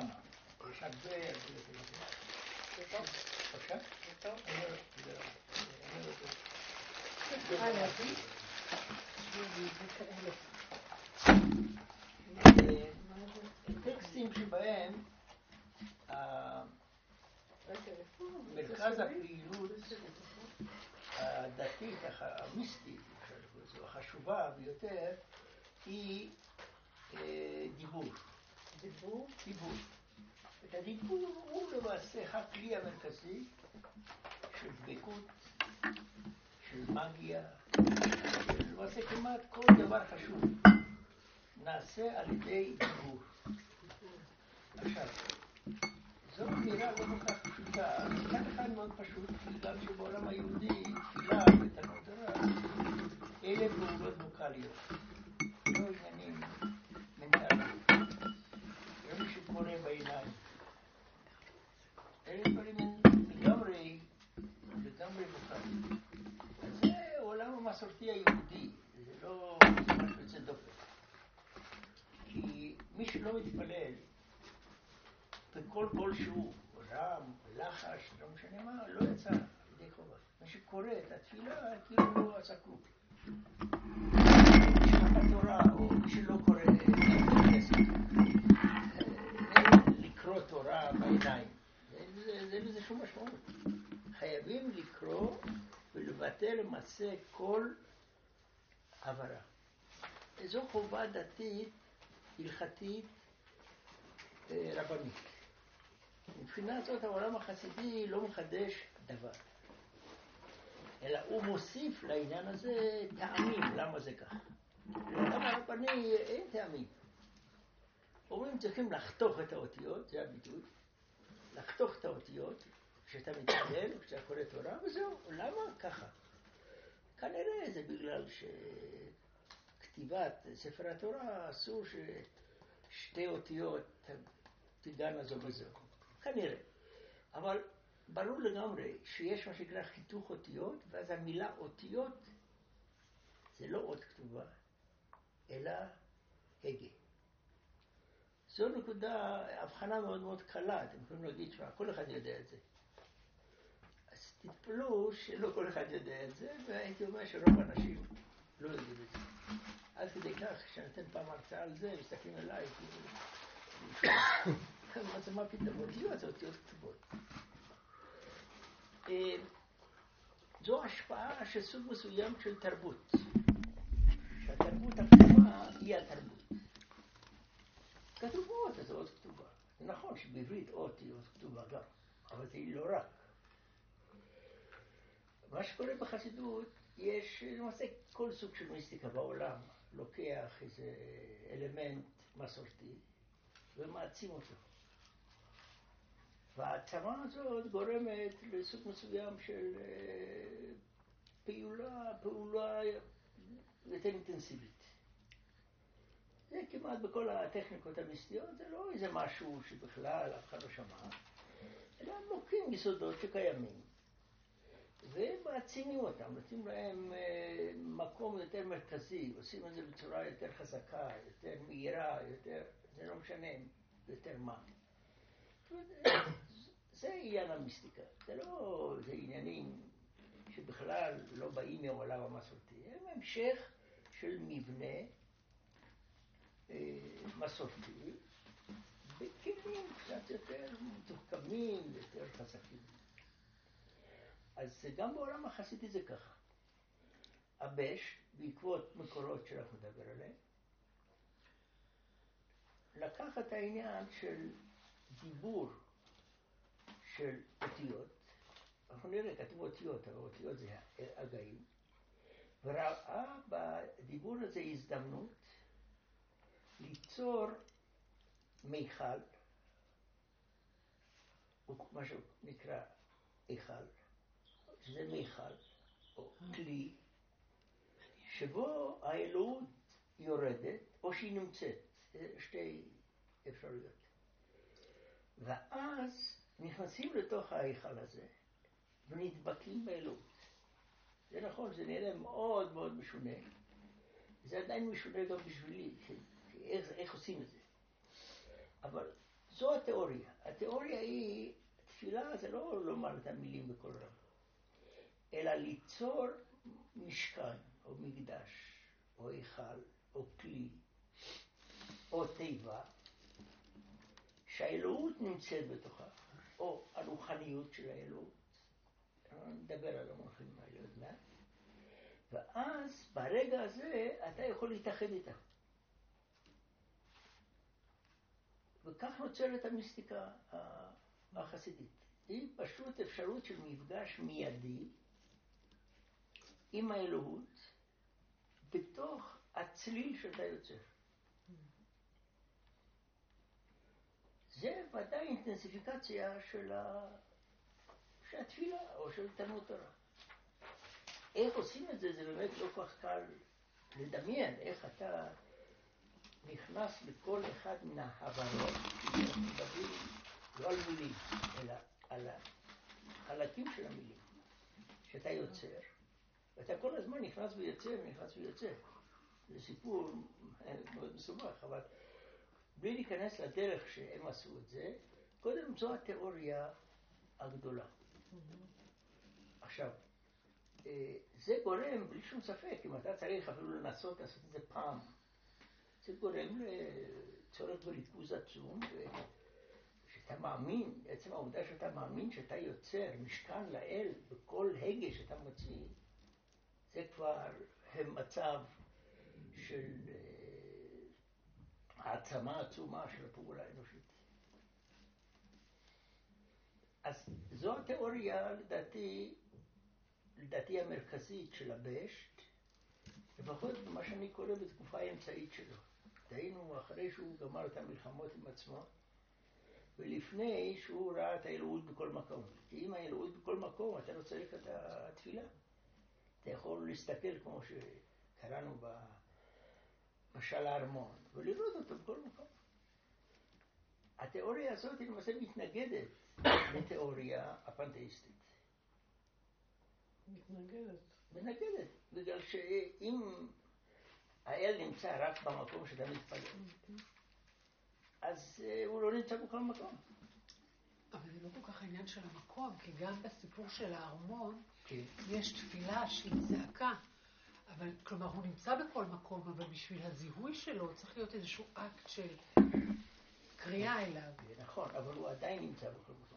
כמה. יש הרבה... טקסטים שבהם מרכז הפעילות הדתית, המיסטית, החשובה ביותר, היא דיבור. דיבור? דיבור. הדיבור הוא למעשה הכלי המרכזי של דבקות, של מגיה, למעשה כמעט כל דבר חשוב נעשה על ידי דיבור. עכשיו, זו אמירה לא כל כך פשוטה, מצד אחד מאוד פשוט, בגלל שבעולם היהודי תפילה ותלמוד תורה אלה פעולות ווקאליות, לא עניינים מנטליים, לא מי שקורא בעיניים. אלה דברים לגמרי, לגמרי. אז זה העולם המסורתי היהודי, זה לא משהו יוצא דופן. כי מי שלא מתפלל בקול כלשהו, רם, לחש, לא משנה מה, לא יצא ידי חובה. מי שקורא את התפילה, כאילו לא עשה כלום. מי שקורא תורה, או מי שלא קורא לקרוא תורה בעיניים. אין לזה שום משמעות. חייבים לקרוא ולבטא למעשה כל הברה. זו חובה דתית, הלכתית, רבנית. מבחינה זאת העולם החסידי לא מחדש דבר, אלא הוא מוסיף לעניין הזה טעמים, למה זה ככה. לעולם הרבני אין טעמים. אומרים צריכים לחתוך את האותיות, זה הביטוי, לחתוך את האותיות כשאתה מתפלל, כשאתה קורא תורה, וזהו. למה ככה? כנראה זה בגלל שכתיבת ספר התורה אסור ששתי אותיות תיגענה זו בזו. כנראה. אבל ברור לגמרי שיש מה שנקרא חיתוך אותיות, ואז המילה אותיות זה לא אות כתובה, אלא הגה. זו נקודה, הבחנה מאוד מאוד קלה, אתם יכולים להגיד, שמע, כל אחד יודע את זה. אז תתפלאו שלא כל אחד יודע את זה, והייתי אומר שרוב האנשים לא יודעים את זה. עד כדי כך, כשאני נותן פעם הרצאה על זה, מסתכלים עליי, כאילו... מה פתאום אותיות? זה אותיות כתובות. זו השפעה של סוג מסוים של תרבות. שהתרבות הכתובה היא התרבות. כתוב אות, אז אות כתובה. נכון שבעברית אות היא אות כתובה גם, אבל זה לא רק. מה שקורה בחסידות, יש למעשה כל סוג של מיסטיקה בעולם לוקח איזה אלמנט מסורתי ומעצים אותו. וההעצמה הזאת גורמת לסוג מסוים של פעולה, פעולה יותר אינטנסיבית. זה כמעט בכל הטכניקות המיסטיות, זה לא איזה משהו שבכלל אף אחד לא שמע, אלא הם לוקחים יסודות שקיימים ומעצימים אותם, נותנים להם מקום יותר מרכזי, עושים את זה בצורה יותר חזקה, יותר מהירה, יותר, זה לא משנה יותר מה. זה עניין המיסטיקה, זה לא, זה עניינים שבכלל לא באים מעולם המסורתי, הם המשך של מבנה מסורתי בכלים קצת יותר מתוחכמים, יותר חזקים. אז גם בעולם החסידי זה ככה. הבש, בעקבות מקורות שאנחנו נדבר עליהם, לקח את העניין של דיבור של אותיות, אנחנו נראה, כתוב אותיות, אבל אותיות זה הגאים, וראה בדיבור הזה הזדמנות ליצור מיכל, או מה שנקרא היכל, שזה מיכל, או כלי, שבו האלוהות יורדת, או שהיא נמצאת, שתי אפשרויות. ואז נכנסים לתוך ההיכל הזה ונדבקים באלוהות. זה נכון, זה נראה מאוד מאוד משונה. זה עדיין משונה גם בשבילי, איך, איך עושים את זה. אבל זו התיאוריה. התיאוריה היא, תפילה זה לא לומר את המילים בקול רם, אלא ליצור משכן, או מקדש, או היכל, או כלי, או תיבה, שהאלוהות נמצאת בתוכה, או הרוחניות של האלוהות. נדבר על המונחים האלה עוד מעט. ואז ברגע הזה אתה יכול להתאחד איתה. וכך נוצרת המיסטיקה החסידית. היא פשוט אפשרות של מפגש מיידי עם האלוהות בתוך הצליל שאתה יוצר. זה ודאי אינטנסיפיקציה של, התפילה או של תלמוד תורה. איך עושים את זה, זה באמת לא כל כך קל לדמיין, איך אתה נכנס לכל אחד מן מדברים לא על מילים, אלא על החלקים של המילים שאתה יוצר, ואתה כל הזמן נכנס ויוצר, נכנס ויוצר. זה סיפור מאוד מסובך, אבל בלי להיכנס לדרך שהם עשו את זה, קודם זו התיאוריה הגדולה. עכשיו, אה, זה גורם, בלי שום ספק, אם אתה צריך אפילו לנסות לעשות את זה פעם, זה גורם לצורך בריכוז עצום, שאתה מאמין, עצם העובדה שאתה מאמין שאתה יוצר משכן לאל בכל הגה שאתה מוציא, זה כבר מצב של אה, העצמה עצומה של הפעולה האנושית. אז זו התיאוריה, לדעתי, לדעתי המרכזית של הבשט, לפחות במה שאני קורא בתקופה האמצעית שלו. דהיינו, אחרי שהוא גמר את המלחמות עם עצמו, ולפני שהוא ראה את האלוהות בכל מקום. כי אם האלוהות בכל מקום, אתה לא צריך את התפילה. אתה יכול להסתכל כמו שקראנו בשל הארמון, ולראות אותו בכל מקום. התיאוריה הזאת היא למעשה מתנגדת לתיאוריה הפנתאיסטית. מתנגדת. מתנגדת, בגלל שאם האל נמצא רק במקום שאתה מתפלל, אז אה, הוא לא נמצא בכל מקום. אבל זה לא כל כך העניין של המקום, כי גם בסיפור של הארמון כן. יש תפילה שהיא צעקה. אבל, כלומר, הוא נמצא בכל מקום, אבל בשביל הזיהוי שלו צריך להיות איזשהו אקט של קריאה אליו. נכון, אבל הוא עדיין נמצא בכל מקום.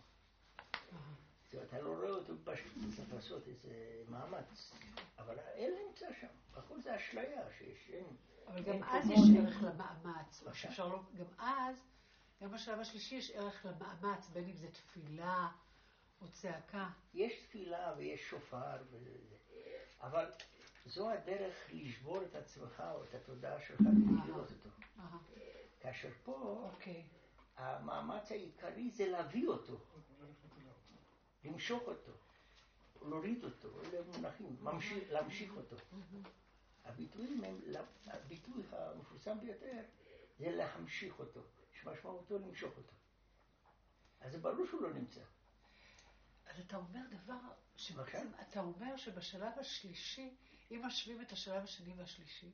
זאת אומרת, אתה לא רואה אותו פשוט, צריך לעשות איזה מאמץ. אבל האל נמצא שם, הכל זה אשליה שיש. אין, אבל גם אז יש ערך למאמץ. לא, גם אז, גם בשלב השלישי יש ערך למאמץ, בין אם זה תפילה או צעקה. יש תפילה ויש שופר אבל זו הדרך לשבור את עצמך או את התודעה שלך ולראות אותו. כאשר פה אוקיי. המאמץ העיקרי זה להביא אותו, למשוך אותו, להוריד אותו, אלה מונחים, ממשיך, להמשיך אותו. הביטויים הם, הביטוי המפורסם ביותר זה להמשיך אותו, שמשמעותו למשוך אותו. אז זה ברור שהוא לא נמצא. אז אתה אומר דבר שבעצם? אתה אומר שבשלב השלישי, אם משווים את השלב השני והשלישי,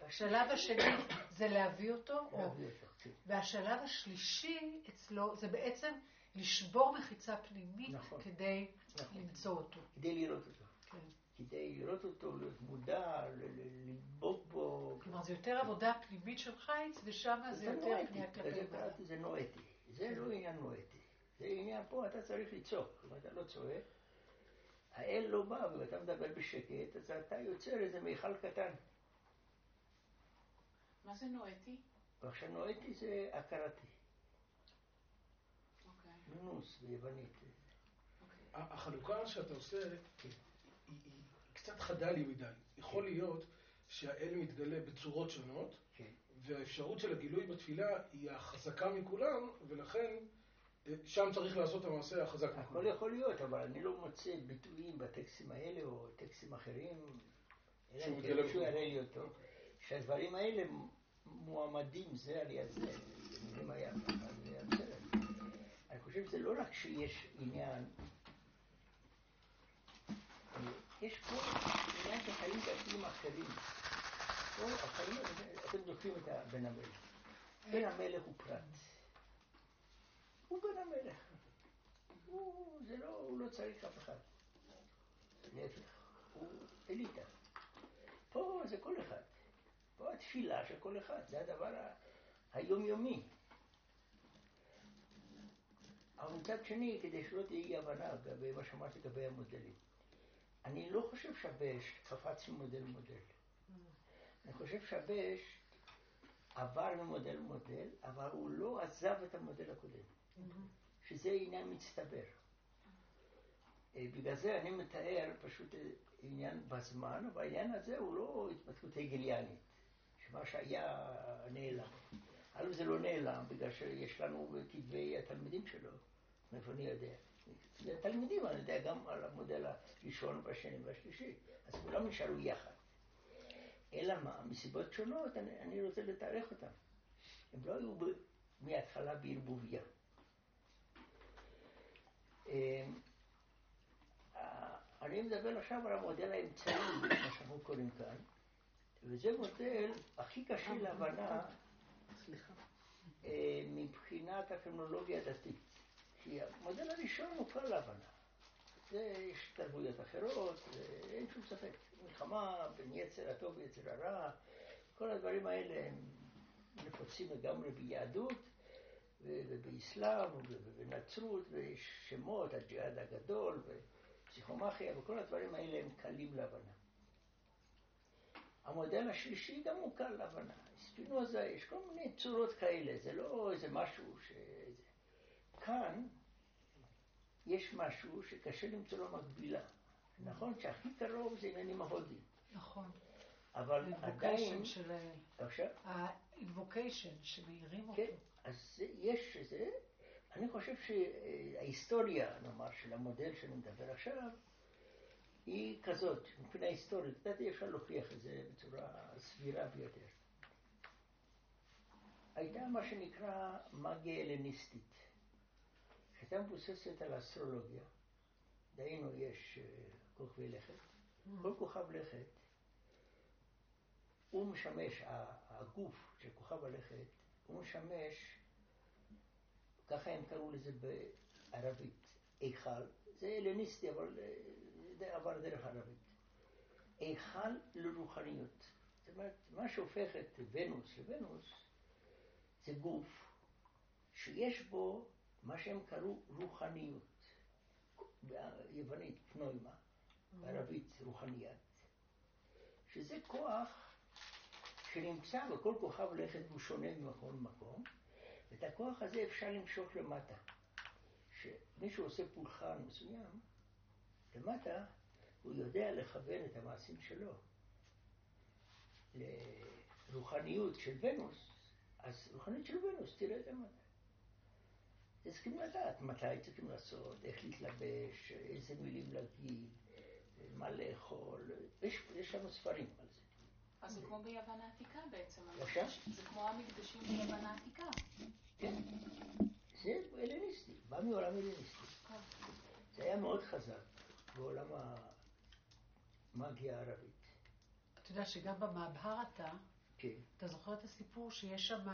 השלב השני זה להביא אותו, או, להביא אותו, כן. והשלב השלישי אצלו זה בעצם לשבור מחיצה פנימית נכון. כדי נכון. למצוא אותו. כדי לראות אותו. כן. כדי לראות אותו, להיות מודע, ל- ל- לדבוק בו. כלומר, זה יותר עבודה פנימית של חיץ, ושם זה יותר נואטי, פנייה כלפי זה מעלה. קראתי, זה. זה לא עניין נואטי. זה עניין פה, אתה צריך לצעוק. אם אתה לא צועק, האל לא בא, ואתה מדבר בשקט, אז אתה יוצר איזה מיכל קטן. מה זה נואטי? ועכשיו נואטי זה הכרתי. אוקיי. נונוס ביוונית. אוקיי. החלוקה שאתה עושה כן. היא, קצת חדה לי מדי. יכול להיות שהאל מתגלה בצורות שונות, כן. והאפשרות של הגילוי בתפילה היא החזקה מכולם, ולכן אה, שם צריך לעשות את המעשה החזק הכל מכולם. יכול להיות, אבל אני לא מוצא ביטויים בטקסטים האלה או טקסטים אחרים, אלא אם כן. יראה לי אותו, שהדברים האלה מועמדים זה על יד זה. חושב שזה לא רק שיש עניין, יש פה עניין של חיים דתיים אחרים. פה החיים, אתם זוכרים את בן המלך. בן המלך הוא פרט. הוא בן המלך. הוא, זה לא, הוא לא צריך אף אחד. להפך, הוא אליטה. פה זה כל אחד. פה התפילה של כל אחד, זה הדבר היומיומי. אבל מצד שני, כדי שלא תהיה אי הבנה לגבי מה שאמרתי לגבי המודלים, אני לא חושב שהבש קפץ ממודל למודל. אני חושב שהבש עבר ממודל למודל, אבל הוא לא עזב את המודל הקודם, שזה עניין מצטבר. אה, בגלל זה אני מתאר פשוט עניין בזמן, אבל העניין הזה הוא לא התפתחות הגליאנית, שמה שהיה נעלם. אבל זה לא נעלם, בגלל שיש לנו כתבי התלמידים שלו, מאיפה אני יודע. התלמידים, אני יודע גם על המודל הראשון והשני והשלישי, אז כולם נשארו יחד. אלא מה, מסיבות שונות, אני, אני רוצה לתארך אותם. הם לא היו ב, מההתחלה בערבוביה. אמ, אני מדבר עכשיו על המודל האמצעי, מה שאנחנו קוראים כאן, וזה מודל הכי קשה להבנה אה, מבחינת הפרמונולוגיה הדתית. כי המודל הראשון הוא להבנה. זה, יש תרבויות אחרות, אין שום ספק. מלחמה בין יצר הטוב ויצר הרע, כל הדברים האלה הם נפוצים לגמרי ביהדות ובאסלאם ובנצרות, ויש שמות, הג'יהאד הגדול ופסיכומחיה, וכל הדברים האלה הם קלים להבנה. המודל השלישי גם הוא קל להבנה. ספינוזה, יש כל מיני צורות כאלה, זה לא איזה משהו ש... כאן יש משהו שקשה למצוא לו מקבילה. נכון שהכי קרוב זה עניינים ההודיים. נכון. אבל עדיין... של... עכשיו? האינבוקיישן שמאירים אותו. כן, אז יש איזה... אני חושב שההיסטוריה, נאמר, של המודל שאני מדבר עכשיו, היא כזאת, מבחינה היסטורית. לדעתי אפשר להוכיח את זה בצורה סבירה ביותר. הייתה מה שנקרא מגיה הלניסטית, שהייתה מבוססת על האסטרולוגיה. דהיינו, יש אה, כוכבי לכת. כל כוכב לכת, הוא משמש, הגוף של כוכב הלכת, הוא משמש, ככה הם קראו לזה בערבית, היכל. זה הלניסטי, אבל אה, זה עבר דרך ערבית. היכל לרוחניות. זאת אומרת, מה שהופך את ונוס לוונוס, זה גוף שיש בו מה שהם קראו רוחניות. ביוונית פנוימה, בערבית רוחניית, שזה כוח שנמצא בכל כוכב לכת והוא שונה ממקום למקום, ואת הכוח הזה אפשר למשוך למטה. כשמישהו עושה פולחן מסוים, למטה הוא יודע לכוון את המעשים שלו לרוחניות של ונוס, אז רוחניות של ונוס תראה למטה. צריכים לדעת מתי צריכים לעשות, איך להתלבש, איזה מילים להגיד, מה לאכול, יש, יש לנו ספרים על זה. אז זה כמו ביוון העתיקה בעצם. זה כמו המקדשים ביוון העתיקה. כן. זה הלניסטי, בא מעולם הלניסטי. זה היה מאוד חזק בעולם המאגיה הערבית. אתה יודע שגם במאבהרתה, כן. אתה זוכר את הסיפור שיש שם...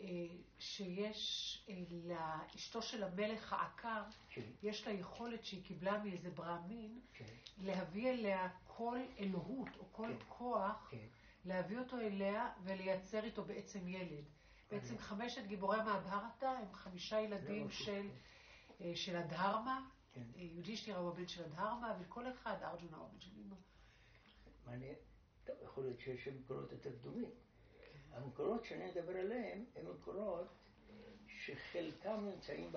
אה, שיש אה, לאשתו של המלך העקר, כן. יש לה יכולת שהיא קיבלה מאיזה ברמין, כן. להביא אליה כל אלוהות או כל כן. כוח, כן. להביא אותו אליה ולייצר איתו בעצם ילד. בעצם חמשת גיבורי המאבהרתה הם חמישה ילדים משהו, של, כן. אה, של הדהרמה, כן. יודישטירה הוא הבן של הדהרמה, וכל אחד, ארג'ונה הוא הבן של אמא. מעניין. טוב, יכול להיות שיש שם קולות יותר קדומים. המקורות שאני מדבר עליהם הם מקורות שחלקם נמצאים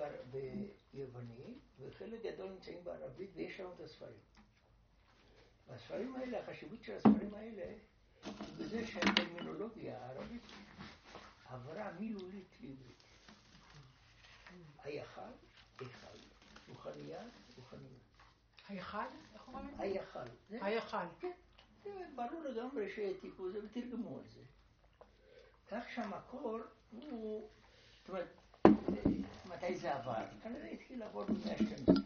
ביוונית וחלק גדול נמצאים בערבית ויש לנו את הספרים. והספרים האלה, החשיבות של הספרים האלה היא בזה שהטרמינולוגיה הערבית עברה מילולית לעברית. היכל, היכל, רוחניית, רוחניות. היכל? איך אומרים? היכל. היכל. כן, ברור לגמרי שהעתיקו זה ותרגמו על זה. כך שהמקור הוא, זאת אומרת, מתי זה עבר? כנראה התחיל לעבור במאה ה-12.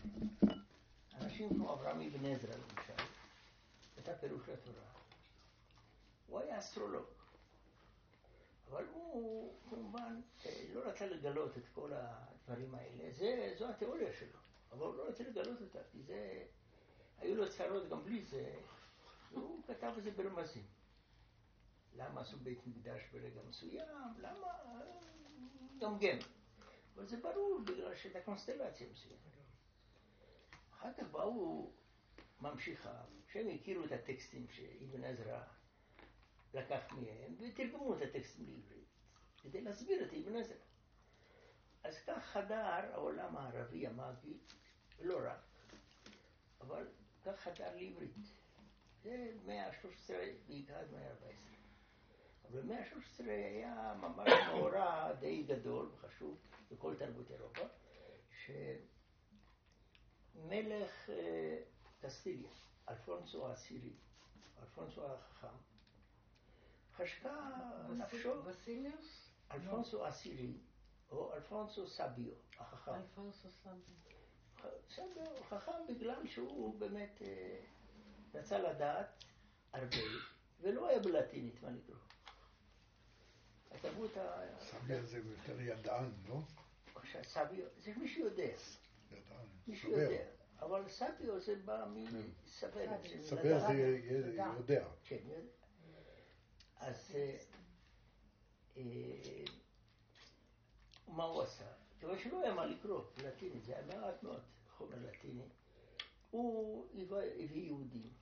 אנשים כמו אברהם אבן עזרא למשל, את הפירוש לתורה. הוא היה אסטרולוג, אבל הוא כמובן לא רצה לגלות את כל הדברים האלה. זה, זו התיאוריה שלו, אבל הוא לא רוצה לגלות אותה, כי זה... היו לו צרות גם בלי זה, והוא כתב את זה ברמזים. למה עשו בית מקדש ברגע מסוים? למה? גמגם. אבל זה ברור, בגלל שהייתה קונסטלציה מסוימת. אחר כך באו ממשיכיו, שהם הכירו את הטקסטים שאבן עזרא לקח מהם, ותרגמו את הטקסטים לעברית, כדי להסביר את אבן עזרא. אז כך חדר העולם הערבי המאגי, לא רק, אבל כך חדר לעברית. זה מאה ה-13 בעיקר עד מאה ה-14. אבל במאה ה-13 היה ממש מאורע די גדול וחשוב בכל תרבות אירופה, שמלך אה, קסטיליה, אלפונסו העשירי, אלפונסו החכם, חשקה נפשו, וסיליוס? אלפונסו העשירי, או אלפונסו סביו, החכם. אלפונסו סביו. סביו חכם בגלל שהוא באמת אה, רצה לדעת הרבה, ולא היה בלטינית מה לקרוא. התרבות ה... סביה זה יותר ידען, לא? סביו, זה מי שיודע, ידען. מי. שיודע. אבל סביו זה בא מסבר. סביו. סבר זה. יודע. כן, יודע. אז אה, אה, מה הוא עשה? כיוון שלא היה מה לקרוא לטינית, זה היה מעט מאוד חומר לטיני. הוא הביא יהודים,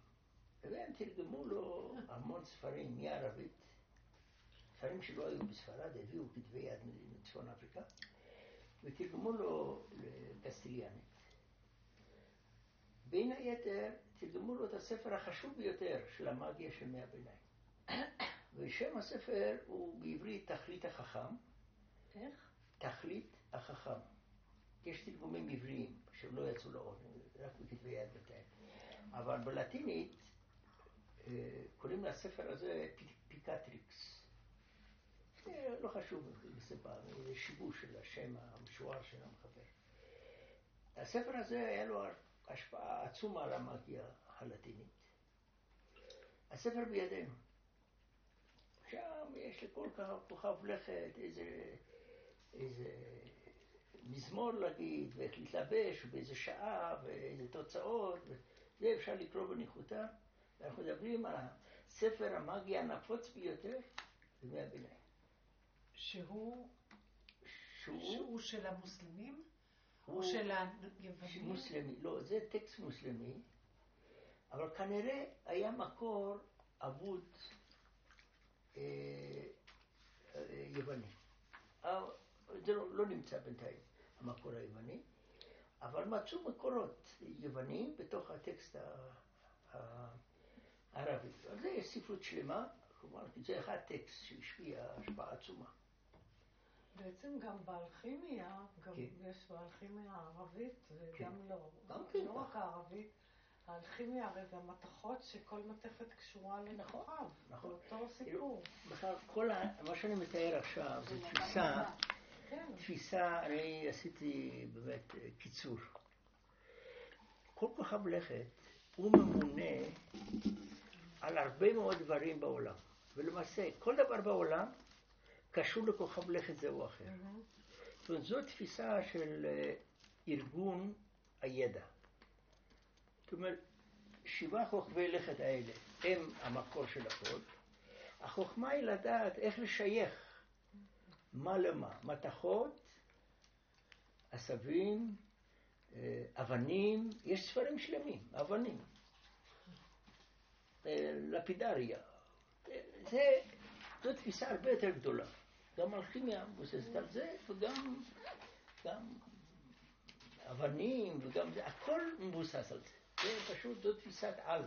והם תרגמו לו המון ספרים מערבית, ספרים שלא היו בספרד, הביאו כתבי יד מצפון אפריקה, ותרגמו לו לקסטיליאנית. בין היתר, תרגמו לו את הספר החשוב ביותר של המאגיה של מאה הביניים. ושם הספר הוא בעברית תכלית החכם, איך? תכלית החכם. יש תרגומים עבריים שלא יצאו לאור, רק בכתבי יד בינתיים. אבל בלטינית קוראים לספר הזה פי- Picatrix. זה לא חשוב זה בא, זה שיבוש של השם המשוער של המחבר. הספר הזה היה לו השפעה עצומה על המאגיה הלטינית. הספר בידינו. שם יש לכל כוכב לכת איזה, איזה מזמור להגיד, ואיך להתלבש, ובאיזה שעה, ואיזה תוצאות, וזה אפשר לקרוא בניחותא. אנחנו מדברים על ספר המאגיה הנפוץ ביותר בימי הביניים. שהוא שהוא שהוא של המוסלמים? הוא או של היוונים? מוסלמי, לא, זה טקסט מוסלמי, אבל כנראה היה מקור אבוד אה, אה, יווני. אה, זה לא, לא נמצא בינתיים, המקור היווני, אבל מצאו מקורות יוונים בתוך הטקסט ה- הערבי. על זה יש ספרות שלמה, כלומר, זה אחד טקסט שהשפיע השפעה עצומה. בעצם גם באלכימיה, גם כן. יש באלכימיה הערבית, כן. וגם לא, גם כן לא רק ככה. הערבית, האלכימיה הרי זה מתכות שכל מתכת קשורה לכוכב, נכון. אותו סיפור. בכלל, כל ה... מה שאני מתאר עכשיו זה תפיסה, כן, תפיסה, אני עשיתי באמת אה, קיצור. כל כוכב לכת הוא ממונה על הרבה מאוד דברים בעולם, ולמעשה כל דבר בעולם קשור לכוכב לכת זה או אחר. זאת אומרת, זו תפיסה של אה, ארגון הידע. זאת אומרת, שבעה כוכבי לכת האלה הם המקור של הכל. החוכמה היא לדעת איך לשייך מה למה. מתכות, עשבים, אה, אבנים, יש ספרים שלמים, אבנים. אה, לפידריה. זה, זו תפיסה הרבה יותר גדולה. גם אלכימיה מבוססת על זה, וגם גם אבנים, וגם זה, הכל מבוסס על זה. זה פשוט, זו תפיסת על.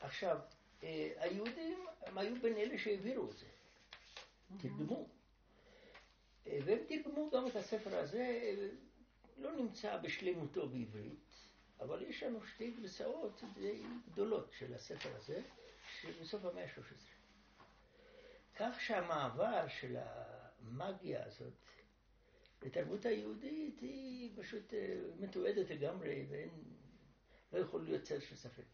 עכשיו, אה, היהודים, הם היו בין אלה שהעבירו את זה, תרגמו. אה, והם תרגמו גם את הספר הזה, לא נמצא בשלמותו בעברית, אבל יש לנו שתי גרסאות די גדולות של הספר הזה, שבסוף המאה ה-13. כך שהמעבר של המאגיה הזאת לתרבות היהודית היא פשוט אה, מתועדת לגמרי ואין, לא יכול להיות צל של ספק.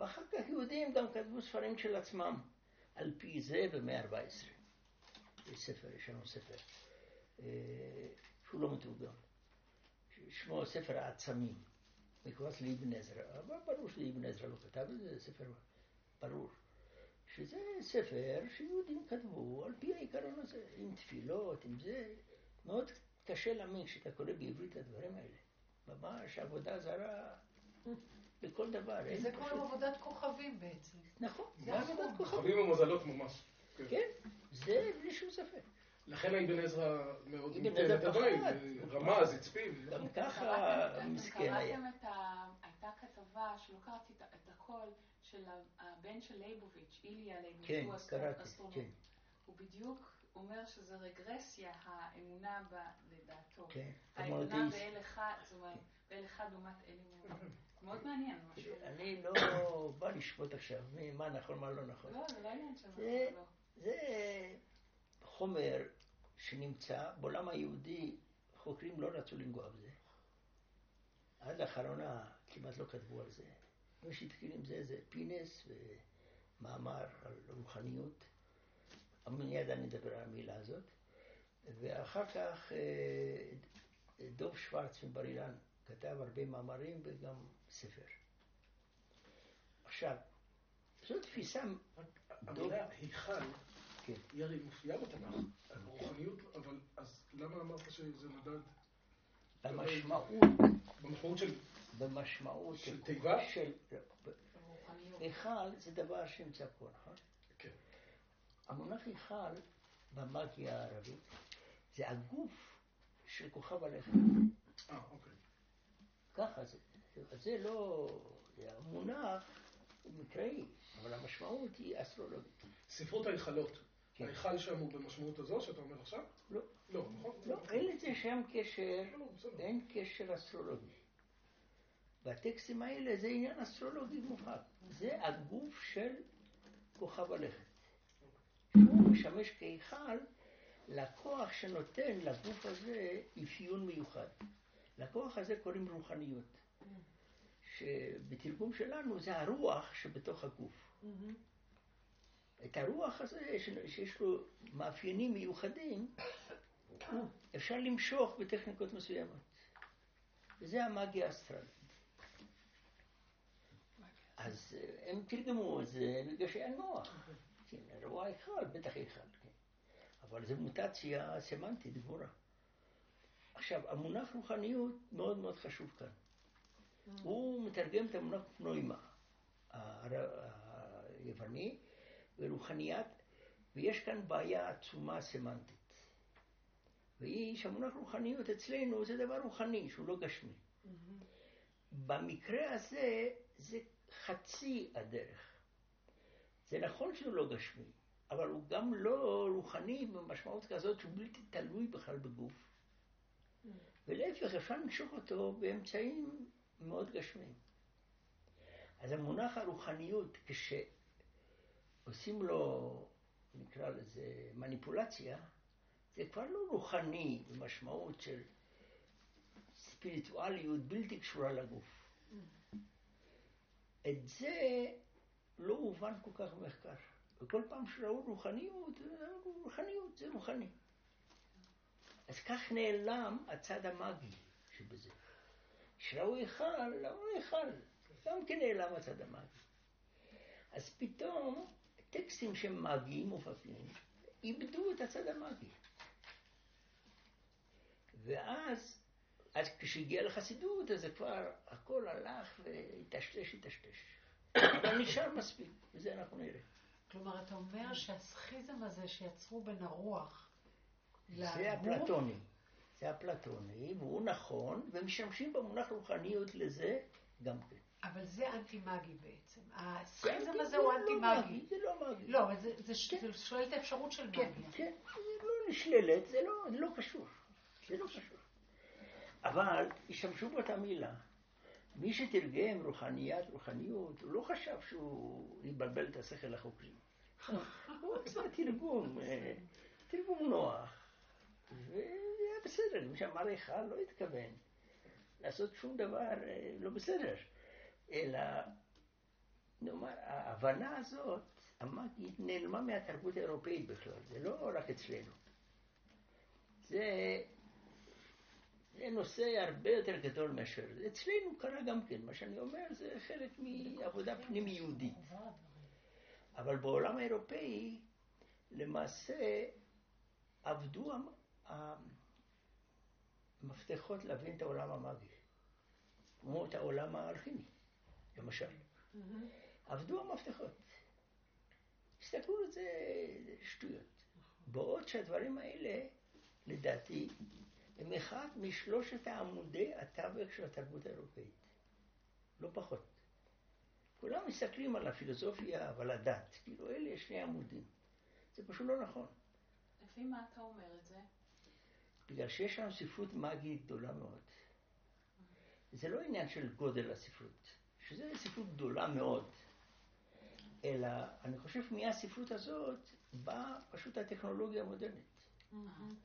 ואחר כך יהודים גם כתבו ספרים של עצמם על פי זה במאה ה-14. ספר, יש לנו ספר, אה, שהוא לא מתורגם. שמו ספר העצמים, מקורס לאבן עזרא, אבל ברור שאבן עזרא לא כתב את זה, ספר ברור. שזה ספר שיהודים כתבו על פי העיקרון הזה, עם תפילות, עם זה. מאוד קשה להאמין כשאתה קורא בעברית את הדברים האלה. ממש עבודה זרה בכל דבר. זה פשוט- כמו עבודת כוכבים בעצם. נכון, זה עבודת. כוכבים. חבים ומזלות ממש. כן. כן, זה בלי שום ספק. לכן האבן עזרא מאוד אבן ניתן עזרא את הבית. רמז, הצפין. גם ככה מסכן היה. קראתם את ה... הייתה כתבה, שלא קראתי את- הכל, של הבן של ליבוביץ', איליה ליבוביץ', כן, קראתי. כן, הוא בדיוק אומר שזה רגרסיה, האמונה ב... לדעתו. כן. האמונה. באל אחד, זאת אומרת, באל אחד לעומת אל אחד. מאוד מעניין משהו. אני לא בא לשפוט עכשיו מי- מה נכון, מה לא נכון. לא, זה לא עניין של זה- נכון, לא. זה חומר שנמצא בעולם היהודי, חוקרים לא רצו לנגוע בזה. עד לאחרונה כמעט לא כתבו על זה. מי שהתחיל עם זה זה פינס ומאמר על רוחניות. מיד אני אדבר על המילה הזאת. ואחר כך אה, דוב שוורץ מבר אילן כתב הרבה מאמרים וגם ספר. עכשיו, זו תפיסה... המילה היכל, כן. היא הרי מופיעה בתנ"ך, הרוחניות, אבל אז למה אמרת שזה נדד במשמעות, במשמעות של במשמעות של תיבה? של... רוחניות. היכל זה דבר שנמצא פה, נכון? כן. המונח היכל במאגיה הערבית זה הגוף של כוכב הלכת. אה, אוקיי. ככה זה. זה לא... זה המונח הוא מקראי, אבל המשמעות היא אסטרולוגית. ספרות ההיכלות. ההיכל שם הוא במשמעות הזו שאתה אומר עכשיו? לא, לא, נכון? לא, אין לזה שם קשר, לא, לא. אין קשר אסטרולוגי. בטקסטים האלה זה עניין אסטרולוגי מובהק. זה הגוף של כוכב הלכת. שהוא משמש כהיכל לכוח שנותן לגוף הזה אפיון מיוחד. לכוח הזה קוראים רוחניות. שבתרגום שלנו זה הרוח שבתוך הגוף. את הרוח הזה, שיש לו מאפיינים מיוחדים, אפשר למשוך בטכניקות מסוימות. וזה המאגיה האסטרלית. אז אה, הם תרגמו את זה בגלל שהיה נוח. כן, אירוע היכל, בטח היכל, כן. אבל זו מוטציה סמנטית גבוהה. עכשיו, המונח רוחניות מאוד מאוד חשוב כאן. הוא מתרגם את המונח פנוימה, היווני, ורוחניית, ויש כאן בעיה עצומה סמנטית. והיא שהמונח רוחניות אצלנו זה דבר רוחני, שהוא לא גשמי. במקרה הזה זה חצי הדרך. זה נכון שהוא לא גשמי, אבל הוא גם לא רוחני במשמעות כזאת שהוא בלתי תלוי בכלל בגוף. ולהפך, אפשר למשוך אותו באמצעים מאוד גשמיים. אז המונח הרוחניות, כשעושים לו, נקרא לזה, מניפולציה, זה כבר לא רוחני במשמעות של ספיריטואליות בלתי קשורה לגוף. את זה לא הובן כל כך במחקר. וכל פעם שראו רוחניות, רוחניות, זה רוחני. אז כך נעלם הצד המאגי שבזה. כשראו היכל, אמרו היכל, גם כן נעלם הצד המאגי. אז פתאום טקסטים שהם מאגיים מופפים, איבדו את הצד המאגי. ואז, אז כשהגיע לחסידות, אז זה כבר הכל הלך והטשטש, הטשטש. אבל נשאר מספיק, וזה אנחנו נראה. כלומר, אתה אומר שהסכיזם הזה שיצרו בין הרוח זה לגוף, הפלטוני. זה הפלטוני, והוא נכון, ומשתמשים במונח רוחניות לזה גם כן. אבל זה אנטי-מגי בעצם. זה הסכיזם אנטי- הזה הוא לא אנטי-מגי. זה לא מאגי. לא, אבל זה- כן. שולל את האפשרות של כן, מגיה. כן, זה לא נשללת, זה לא, זה לא קשור. זה לא קשור. אבל השתמשו באותה מילה. מי שתרגם רוחניית, רוחניות, הוא לא חשב שהוא יבלבל את השכל החוקרים. הוא עשה תרגום, אה, תרגום נוח. והיה בסדר, מי שאמר היכל לא התכוון לעשות שום דבר אה, לא בסדר, אלא נאמר, ההבנה הזאת, המאגית, נעלמה מהתרבות האירופאית בכלל, זה לא רק אצלנו. זה, זה נושא הרבה יותר גדול מאשר. אצלנו קרה גם כן, מה שאני אומר זה חלק מעבודה פנים יהודית. אבל בעולם האירופאי, למעשה, עבדו המ- המפתחות להבין את העולם המאגי, כמו את העולם האלכימי, למשל. עבדו המפתחות. הסתכלו על זה שטויות. בעוד שהדברים האלה, לדעתי, הם אחד משלושת העמודי התווך של התרבות האירופאית. לא פחות. כולם מסתכלים על הפילוסופיה ועל הדת, כאילו אלה שני עמודים. זה פשוט לא נכון. לפי מה אתה אומר את זה? בגלל שיש לנו ספרות מאגית גדולה מאוד. זה לא עניין של גודל הספרות, שזה ספרות גדולה מאוד, אלא אני חושב שמהספרות הזאת באה פשוט הטכנולוגיה המודרנית. נכון.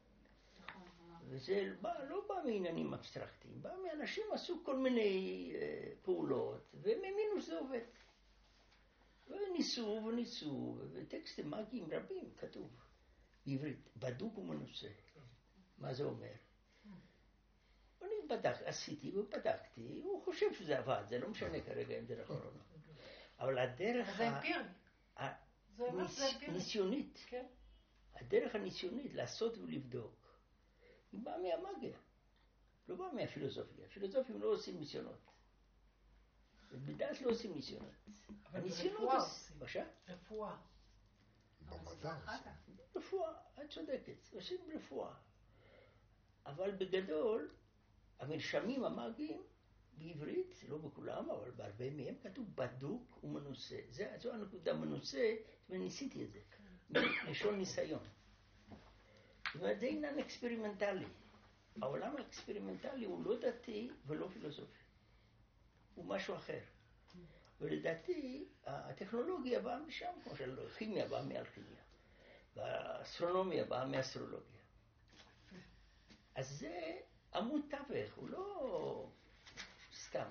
וזה בא, לא בא מעניינים אבסטרקטיים, בא מאנשים עשו כל מיני אה, פעולות, והם האמינו שזה עובד. וניסו וניסו, וטקסטים מאגיים רבים כתוב בעברית, בדוק ומנוסה. מה זה אומר? אני בדק, עשיתי ובדקתי, הוא חושב שזה עבד, זה לא משנה כרגע אם זה נכון או לא. אבל הדרך זה ה- אמפירי. ניסיונית, כן. הדרך הניסיונית לעשות ולבדוק, היא באה מהמאגיה, לא באה מהפילוסופיה. הפילוסופים לא עושים ניסיונות. בדת לא עושים ניסיונות. אבל עוש- עושים. רפואה. רפואה, את צודקת, עושים רפואה. אבל בגדול, המרשמים המאגיים בעברית, לא בכולם, אבל בהרבה מהם, כתוב בדוק ומנוסה. זה, זו הנקודה, מנוסה, וניסיתי את זה, לשון ניסיון. זאת אומרת, זה עניין אקספרימנטלי. העולם האקספרימנטלי הוא לא דתי ולא פילוסופי. הוא משהו אחר. ולדעתי, הטכנולוגיה באה משם, כמו שהכימיה באה מאלכימיה. והאסטרונומיה באה מאסטרולוגיה. אז זה עמוד תווך, הוא לא סתם.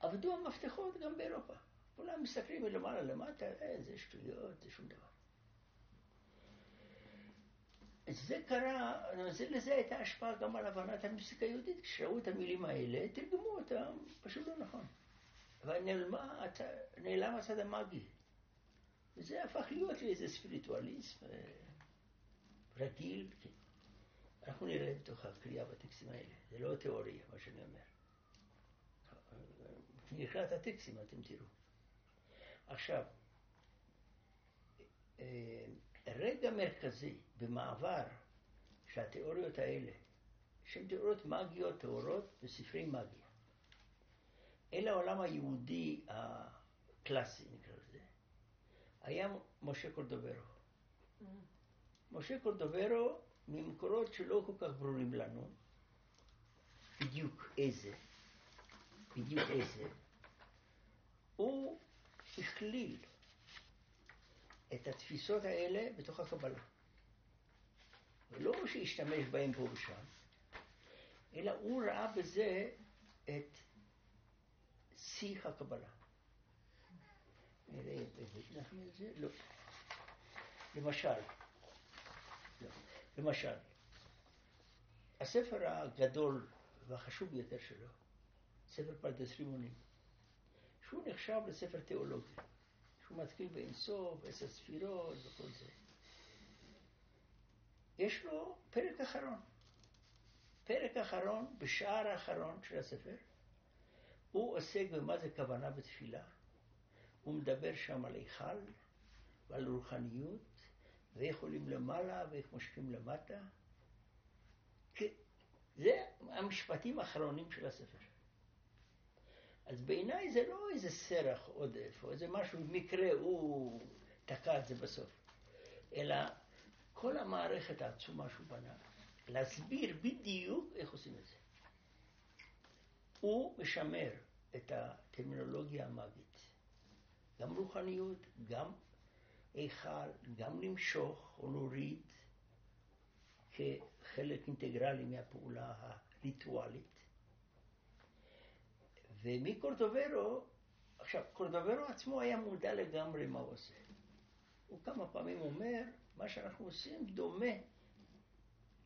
עבדו המפתחות גם באירופה. כולם מסתכלים מלמעלה למטה, אה, זה שטויות, זה שום דבר. זה קרה, זה, לזה הייתה השפעה גם על הבנת המוסיקה היהודית. כשראו את המילים האלה, תרגמו אותם, פשוט לא נכון. הצ- נעלם הצד המאגי. וזה הפך להיות לאיזה ספיריטואליזם אה, רגיל. כן. אנחנו נראה בתוך הקריאה בטקסטים האלה. זה לא תיאוריה, מה שאני אומר. נקרא את הטקסטים, אתם תראו. עכשיו, אה, רגע מרכזי במעבר שהתיאוריות האלה, שהן תיאוריות מאגיות טהורות בספרי מאגיה, אל העולם היהודי הקלאסי, נקרא לזה, היה משה קורדוברו. משה קורדוברו, ממקורות שלא כל כך ברורים לנו, בדיוק איזה, בדיוק איזה, הוא הכליל את התפיסות האלה בתוך הקבלה. ולא שהשתמש בהם פה ושם, אלא הוא ראה בזה את שיא הקבלה. נראה אנחנו את זה? לא. למשל. למשל, הספר הגדול והחשוב ביותר שלו, ספר פרדס רימונים, שהוא נחשב לספר תיאולוגי, שהוא מתחיל באינסוף, עשר ספירות וכל זה. יש לו פרק אחרון. פרק אחרון, בשער האחרון של הספר, הוא עוסק במה זה כוונה בתפילה. הוא מדבר שם על היכל ועל רוחניות, ואיך עולים למעלה ואיך מושכים למטה. זה המשפטים האחרונים של הספר. אז בעיניי זה לא איזה סרח עודף, או איזה משהו, מקרה הוא תקע את זה בסוף, אלא כל המערכת העצומה שהוא בנה, להסביר בדיוק איך עושים את זה. הוא משמר את הטרמינולוגיה המאגית. גם רוחניות, גם היכל, גם למשוך או להוריד כחלק אינטגרלי מהפעולה הריטואלית. ומקורטוברו עכשיו, קורדוברו עצמו היה מודע לגמרי מה הוא עושה. הוא כמה פעמים אומר, מה שאנחנו עושים דומה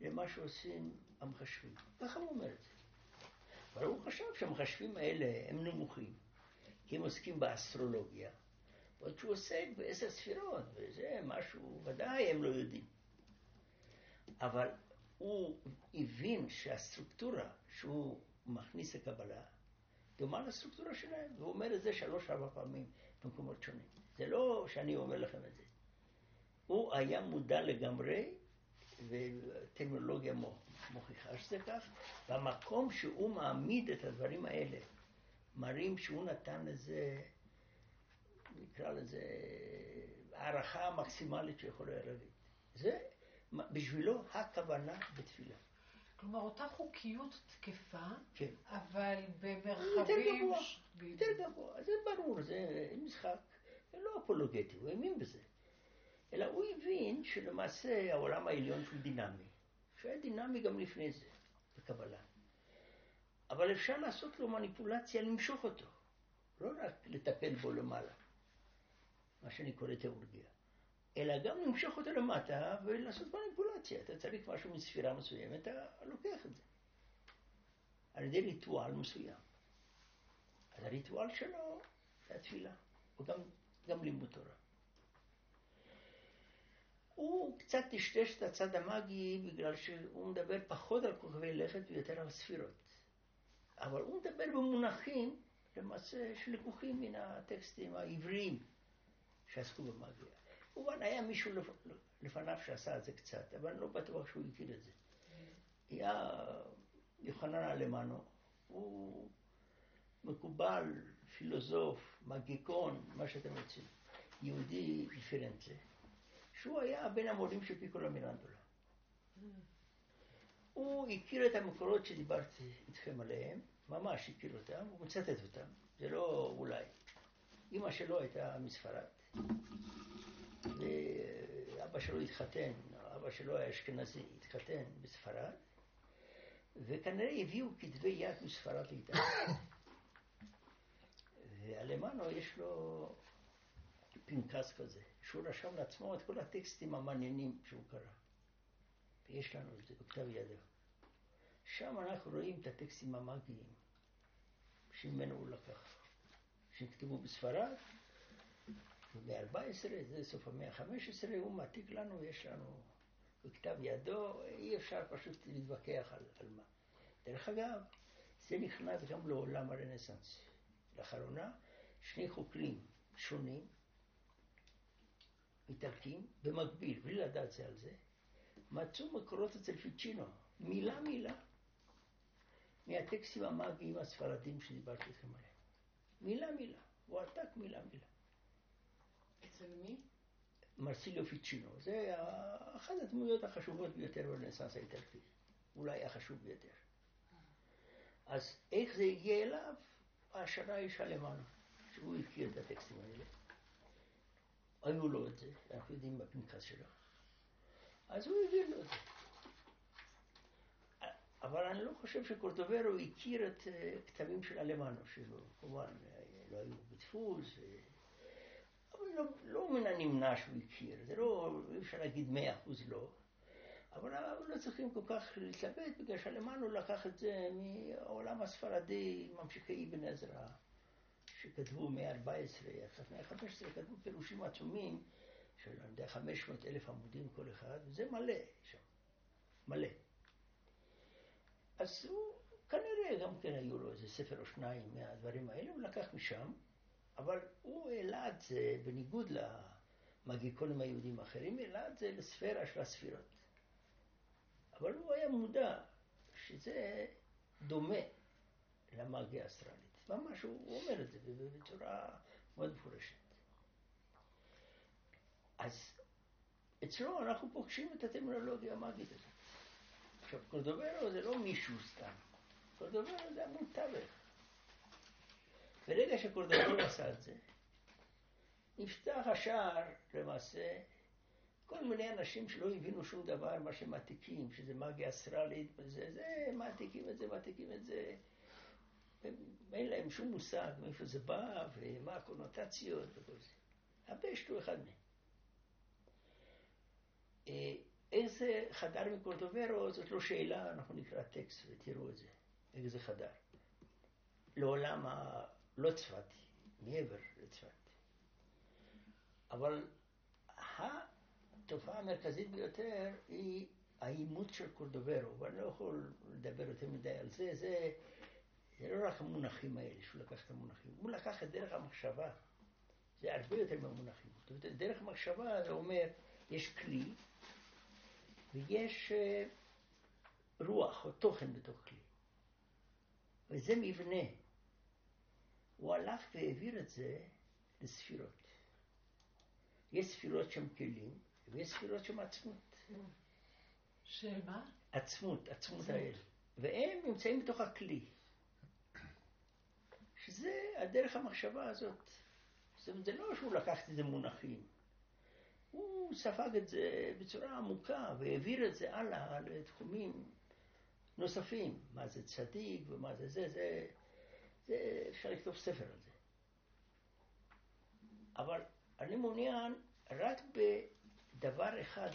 למה שעושים המחשבים. ככה הוא אומר את זה. אבל הוא חשב שהמחשבים האלה הם נמוכים, כי הם עוסקים באסטרולוגיה, ועוד שהוא עוסק בעשר ספירות, וזה משהו, ודאי הם לא יודעים. אבל הוא הבין שהסטרוקטורה שהוא מכניס לקבלה דומה לסטרוקטורה שלהם, והוא אומר את זה שלוש-ארבע פעמים במקומות שונים. זה לא שאני אומר לכם את זה. הוא היה מודע לגמרי, וטכנולוגיה מוכיחה שזה כך, והמקום שהוא מעמיד את הדברים האלה, מראים שהוא נתן לזה, נקרא לזה, הערכה המקסימלית שיכול היה להגיד. זה בשבילו הכוונה בתפילה. כלומר, אותה חוקיות תקפה, כן. אבל במרחבים... יותר גבוה, יותר גבוה. זה ברור, זה משחק לא אפולוגטי, הוא האמין בזה. אלא הוא הבין שלמעשה העולם העליון שהוא דינמי, שהיה דינמי גם לפני זה, בקבלה. אבל אפשר לעשות לו מניפולציה, למשוך אותו, לא רק לטפל בו למעלה, מה שאני קורא תיאורגיה, אלא גם למשוך אותו למטה ולעשות מניפולציה. אתה צריך משהו מספירה מסוימת, אתה לוקח את זה. על ידי ריטואל מסוים. אז הריטואל שלו זה התפילה, וגם גם לימוד תורה. הוא קצת טשטש את הצד המאגי בגלל שהוא מדבר פחות על כוכבי לכת ויותר על ספירות. אבל הוא מדבר במונחים למעשה שלקוחים מן הטקסטים העבריים שעסקו במאגיה. כמובן היה מישהו לפניו שעשה את זה קצת, אבל אני לא בטוח שהוא הכיר את זה. היה יוחנן אלמנו, הוא מקובל, פילוסוף, מגיקון, מה שאתם רוצים, יהודי פירנצה. שהוא היה בין המורים של פיקולו מרנדולה. הוא הכיר את המקורות שדיברתי איתכם עליהם, ממש הכיר אותם, הוא מצטט אותם, זה לא אולי. אימא שלו הייתה מספרד, ואבא שלו התחתן, אבא שלו היה אשכנזי, התחתן בספרד, וכנראה הביאו כתבי יד מספרד לאיטליה. ואלמנו יש לו פנקס כזה. שהוא רשם לעצמו את כל הטקסטים המעניינים שהוא קרא. ויש לנו את זה בכתב ידו. שם אנחנו רואים את הטקסטים המאגיים שממנו הוא לקח, שנכתבו בספרד, במאה ה-14, זה סוף המאה ה-15, הוא מעתיק לנו, יש לנו בכתב ידו, אי אפשר פשוט להתווכח על, על מה. דרך אגב, זה נכנס גם לעולם הרנסאנס. לאחרונה, שני חוקרים שונים איטלקים, במקביל, בלי לדעת זה על זה, מצאו מקורות אצל פיצ'ינו, מילה מילה, מהטקסטים המאגיים הספרדים שדיברתי איתכם עליהם. מילה מילה, הוא עתק מילה מילה. אצל מי? מרסיליו פיצ'ינו, זה אחת הדמויות החשובות ביותר ברנסאנס האיטלקי, אולי החשוב ביותר. אז איך זה הגיע אליו? ההשערה היא שלמנו, שהוא הכיר את הטקסטים האלה. היו לו את זה, אנחנו יודעים בפנקס שלו. אז הוא הביא לו את זה. אבל אני לא חושב שקורטוברו הכיר את אה, כתבים של אלמנו, שלו, כמובן, לא היו בדפוס, אבל לא, לא מן הנמנע שהוא הכיר, זה לא, אי אפשר להגיד מאה אחוז לא, אבל לא צריכים כל כך להתלבט, בגלל שאלמנו לקח את זה מהעולם הספרדי, ממשיכי אבן עזרא. שכתבו מאה ה-14, עכשיו מאה ה-15, כתבו פירושים עצומים של, אני יודע, 500 אלף עמודים כל אחד, וזה מלא שם, מלא. אז הוא, כנראה גם כן היו לו איזה ספר או שניים מהדברים האלה, הוא לקח משם, אבל הוא העלה את זה, בניגוד למגיקונים היהודים האחרים, העלה את זה לספירה של הספירות. אבל הוא היה מודע שזה דומה למאגיה האסטרלית. ממש, הוא אומר את זה בצורה מאוד מפורשת. אז אצלו אנחנו פוגשים את הטרמינולוגיה המאגית הזאת. עכשיו, קורדוברו זה לא מישהו סתם. קורדוברו זה עמוד תווך. ברגע שקורדוברו עשה את זה, נפתח השער למעשה כל מיני אנשים שלא הבינו שום דבר, מה שמעתיקים, שזה מגיה אסטרלית, וזה, זה, מעתיקים את זה, מעתיקים את זה. הם, אין להם שום מושג מאיפה זה בא ומה הקונוטציות וכל זה. הפשט הוא אחד מהם. אה, איזה חדר מקורדוברו, זאת לא שאלה, אנחנו נקרא טקסט ותראו את זה, איזה חדר. לעולם הלא צפתי, מעבר לצפת. אבל התופעה המרכזית ביותר היא האימות של קורדוברו, ואני לא יכול לדבר יותר מדי על זה, זה, זה לא רק המונחים האלה, שהוא לקח את המונחים, הוא לקח את דרך המחשבה, זה הרבה יותר מהמונחים. דרך המחשבה זה אומר, יש כלי, ויש אה, רוח או תוכן בתוך כלי. וזה מבנה. הוא הלך והעביר את זה לספירות. יש ספירות שהן כלים, ויש ספירות שהן עצמות. של מה? עצמות, עצמות האל. והם נמצאים בתוך הכלי. שזה הדרך המחשבה הזאת. זאת אומרת, זה לא שהוא לקח את זה מונחים. הוא ספג את זה בצורה עמוקה והעביר את זה הלאה לתחומים נוספים. מה זה צדיק ומה זה זה, זה, זה אפשר לכתוב ספר על זה. אבל אני מעוניין רק בדבר אחד,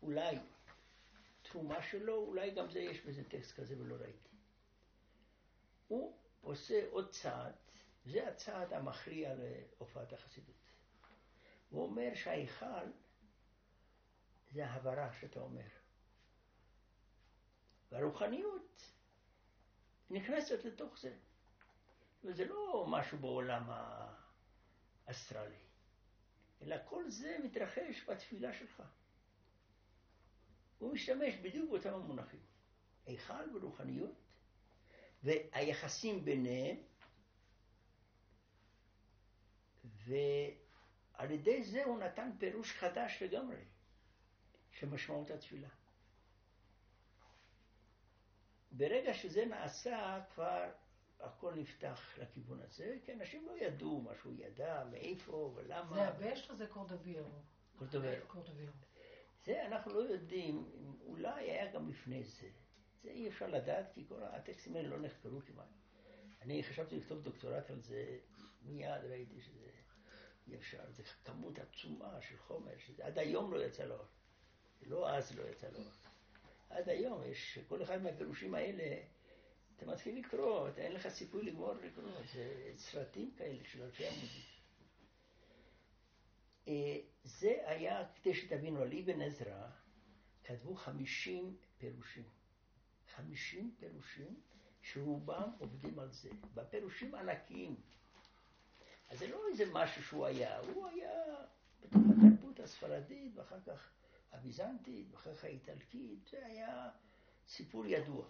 ואולי תרומה שלו, אולי גם זה יש בזה טקסט כזה ולא ראיתי. הוא עושה עוד צעד, זה הצעד המכריע להופעת החסידות. הוא אומר שההיכל זה ההברה שאתה אומר. והרוחניות נכנסת לתוך זה. וזה לא משהו בעולם האסטרלי, אלא כל זה מתרחש בתפילה שלך. הוא משתמש בדיוק באותם המונחים. היכל ורוחניות, והיחסים ביניהם, ועל ידי זה הוא נתן פירוש חדש לגמרי של משמעות התפילה. ברגע שזה נעשה, כבר הכל נפתח לכיוון הזה, כי אנשים לא ידעו מה שהוא ידע, מאיפה ולמה. זה הבשט או זה קורדווירו? קורדווירו. זה אנחנו לא יודעים, אולי היה גם לפני זה. זה אי אפשר לדעת, כי כל הטקסטים האלה לא נחקרו כמעט. אני חשבתי לכתוב דוקטורט על זה, מיד ראיתי שזה אי אפשר. זו כמות עצומה של חומר, שזה עד היום לא יצא לאור. לא אז לא יצא לאור. עד היום יש, כל אחד מהפירושים האלה, אתה מתחיל לקרוא, אתה אין לך סיכוי לגמור לקרוא, זה סרטים כאלה של אלפי עמודים. אה, זה היה, כדי שתבינו, על אבן עזרא כתבו חמישים פירושים. חמישים פירושים שרובם עובדים על זה, בפירושים ענקיים. אז זה לא איזה משהו שהוא היה, הוא היה בתוך התרבות הספרדית ואחר כך הביזנטית ואחר האיטלקית, זה היה סיפור ידוע.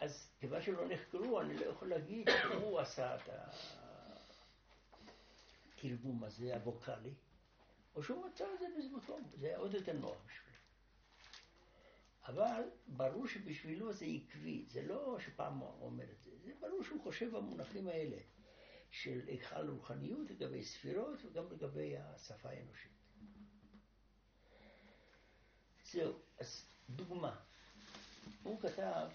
אז כיוון שלא נחקרו, אני לא יכול להגיד שהוא עשה את התרגום הזה, הווקאלי, או שהוא מצא את זה מקום, זה היה עוד יותר נוח בשבילו. אבל ברור שבשבילו זה עקבי, זה לא שפעם הוא אומר את זה, זה ברור שהוא חושב במונחים האלה של היכל רוחניות לגבי ספירות וגם לגבי השפה האנושית. זהו, אז דוגמה. הוא כתב,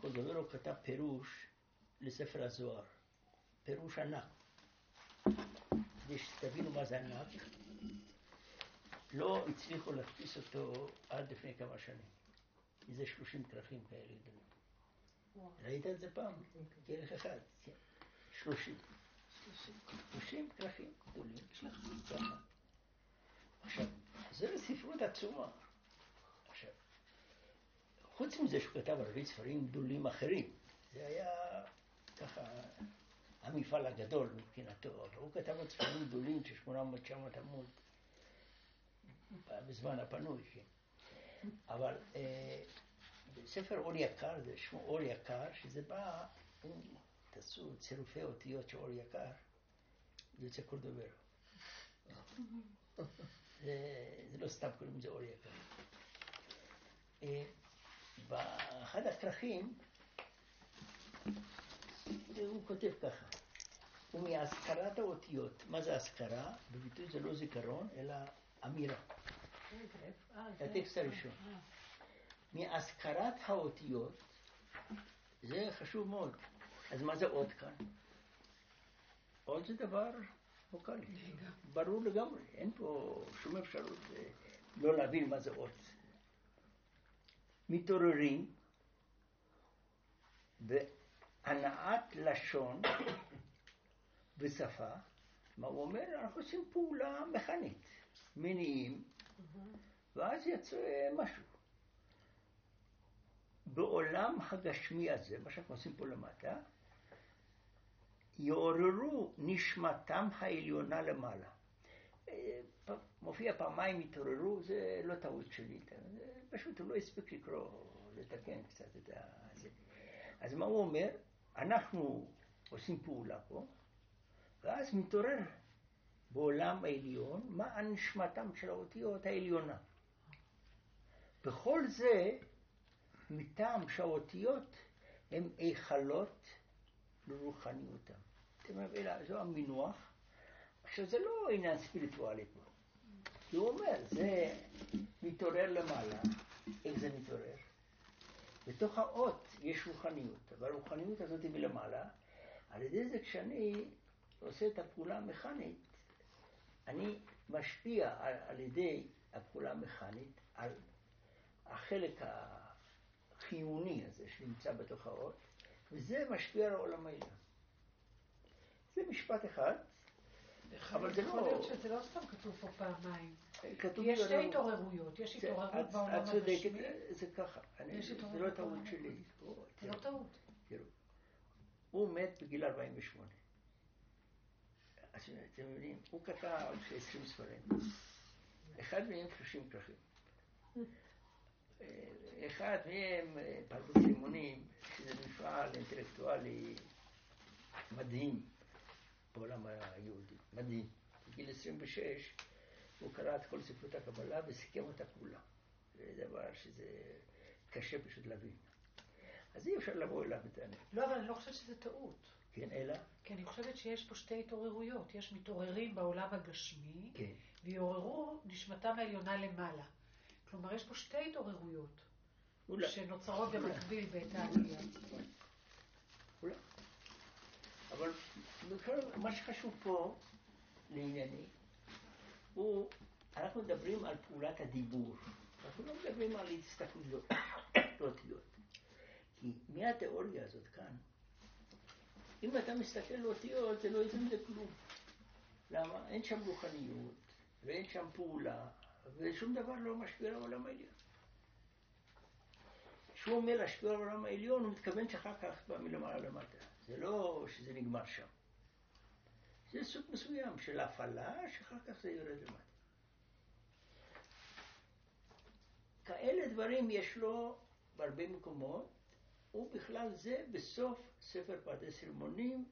קולדוברו כתב פירוש לספר הזוהר, פירוש ענק. כדי שתבינו מה זה ענק, לא הצליחו להדפיס אותו עד לפני כמה שנים. איזה שלושים כרכים כאלה גדולים. ראית את זה פעם? כרך אחד, כן. שלושים. שלושים כרכים גדולים. עכשיו, זה ספרות עצומה. חוץ מזה שהוא כתב הרבה ספרים גדולים אחרים, זה היה ככה המפעל הגדול מבחינתו, אבל הוא כתב עוד ספרים גדולים של 800-900 עמוד בזמן הפנוי, כן. אבל אה, ספר אור יקר, זה שמו אור יקר, שזה בא, אם תעשו צירופי אותיות של אור יקר, יוצא קורדוברו. זה, זה לא סתם קוראים לזה אור יקר. אה, באחד הכרכים הוא כותב ככה, ומהזכרת האותיות, מה זה הזכרה? בביטוי זה לא זיכרון, אלא אמירה. הטקסט הראשון. מהזכרת האותיות זה חשוב מאוד. אז מה זה אות כאן? אות זה דבר ווקאלי. ברור לגמרי, אין פה שום אפשרות אה, לא להבין מה זה אות. מתעוררים בהנעת לשון ושפה, מה הוא אומר? אנחנו עושים פעולה מכנית, מניעים, ואז יצא משהו. בעולם הגשמי הזה, מה שאנחנו עושים פה למטה, יעוררו נשמתם העליונה למעלה. מופיע פעמיים התעוררו, זה לא טעות שלי, זה פשוט הוא לא הספיק לקרוא, לתקן קצת את זה. אז מה הוא אומר? אנחנו עושים פעולה פה, ואז מתעורר בעולם העליון מה נשמתם של האותיות העליונה. בכל זה, מטעם שהאותיות הן היכלות לרוחניותם. אתם מבינים, זו המינוח. עכשיו, זה לא עניין ספיריטואלי פה. כי הוא אומר, זה מתעורר למעלה. איך זה מתעורר? בתוך האות יש רוחניות, אבל הרוחניות הזאת היא מלמעלה. על ידי זה כשאני עושה את הפעולה המכנית, אני משפיע על, על ידי הפעולה המכנית על החלק החיוני הזה שנמצא בתוך האות, וזה משפיע על העולם העליון. זה משפט אחד, אבל זה לא... יכול להיות שזה לא סתם כתוב פה פעמיים. כתוב יש שתי התעוררויות, יש התעוררות בעולם את צודקת, הגשמי. זה ככה. זה לא טעות שלי. הגשמי. זה לא טעות. תראו. הוא מת בגיל 48. אז אתם מבינים, הוא כתב 20 ספרים. אחד מהם 30 כרכים. אה, אחד מהם אה, פרדות רימונים, שזה מפעל אינטלקטואלי מדהים בעולם היהודי, מדהים. בגיל 26 הוא קרא את כל ספרות הקבלה וסיכם אותה כולה. זה דבר שזה קשה פשוט להבין. אז אי אפשר לבוא אליו בטענות. לא, אבל אני לא חושבת שזה טעות. כן, אלא? כי אני חושבת שיש פה שתי התעוררויות. יש מתעוררים בעולם הגשמי, כן. ויעוררו נשמתם העליונה למעלה. כלומר, יש פה שתי התעוררויות, אולי. שנוצרות במקביל בעת העלייה. אולי. אבל מה שחשוב פה לענייני, הוא, אנחנו מדברים על פעולת הדיבור. אנחנו לא מדברים על הסתכלויות. כי מהתיאוריה הזאת כאן, אם אתה מסתכל על אותיות, זה לא יתן לכלום. למה? אין שם רוחניות, ואין שם פעולה, ושום דבר לא משפיע על העולם העליון. כשהוא אומר להשפיע על העולם העליון, הוא מתכוון שאחר כך בא מלמעלה למטה. זה לא שזה נגמר שם. זה סוג מסוים של הפעלה, שאחר כך זה יורד למטה. כאלה דברים יש לו בהרבה מקומות, ובכלל זה בסוף ספר פרדס רימונים,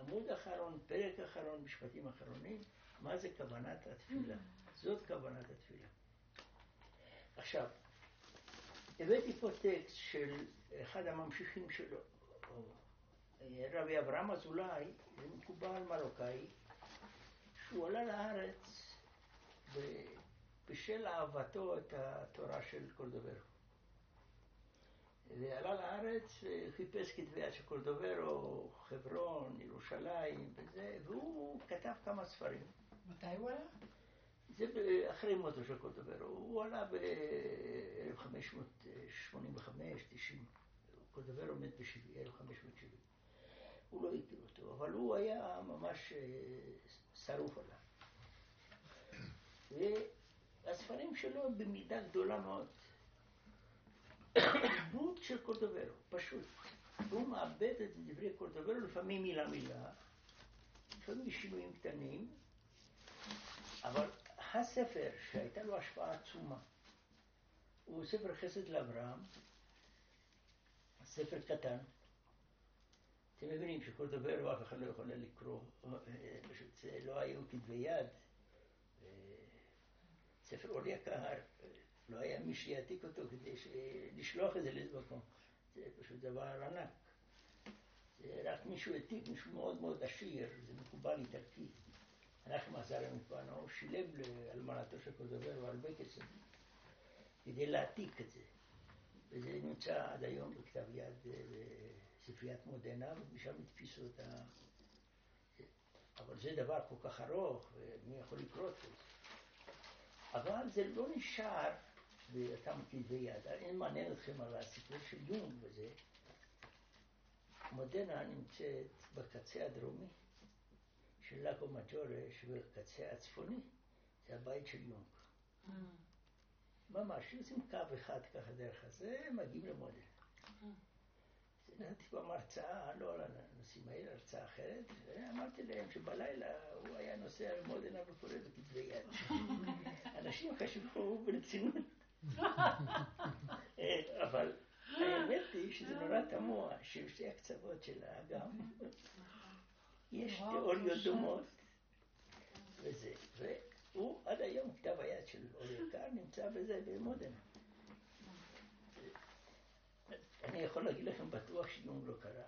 עמוד אחרון, פרק אחרון, משפטים אחרונים, מה זה כוונת התפילה. זאת כוונת התפילה. עכשיו, הבאתי פה טקסט של אחד הממשיכים שלו, רבי אברהם אזולאי, זה מקובל מרוקאי, שהוא עלה לארץ בשל אהבתו את התורה של קורדוברו. ועלה לארץ וחיפש כתבי יד של קורדוברו, חברון, ירושלים וזה, והוא כתב כמה ספרים. מתי הוא עלה? זה אחרי מותו של קורדוברו. הוא עלה ב-1585-90. קורדוברו מת ב-1570. הוא לא הכיר אותו, אבל הוא היה ממש אה, שרוף עליו. והספרים שלו במידה גדולה מאוד. דמות של קורדוברו, פשוט. הוא מאבד את דברי קורדוברו לפעמים מילה מילה, לפעמים בשינויים קטנים, אבל הספר שהייתה לו השפעה עצומה הוא ספר חסד לאברהם, ספר קטן. אתם מבינים שכל דבר אף אחד לא יכול לקרוא, פשוט זה לא היו כתבי יד. אה, ספר אור יקר, אה, לא היה מי שיעתיק אותו כדי לשלוח את זה לאיזה מקום. זה פשוט דבר ענק. זה רק מישהו העתיק, מישהו מאוד מאוד עשיר, זה מקובל איטלקי. אנחנו עזרנו מפנו, הוא שילם לאלמנתו של קורדוברו הרבה כסף כדי להעתיק את זה. וזה נמצא עד היום בכתב יד בספריית מודנה, ומשם הדפיסו את ה... אבל זה דבר כל כך ארוך, ומי יכול לקרוא את זה? אבל זה לא נשאר באותם כתבי יד. אם מעניין אתכם על הסיפור של יום וזה, מודנה נמצאת בקצה הדרומי של לקו מג'ורה, שבקצה הצפוני, זה הבית של יונג. ממש, יוצאים קו אחד ככה דרך הזה, מגיעים למודנה. נתתי פעם הרצאה, לא על הנושאים האלה, הרצאה אחרת, ואמרתי להם שבלילה הוא היה נוסע למודנה וקורא בכתבי יד. אנשים חשבו ברצינות. אבל האמת היא שזה נורא תמוה, שבשתי הקצוות של האגם יש תיאוריות דומות, וזה, והוא עד היום, כתב היד של אור יקר נמצא בזה במודנה. אני יכול להגיד לכם בטוח שיום לא קרה,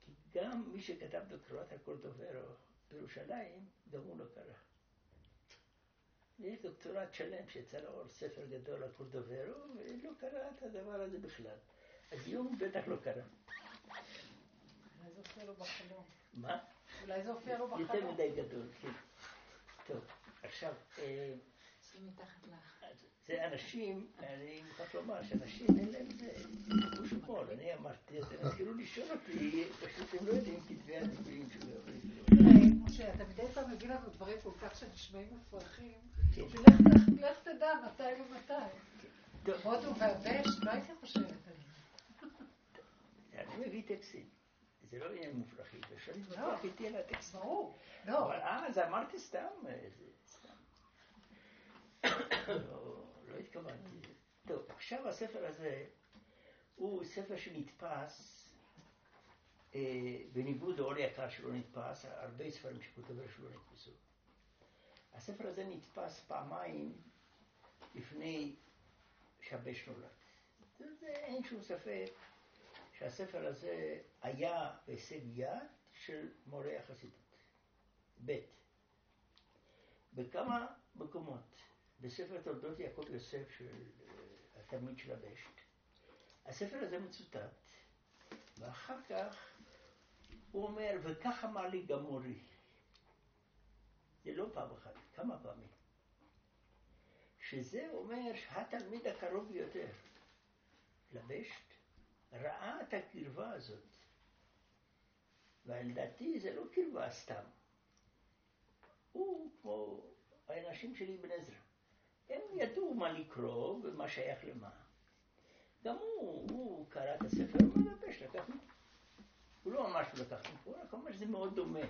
כי גם מי שכתב דוקטורט על קורדוברו בירושלים, גם הוא לא קרה. יש דוקטורט שלם שיצא לאור ספר גדול על קורדוברו, ולא קרה את הדבר הזה בכלל. אז יום בטח לא קרה. אולי זה הופיע לו בחלום. מה? אולי זה הופיע לו בחלום. יותר מדי גדול, כן. טוב, עכשיו, אה, מתחת ל... זה אנשים, אני מוכרח לומר שאנשים אין להם זה, חוש הומור. אני אמרתי, אתם התחילו לשאול אותי, פשוט הם לא יודעים כתבי הדיבורים שלו. משה, אתה מדי פעם מביא לנו דברים כל כך שנשמעים מופרכים, כן. שלך לך תדע מתי ומתי. הודו והבש, לא הייתי חושבת על זה. אני מביא טקסטים. זה לא עניין מופרכים, אפשר לא. להתווכח איתי על הטקסטים. ברור. לא, אבל אז אמרתי סתם, אה, סתם. לא, התכוונתי. טוב, עכשיו הספר הזה הוא ספר שנתפס אה, בניגוד לאור יקר שלא נתפס, הרבה ספרים שכותב שלא נתפסו. הספר הזה נתפס פעמיים לפני שהבש נולד. זה, אין שום ספק שהספר הזה היה בהישג יד של מורה החסידות. ב' בכמה מקומות, בספר תולדות יעקב יוסף של אה, התלמיד של הבשט, הספר הזה מצוטט, ואחר כך הוא אומר, וכך אמר לי גם מורי. זה לא פעם אחת, כמה פעמים. שזה אומר שהתלמיד הקרוב ביותר לבשט ראה את הקרבה הזאת. ולדעתי זה לא קרבה סתם. הוא כמו האנשים שלי בן עזרא. הם ידעו מה לקרוא ומה שייך למה. גם הוא, הוא קרא את הספר, הוא מלבש, לקח. הוא לא ממש לקח מפה, רק אומר שזה מאוד דומה.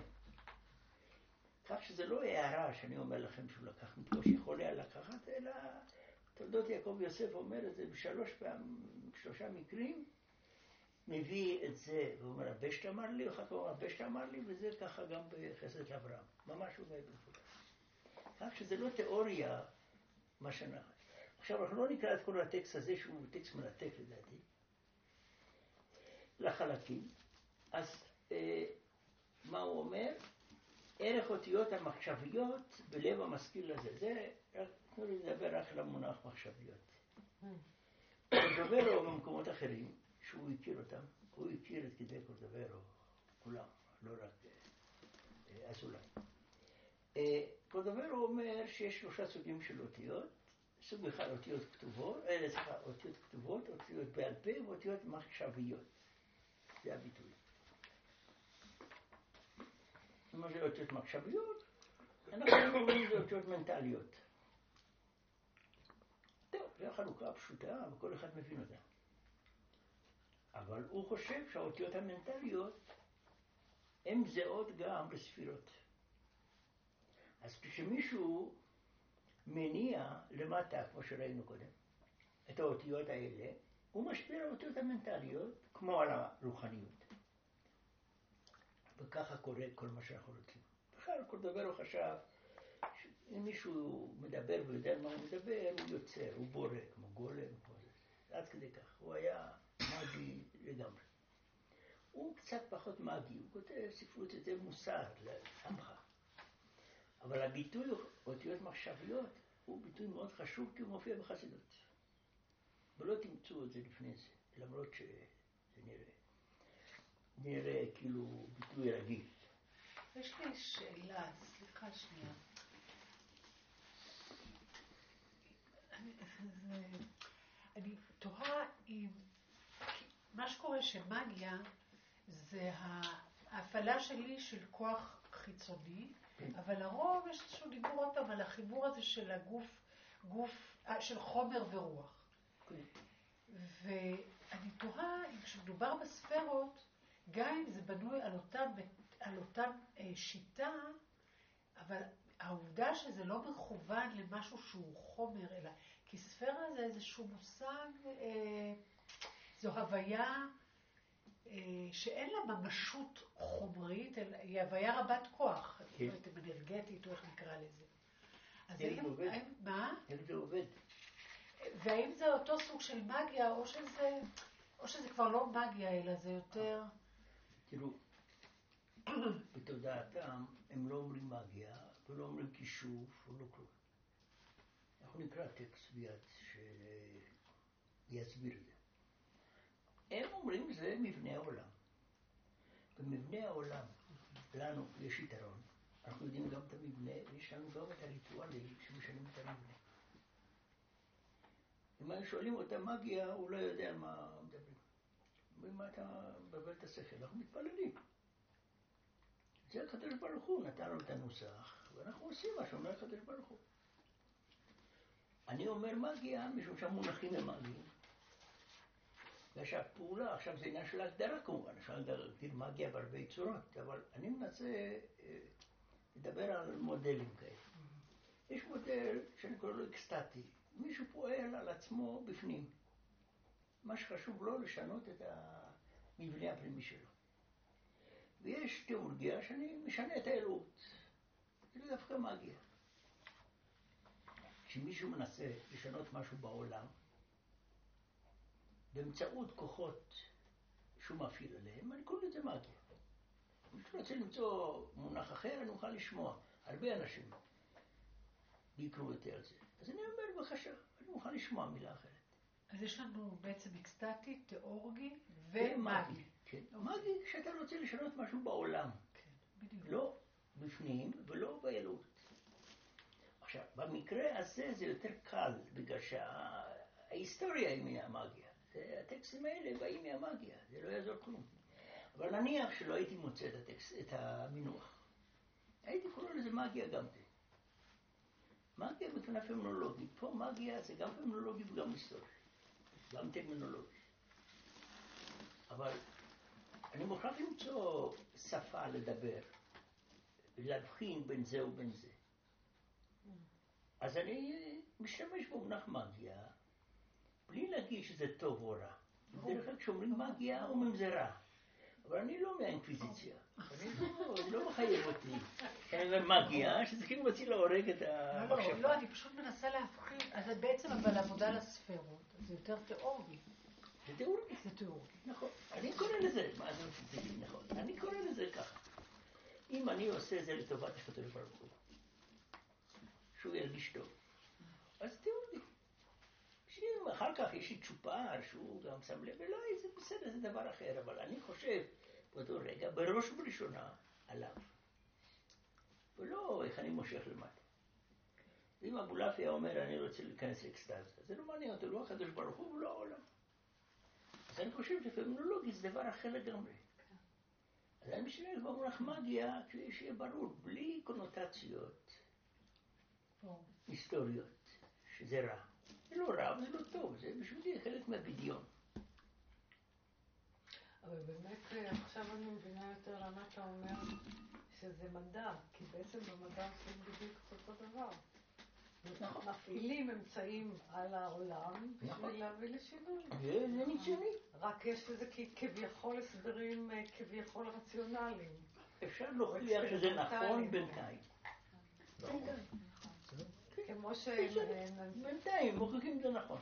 כך שזה לא הערה שאני אומר לכם שהוא לקח מפה, שיכול היה לקחת, אלא תולדות יעקב יוסף אומר את זה בשלוש פעמים, שלושה מקרים, מביא את זה, והוא אומר, הבשט אמר לי, אחר כך הוא אומר, הבשט אמר לי, וזה ככה גם בחסד לאברהם. ממש הוא אומר במפורש. כך שזה לא תיאוריה, מה שאנחנו... עכשיו, אנחנו לא נקרא את כל הטקסט הזה, שהוא טקסט מרתק לדעתי, לחלקים. אז אה, מה הוא אומר? ערך אותיות המחשביות בלב המשכיל הזה. זה, תנו לי לדבר רק על המונח מחשביות. קורדוברו במקומות אחרים, שהוא הכיר אותם, הוא הכיר את כתבי קורדוברו, כולם, לא רק אה, אזולאי. אה, קורדוברו אומר שיש שלושה סוגים של אותיות, סוג אחד אותיות כתובות, אה, סליחה, אותיות כתובות, אותיות בעל פה ואותיות מחשביות. זה הביטוי. מה זה אותיות מחשביות? אנחנו אומרים זה אותיות מנטליות. טוב, זו חלוקה פשוטה, וכל אחד מבין אותה. אבל הוא חושב שהאותיות המנטליות הן זהות גם בספירות. אז כשמישהו מניע למטה, כמו שראינו קודם, את האותיות האלה, הוא משפיע על האותיות המנטליות כמו על הרוחניות. וככה קורה כל מה שאנחנו רוצים. בכלל, כל דבר הוא חשב שאם מישהו מדבר ויודע מה הוא מדבר, הוא יוצר, הוא בורא, כמו גולם, כמו זה. עד כדי כך. הוא היה מגי לגמרי. הוא קצת פחות מגי, הוא כותב ספרות יותר מוסר, לעמך. אבל הביטוי אותיות מחשביות הוא ביטוי מאוד חשוב כי הוא מופיע בחסידות. ולא תמצאו את זה לפני זה, למרות שזה נראה, נראה כאילו ביטוי רגיל. יש לי שאלה, סליחה שנייה. אני, תוהה אם מה שקורה שמגיה זה ההפעלה שלי של כוח חיצוני, אבל לרוב יש איזשהו דיבור עוד פעם על החיבור הזה של הגוף, גוף, אה, של חומר ורוח. ואני תוהה אם כשמדובר בספרות, גם אם זה בנוי על אותה, על אותה אה, שיטה, אבל העובדה שזה לא מכוון למשהו שהוא חומר, אלא כי ספירה זה איזשהו מושג, אה, זו הוויה שאין לה ממשות חומרית, היא הוויה רבת כוח, כן. זאת אומרת, אנרגטית, או איך נקרא לזה. אז? האם- מה? איך זה עובד? והאם זה אותו סוג של מגיה, או שזה, או שזה כבר לא מגיה, אלא זה יותר... תראו, בתודעתם הם לא אומרים מגיה ולא אומרים כישוף ולא כלום. אנחנו נקרא טקסט ביד שיסביר את זה. הם אומרים זה מבנה העולם. במבנה העולם לנו יש יתרון. אנחנו יודעים גם את המבנה, ויש לנו גם את הריטואלים שמשנים את המבנה. אם שואלים אותה מגיה, הוא לא יודע מה מדברים. אומרים, מה אתה מבלבל את השכל? אנחנו מתפללים. זה הקדוש ברוך הוא נתן לנו את הנוסח, ואנחנו עושים מה שאומר הקדוש ברוך הוא. אני אומר מגיה, משום שהמונחים הם מגיים. ושהפעולה, עכשיו זה עניין של הגדרה כמובן, אפשר להגדיר מגיה בהרבה צורות, אבל אני מנסה אה, לדבר על מודלים כאלה. יש מודל שאני קורא לו אקסטטי, מישהו פועל על עצמו בפנים. מה שחשוב לו לשנות את המבנה הפנימי שלו. ויש תיאורגיה שאני משנה את האלוהות. זה דווקא מגיה. כשמישהו מנסה לשנות משהו בעולם, באמצעות כוחות שהוא מפעיל עליהם, אני קורא לזה מגיה. אם אתה רוצה למצוא מונח אחר, אני מוכן לשמוע. הרבה אנשים ביקרו אותי על זה. אז אני אומר, בבקשה, אני מוכן לשמוע מילה אחרת. אז יש לנו בעצם אקסטטי, תיאורגי ומאגי. כן. מגי כשאתה רוצה לשנות משהו בעולם. כן, בדיוק. לא בפנים ולא באלוהות. עכשיו, במקרה הזה זה יותר קל, בגלל שההיסטוריה היא. זה- הטקסטים האלה באים מהמאגיה, זה לא יעזור כלום. אבל נניח שלא הייתי מוצא את, הטקסט, את המינוח. הייתי קורא לזה מאגיה גם כן. מאגיה מבחינה פמינולוגית. פה מאגיה זה גם פמינולוגי וגם היסטורי. גם טרמינולוגי. אבל אני מוכרח למצוא שפה לדבר, להבחין בין זה ובין זה. אז אני משתמש במונח מגיה, בלי להגיד שזה טוב או רע. בדרך כלל כשאומרים מגיה, אומרים זה רע. אבל אני לא מהאינקוויזיציה. אני לא, זה לא מחייב אותי. כשאני אומר מגיה, שזה כאילו מציל להורג את לא, לא, המחשבה. לא, אני פשוט מנסה להבחין, אז בעצם אבל עבודה לספירות, זה יותר תיאורגי, זה תיאורגי. זה תיאורגי. נכון. אני קורא לזה, מה זה רציתי, נכון. אני קורא לזה ככה. אם אני עושה זה לטובת הקדוש ברוך הוא, שהוא ירגיש טוב, אז תיאורי. שאם אחר כך יש לי צ'ופר שהוא גם שם לב אליי, זה בסדר, זה דבר אחר, אבל אני חושב באותו רגע, בראש ובראשונה, עליו. ולא איך אני מושך למטה. ואם אבולעפיה אומר, אני רוצה להיכנס לאקסטאזה, זה לא מעניין אותו, לא הקדוש ברוך הוא ולא העולם. אז אני חושב שפמינולוגי זה דבר אחר לגמרי. אז אני משתמש במונח מגיה, כדי שיהיה ברור, בלי קונוטציות. היסטוריות, שזה רע. זה לא רע, אבל זה לא טוב, זה בשבילי חלק מהבדיון. אבל באמת אה, עכשיו אני מבינה יותר למה אתה אומר שזה מדע, כי בעצם במדע עושים בדיוק את אותו דבר. נכון. מפעילים אמצעים על העולם נכון. בשביל להביא לשינוי. זה ניסיוני. רק יש לזה כביכול הסברים אה, כביכול רציונליים. אפשר להוכיח שזה נכון בינתיים. כמו בינתיים מוכיחים את זה נכון.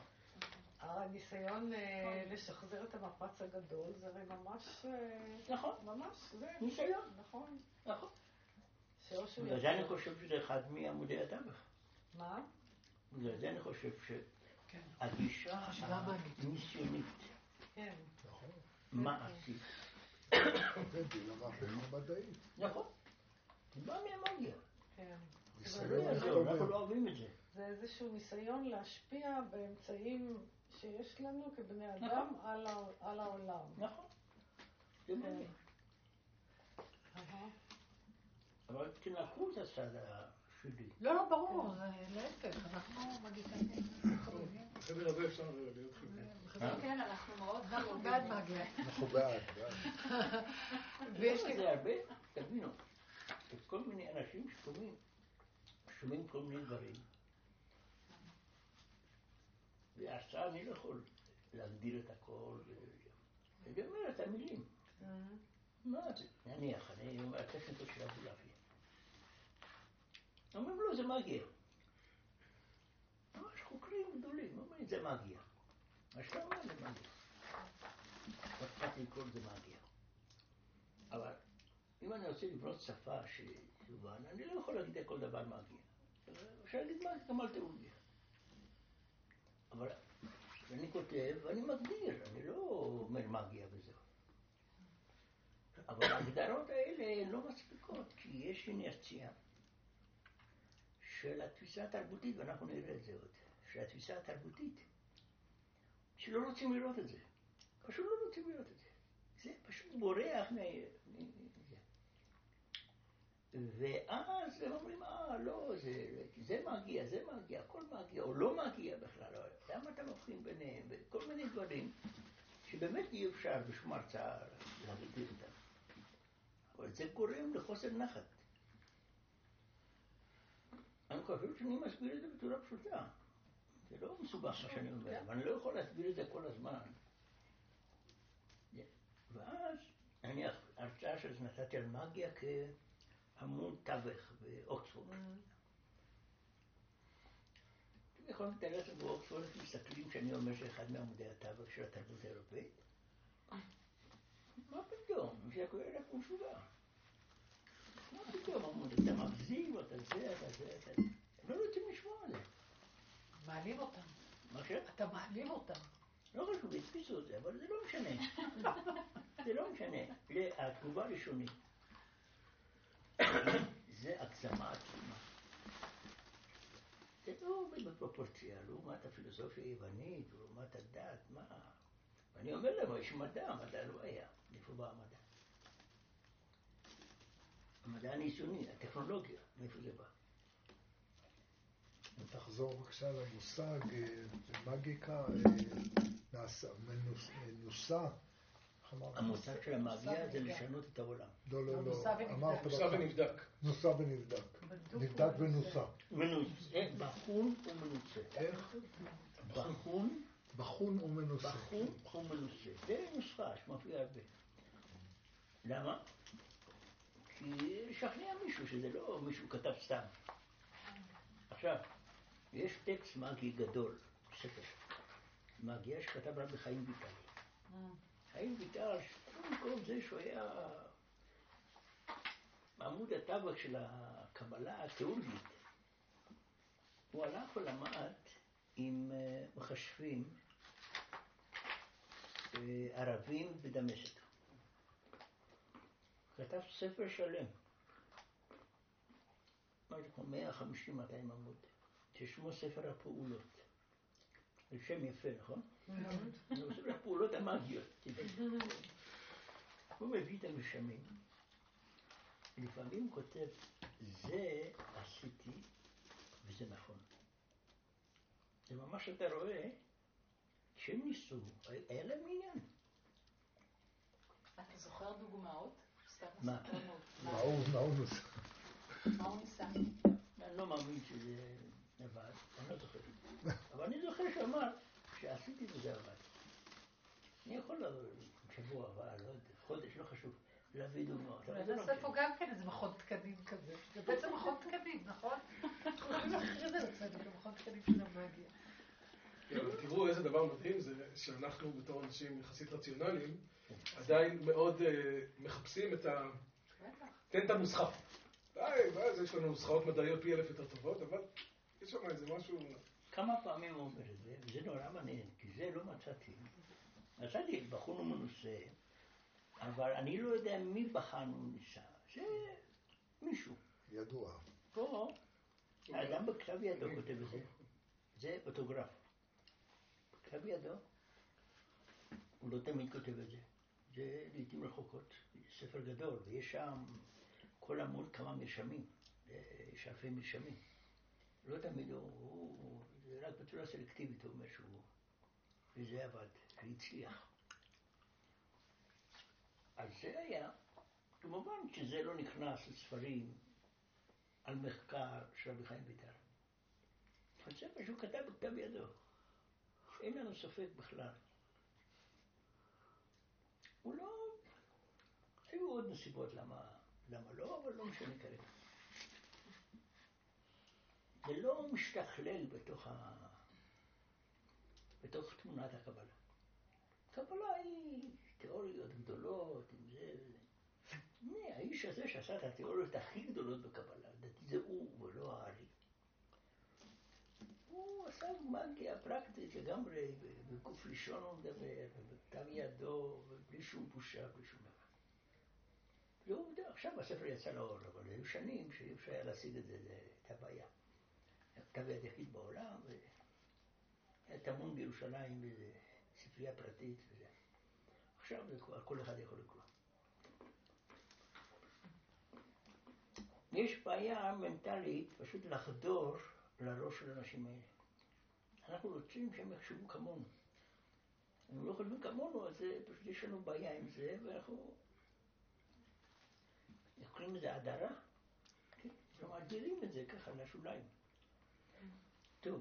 שהניסיון אה, לשחזר את המפץ הגדול זה הרי ממש, אה, נכון, ממש זה, ניסיון. נכון. נכון. בגלל זה אני חושב שזה אחד מעמודי התווך. מה? בגלל זה אני חושב כן. הגישה חשיבה מאגית. הניסיונית, כן. נכון. מעשית. נכון. זה בא מהמאגיה. כן. זה לא אנחנו. לא אוהבים את זה. זה איזשהו ניסיון להשפיע באמצעים שיש לנו כבני אדם על, ה... על העולם. נכון. זה כן. אבל תנקו את הצד השלי. לא, לא, ברור, זה להפך, אנחנו מגיטנים. בחדר הזה אפשר להיות חיובי. כן, אנחנו מאוד. בעד מגיה. אנחנו בעד, בעד. ויש יש לי... לזה הרבה, תבינו, יש כל מיני אנשים ששומעים, שומעים כל מיני דברים. וההרצאה אני לא יכול להגדיר את הכל. ו- אני אומר את המילים. מה זה? נניח, אני אומר, הטכניקות של אבולעפיה. אומרים לו, זה מגיה. ממש חוקרים גדולים, אומרים, זה מגיה. מה שאתה אומר זה מגיה. לא אכפת לי לקרוא לזה מגיה. אבל אם אני רוצה לבנות שפה שתובן, אני לא יכול להגיד כל דבר מגיה. אפשר להגיד מגיה גם על תיאולוגיה. אבל כשאני כותב, אני מגדיר, אני לא אומר מגיה וזהו. אבל ההגדרות האלה לא מספיקות, כי יש אינרציה של התפיסה התרבותית, ואנחנו נראה את זה עוד, של התפיסה התרבותית, שלא רוצים לראות את זה. פשוט לא רוצים לראות את זה. זה פשוט בורח מ... ואז הם אומרים, אה, לא, זה, זה מגיע, זה מגיע, הכל מגיע, או לא מגיע בכלל. או- למה אתה מבחין ביניהם? וכל מיני דברים שבאמת אי אפשר בשום הרצאה להגדיר אותם. אבל זה גורם לחוסר נחת. אני חושב שאני מסביר את זה בצורה פשוטה. זה לא מסובך מה שאני אומר, אבל אני לא יכול להסביר את זה כל הזמן. ואז, נניח, הרצאה שנתתי על מגיה כעמוד תווך באוקספורד. אתם יכולים לתאר לכם באוקספורד, מסתכלים שאני אומר שאחד מעמודי התווך של התרבות האירופאית? מה פתאום? זה קורה רק משוגע. מה פתאום, עמוד, אתה מגזים, אתה זה, אתה זה, אתה זה. הם לא רוצים לשמוע על זה. מעלים אותם. מה ש... אתה מעלים אותם. לא חשוב, הדפיסו את זה, אבל זה לא משנה. זה לא משנה. התגובה הראשונית. זה הגזמה עצומה. זה לא עומד בפרופורציה לעומת הפילוסופיה היוונית, לעומת הדת, מה? ואני אומר להם, יש מדע, המדע לא היה. מאיפה בא המדע? המדע הניסיוני, הטכנולוגיה, מאיפה זה בא? תחזור בבקשה למושג אה, מגיקה, אה, נוסה. המושג של המאגיה זה לשנות את העולם. לא, לא, נוסה לא. נוסע. ונבדק. נוסה ונבדק. נבדק. מנוסה, בחון ומנוסה. איך? בחון, בחון ומנוסה. בחון ומנוסה. זה נוסחה שמופיעה הרבה. למה? כי לשכנע מישהו שזה לא מישהו כתב סתם. עכשיו, יש טקסט מאגי גדול, ספר, מאגיה שכתב רבי חיים ויטל. חיים ויטל, כל זה שהוא היה עמוד התווך של הקבלה התיאולוגית. הוא הלך ולמד עם אה, מחשבים אה, ערבים בדמשק. כתב ספר שלם, משהו כמו 150-200 עמוד, ששמו ספר הפעולות. זה שם יפה, נכון? זה ספר הפעולות המאגיות. הוא מביא את המרשמים. לפעמים הוא כותב, זה עשיתי וזה נכון. זה ממש אתה רואה שהם ניסו, היה להם עניין. אתה זוכר דוגמאות? מה? מה- נאור, נאור נוסה. מה הוא ניסה? אני לא מאמין שזה עבד, אני לא זוכר. אבל אני זוכר שאמר שעשיתי וזה עבד. אני יכול לבוא שבוע הבא, לא יודע, חודש, לא חשוב, להביא דוגמאות. לא נעשה משנה. פה גם כן איזה מכון תקנים כזה. זה בעצם מכון תקנים, נכון? אנחנו יכולים להכריז על עצמנו כמכון תקנים של המאגיה. כן, אבל תראו איזה דבר מדהים זה שאנחנו בתור אנשים יחסית רציונליים עדיין מאוד אה, מחפשים את ה... תן את הנוסחה. די, ואז יש לנו נוסחאות מדעיות פי אלף יותר טובות, אבל יש שם איזה משהו כמה פעמים הוא אומר את זה, וזה נורא מעניין, כי זה לא מצאתי. מצאתי בחור מנוסה, אבל אני לא יודע מי בחרנו ניסה. זה מישהו. ידוע. פה, האדם בכתב ידו כותב את זה. זה אוטוגרף. בכתב ידו. הוא לא תמיד כותב את זה. זה לעיתים רחוקות. ספר גדול, ויש שם כל עמוד כמה מרשמים. יש אלפי מרשמים. לא תמיד הוא, הוא, זה רק בצורה סלקטיבית הוא אומר שהוא, וזה עבד, והצליח. אז זה היה, כמובן שזה לא נכנס לספרים על מחקר של רבי חיים ויטל. אבל זה מה שהוא כתב בכתב ידו. אין לנו ספק בכלל. הוא לא... היו עוד נסיבות למה, למה לא, אבל לא משנה כרגע. זה לא משתכלל בתוך, ה... בתוך תמונת הקבלה. קבלה היא תיאוריות גדולות, עם זה... הנה, האיש הזה שעשה את התיאוריות הכי גדולות בקבלה, לדעתי זה הוא ולא הארי. הוא עשה מגיה פרקטית לגמרי, בגוף ראשון הוא מדבר, ובכתב ידו, ובלי שום בושה, בלי שום דבר. ועובדה, עכשיו הספר יצא לאור, אבל היו שנים שאי אפשר היה להשיג את זה, זה הייתה בעיה. כתב יד יחיד בעולם, והיה טמון בירושלים באיזה ספרייה פרטית וזה. עכשיו זה כבר, כל אחד יכול לקרוא. יש בעיה מנטלית פשוט לחדור לראש של האנשים האלה. אנחנו רוצים שהם יחשבו כמונו. הם לא חושבים כמונו, אז פשוט יש לנו בעיה עם זה, ואנחנו... קוראים לזה הדרה? כן? אנחנו מאדירים את זה ככה לשוליים. טוב,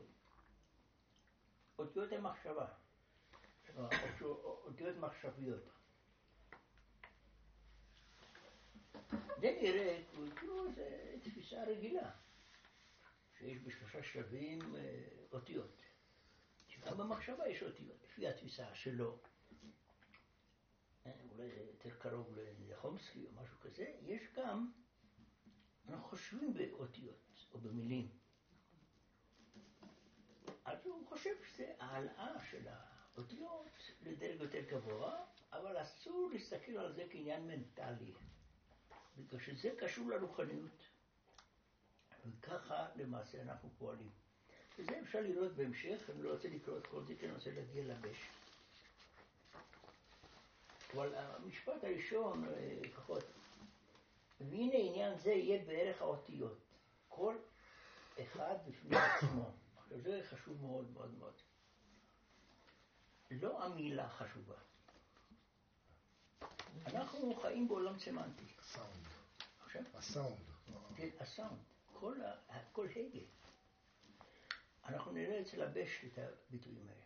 אותיות המחשבה, אותיות מחשביות. זה נראה כאילו תפיסה רגילה, שיש בשלושה שלבים אותיות. שגם במחשבה יש אותיות, לפי התפיסה שלו. אולי זה יותר קרוב לחומסקי או משהו כזה, יש גם, אנחנו חושבים באותיות או במילים. אז הוא חושב שזה העלאה של האותיות לדרג יותר גבוה, אבל אסור להסתכל על זה כעניין מנטלי, בגלל שזה קשור לרוחניות. וככה למעשה אנחנו פועלים. וזה אפשר לראות בהמשך, אני לא רוצה לקרוא את כל זה, כי אני רוצה להגיע לבש. אבל המשפט הראשון, לפחות, והנה עניין זה יהיה בערך האותיות. כל אחד בפני עצמו. זה חשוב מאוד מאוד מאוד. לא המילה חשובה. אנחנו חיים בעולם סמנטי. הסאונד. עכשיו? הסאונד. כן, הסאונד. כל, כל הגה. אנחנו נראה אצל הבש את הביטויים האלה.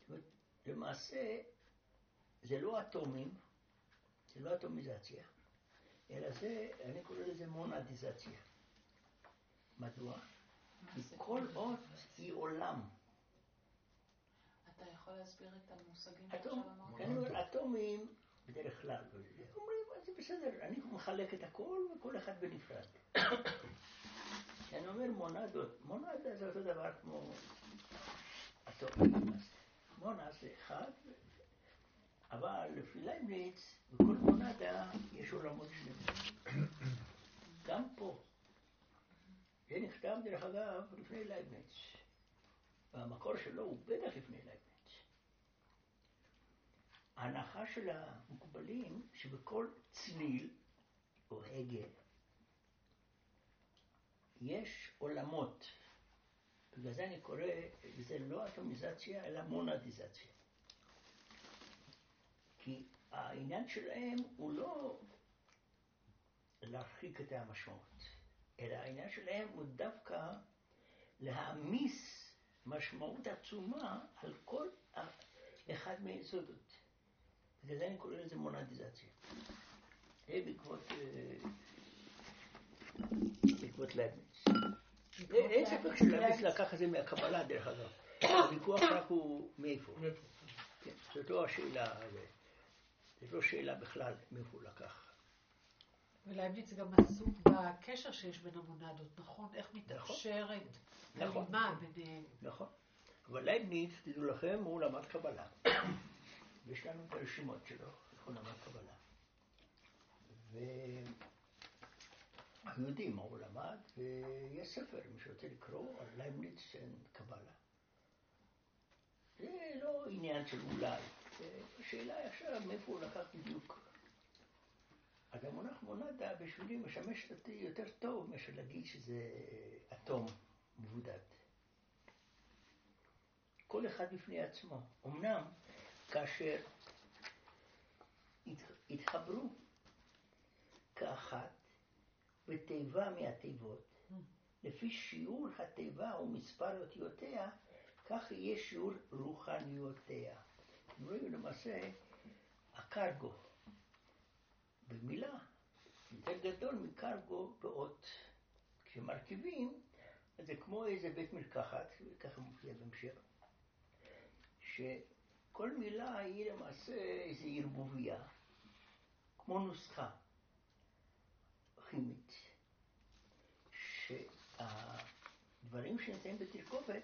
זאת אומרת, למעשה, זה לא אטומים, זה לא אטומיזציה, אלא זה, אני קורא לזה מונדיזציה. מדוע? כי כל אות היא עולם. אתה יכול להסביר את המושגים אטום, שעכשיו אמרת? אני אומר, אטומים, בדרך כלל, אומרים, זה בסדר, אני מחלק את הכל וכל אחד בנפרד. אני אומר מונדות, מונדה זה אותו דבר כמו אטום. מונדה זה אחד, אבל לפי לייבניץ, בכל מונדה יש עולמות שלמים. גם פה. זה נכתב, דרך אגב, לפני לייבניץ. והמקור שלו הוא בטח לפני לייבניץ. ההנחה של המקובלים, שבכל צליל או הגה יש עולמות. בגלל זה אני קורא לזה לא אטומיזציה, אלא מונדיזציה. כי העניין שלהם הוא לא להרחיק את המשמעות, אלא העניין שלהם הוא דווקא להעמיס משמעות עצומה על כל אחד מהיסודות. בגלל זה אני קורא לזה מונדיזציה. זה בעקבות, בעקבות לייבניץ. אין ספק שלייבניץ לקח את זה מהקבלה, דרך אגב. הוויכוח רק הוא מאיפה. כן, זאת לא השאלה, זאת לא שאלה בכלל מאיפה הוא לקח. ולייבניץ גם עסוק בקשר שיש בין המונדות, נכון? איך מתאפשרת נכון. הלימה ביניהם. נכון. אבל לייבניץ, תדעו לכם, הוא למד קבלה. יש לנו את הרשימות שלו, הוא למד קבלה. ויודעים מה הוא למד, ויש ספר, מי שרוצה לקרוא, על לייבניץ אין קבלה. זה לא עניין של אולי, זה שאלה עכשיו מאיפה הוא לקח בדיוק. אז המונח מונדה בשבילי משמש אותי יותר טוב מאשר להגיד שזה אטום מבודד. כל אחד בפני עצמו. אמנם כאשר הת- התחברו כאחת בתיבה מהתיבות, לפי שיעור התיבה ומספר אותיותיה, כך יהיה שיעור רוחניותיה. אתם רואים למעשה, הקרגו במילה יותר גדול מקרגו באות. כשמרכיבים, אז זה כמו איזה בית מרקחת, וככה מופיע בהמשך, שכל מילה היא למעשה איזו ערבוביה, כמו נוסחה כימית, שהדברים שנמצאים בתרכובת,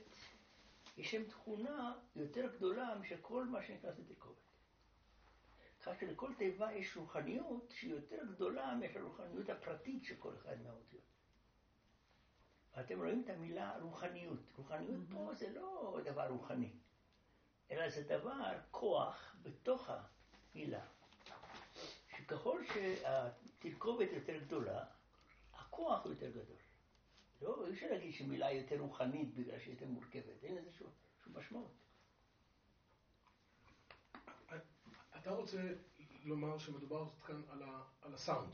יש להם תכונה יותר גדולה משל כל מה שנכנס לתרכובת. כך שלכל תיבה יש רוחניות שהיא יותר גדולה מאשר הרוחניות הפרטית של כל אחד מהאותיות. ואתם רואים את המילה רוחניות. רוחניות פה זה לא דבר רוחני, אלא זה דבר, כוח, בתוך המילה. שככל שהתרכובת יותר גדולה, הכוח הוא יותר גדול. לא, אי אפשר להגיד שמילה יותר רוחנית בגלל שהיא יותר מורכבת, אין לזה שום, שום משמעות. אתה רוצה לומר שמדובר כאן על, ה, על הסאונד.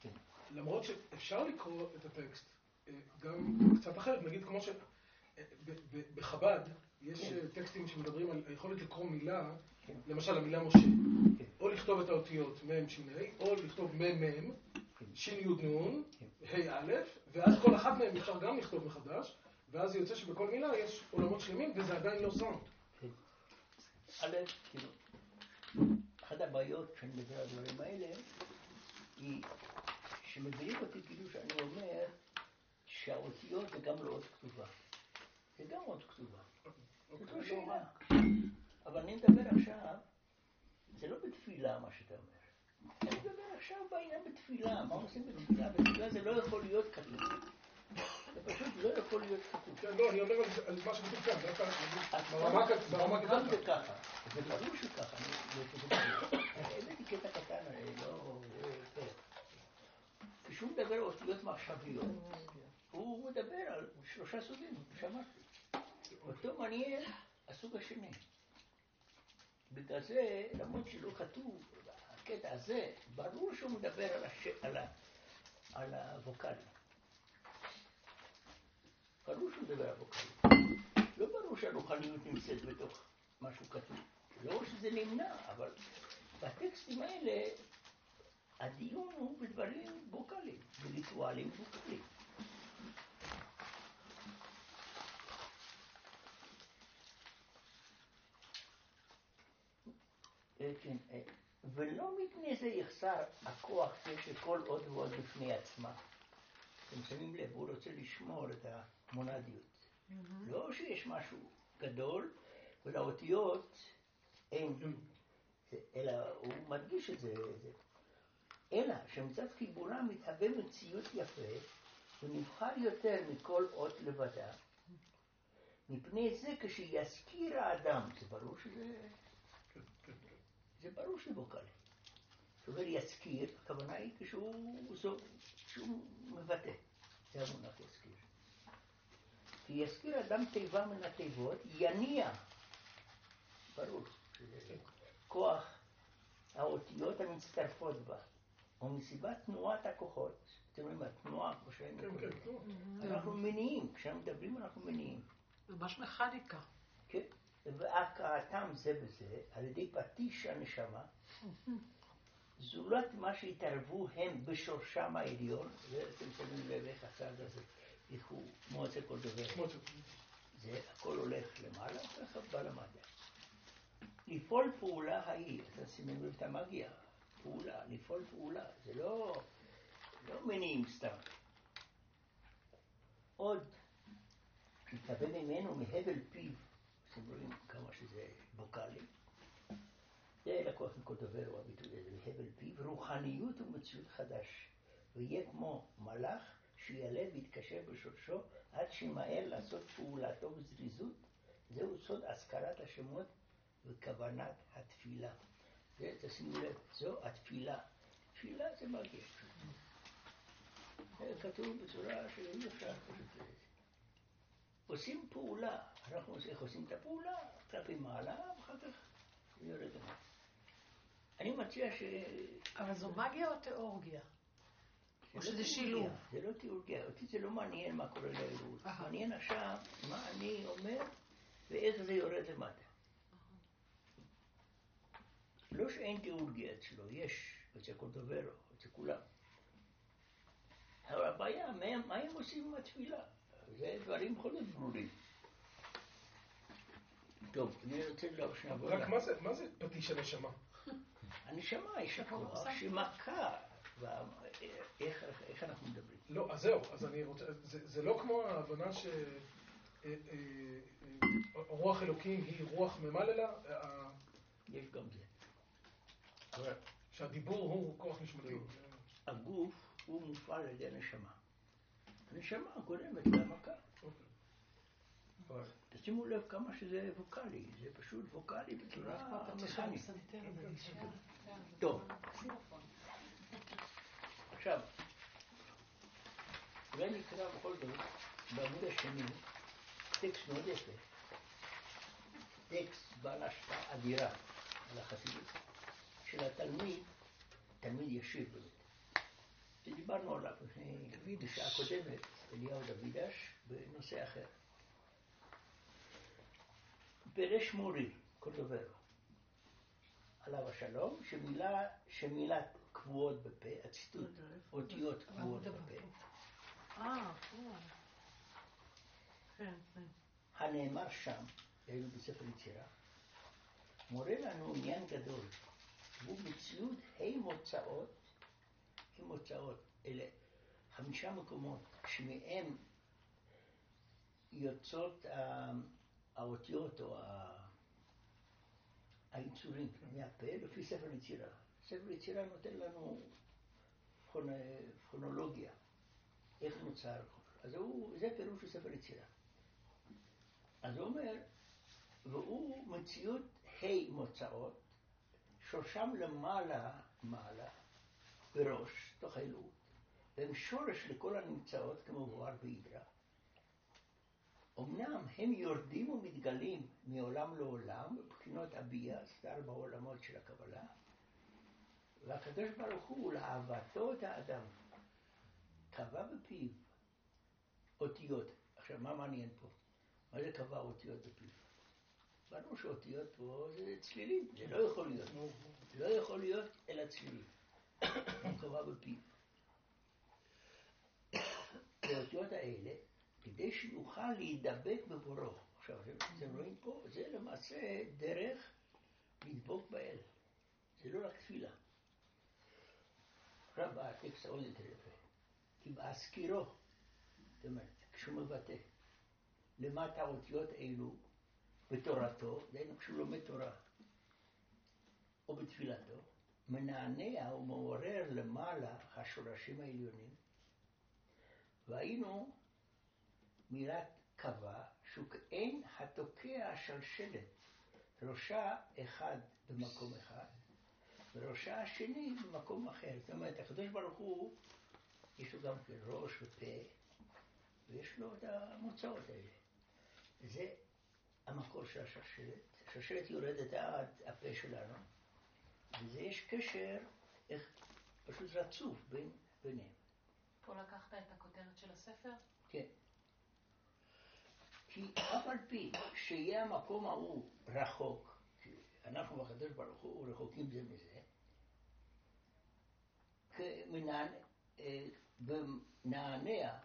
כן. למרות שאפשר לקרוא את הטקסט אה, גם קצת אחרת, נגיד כמו שבחב"ד יש כן. אה, טקסטים שמדברים על היכולת לקרוא מילה, כן. למשל המילה משה, כן. או לכתוב את האותיות מ' ש' ה', או לכתוב מ' מ', ש' י' נ', ה' א', ואז כל אחת מהן אפשר גם לכתוב מחדש, ואז יוצא שבכל מילה יש עולמות שלמים וזה עדיין לא סאונד. א', כאילו, אחת הבעיות כשאני מדבר על הדברים האלה, היא שמבינים אותי כאילו שאני אומר שהאותיות זה גם לא אות כתובה. זה גם אות כתובה. זאת לא שאלה. אבל אני מדבר עכשיו, זה לא בתפילה מה שאתה אומר. אני מדבר עכשיו בעניין בתפילה. מה עושים בתפילה? בתפילה זה לא יכול להיות כתוב. זה פשוט לא יכול להיות כתוב. כן, לא, אני אומר על מה שכתוב כאן, ברמה כ- ברמה גם זה. ככה, זה ברור שככה. הבאתי קטע קטן, לא... כשהוא מדבר על אותיות מחשביות, הוא מדבר על שלושה סוגים, שאמרתי. אותו מעניין הסוג השני. בגלל זה, למרות שלא כתוב, הקטע הזה, ברור שהוא מדבר על, הש... על, ה... על הווקאלים. ברור שהוא מדבר על הווקאלים. לא ברור שהרוחניות נמצאת בתוך משהו כתוב. לא שזה נמנע, אבל בטקסטים האלה הדיון הוא בדברים ווקאליים, בריטואלים ווקאליים. אה, כן, אה, ולא מפני זה יחסר הכוח שיש לכל עוד ועוד בפני עצמה. אתם שמים לב, הוא רוצה לשמור את המונדיות. לא שיש משהו גדול, ולאותיות אין, אלא הוא מדגיש את זה. אלא שמצד חיבורם מתהווה מציאות יפה, ונבחר יותר מכל אות לבדה. מפני זה כשיזכיר האדם, זה ברור שזה... זה ברור שזה ווקאלי. זאת אומרת, יזכיר, הכוונה היא כשהוא מבטא. זה המונח יזכיר. כי יזכיר אדם תיבה מן התיבות, יניע. ברור. כוח האותיות המצטרפות בה. ומסיבת תנועת הכוחות, אתם רואים, התנועה, כמו שהיינו נו. אנחנו מניעים, כשאנחנו מדברים אנחנו מניעים. ממש מכניקה. כן, והכרעתם זה בזה, על ידי פטיש הנשמה, זולת מה שהתערבו הם בשורשם העליון, ואתם שמים לב איך הצד הזה, איך הוא מועצה כל דובר, כמו זה הכל הולך למעלה, ככה בא למטה. לפעול פעולה ההיא, אתה שימים לב את המאגיה, פעולה, לפעול פעולה, זה לא, לא מניעים סתם. עוד, מתהווה ממנו מהבל פיו, אתם רואים כמה שזה ווקאלי. זה לקוח מכל דובר, הוא הביטוי הזה, מהבל פיו, רוחניות ומציאות חדש. ויהיה כמו מלאך שיעלה ויתקשר בשורשו עד שימהר לעשות פעולתו בזריזות. זהו סוד השכרת השמות וכוונת התפילה. זה, תשימו לב, זו התפילה. תפילה זה מגיע. זה כתוב בצורה שאי אפשר פשוט... עושים פעולה, אנחנו עושים את הפעולה? כלפי מעלה, ואחר כך יורד. אני מציע ש... אבל זו מגיה או תיאורגיה? או שזה שילוב? זה לא תיאורגיה, אותי זה לא מעניין מה קורה לאלוהות. מעניין עכשיו מה אני אומר ואיך זה יורד למטה. לא שאין תיאורגיה אצלו, יש, אצל כל דובר, אצל כולם. אבל הבעיה, מה, מה הם עושים עם התפילה? זה דברים בכל זאת ברורים. טוב, אני רוצה לדבר שנייה. בוא רק מה זה- מה זה פטיש הנשמה? הנשמה היא הכוח שמכה, וה- איך איך אנחנו מדברים? לא, אז זהו, אז אני רוצה, זה, זה לא כמו ההבנה ש... אה, אה, אה, רוח אלוקים היא רוח ממללה, יש גם זה. שהדיבור הוא כוח נשמתי. הגוף הוא מופעל על ידי הנשמה. הנשמה גורמת להמכה. אוקיי. אבל תשימו לב כמה שזה ווקאלי, זה פשוט ווקאלי בצורה מכנית. טוב, עכשיו, אולי נקרא בכל זאת בעמוד השני טקסט מאוד יפה, טקסט בעל השפעה אדירה על החסידות, של התלמיד, תלמיד ישיר באמת, שדיברנו עליו לפני בשעה קודמת, אליהו דוידש, בנושא אחר. פירש מורי, כל דובר, עליו השלום, שמילה, שמילת קבועות בפה, הציטוט, אותיות קבועות בפה, אה. כן, כן. הנאמר שם, אלו בספר יצירה, מורה לנו עניין גדול, והוא מציאות ה' מוצאות, ה' מוצאות, אלה חמישה מקומות שמהם יוצאות האותיות או היצורים מהפה לפי ספר יצירה. ספר יצירה נותן לנו כרונולוגיה, איך נוצר, אז הוא, זה פירוש של ספר יצירה. אז הוא אומר, והוא מציאות ה' מוצאות, שורשם למעלה, מעלה, בראש, תוך האלוהות, והם שורש לכל הנמצאות כמבואר בהידרה. אמנם הם יורדים ומתגלים מעולם לעולם מבחינות הביאה, זה ארבע עולמות של הקבלה, והקדוש ברוך הוא, לאהבתו את האדם, קבע בפיו אותיות. עכשיו, מה מעניין פה? מה זה קבע אותיות בפיו? ברור שאותיות פה זה צלילים, זה לא יכול להיות. זה לא יכול להיות אלא צלילים. הוא קבע בפיו. האותיות האלה, כדי שיוכל להידבק בבורו. עכשיו, אתם רואים פה, זה למעשה דרך לדבוק באל. זה לא רק תפילה. בא הטקסט העוד יותר יפה. כי בהזכירו, זאת אומרת, כשהוא מבטא למטה האותיות אלו בתורתו, דהיינו כשהוא לומד תורה, או בתפילתו, מנענע ומעורר למעלה השורשים העליונים, והיינו מילת קבע, שהוא כאין התוקע שלשלת, ראשה אחד במקום אחד, וראשה השני במקום אחר. זאת אומרת, הקדוש ברוך הוא, יש לו גם כן ראש ופה, ויש לו את המוצאות האלה. זה המקור של השרשרת. השרשרת יורדת עד הפה שלנו, וזה יש קשר איך, פשוט רצוף בין, ביניהם. פה לקחת את הכותרת של הספר? כן. כי אף על פי שיהיה המקום ההוא רחוק, כי אנחנו והקדוש ברוך הוא רחוקים זה מזה, כמנענע- אה,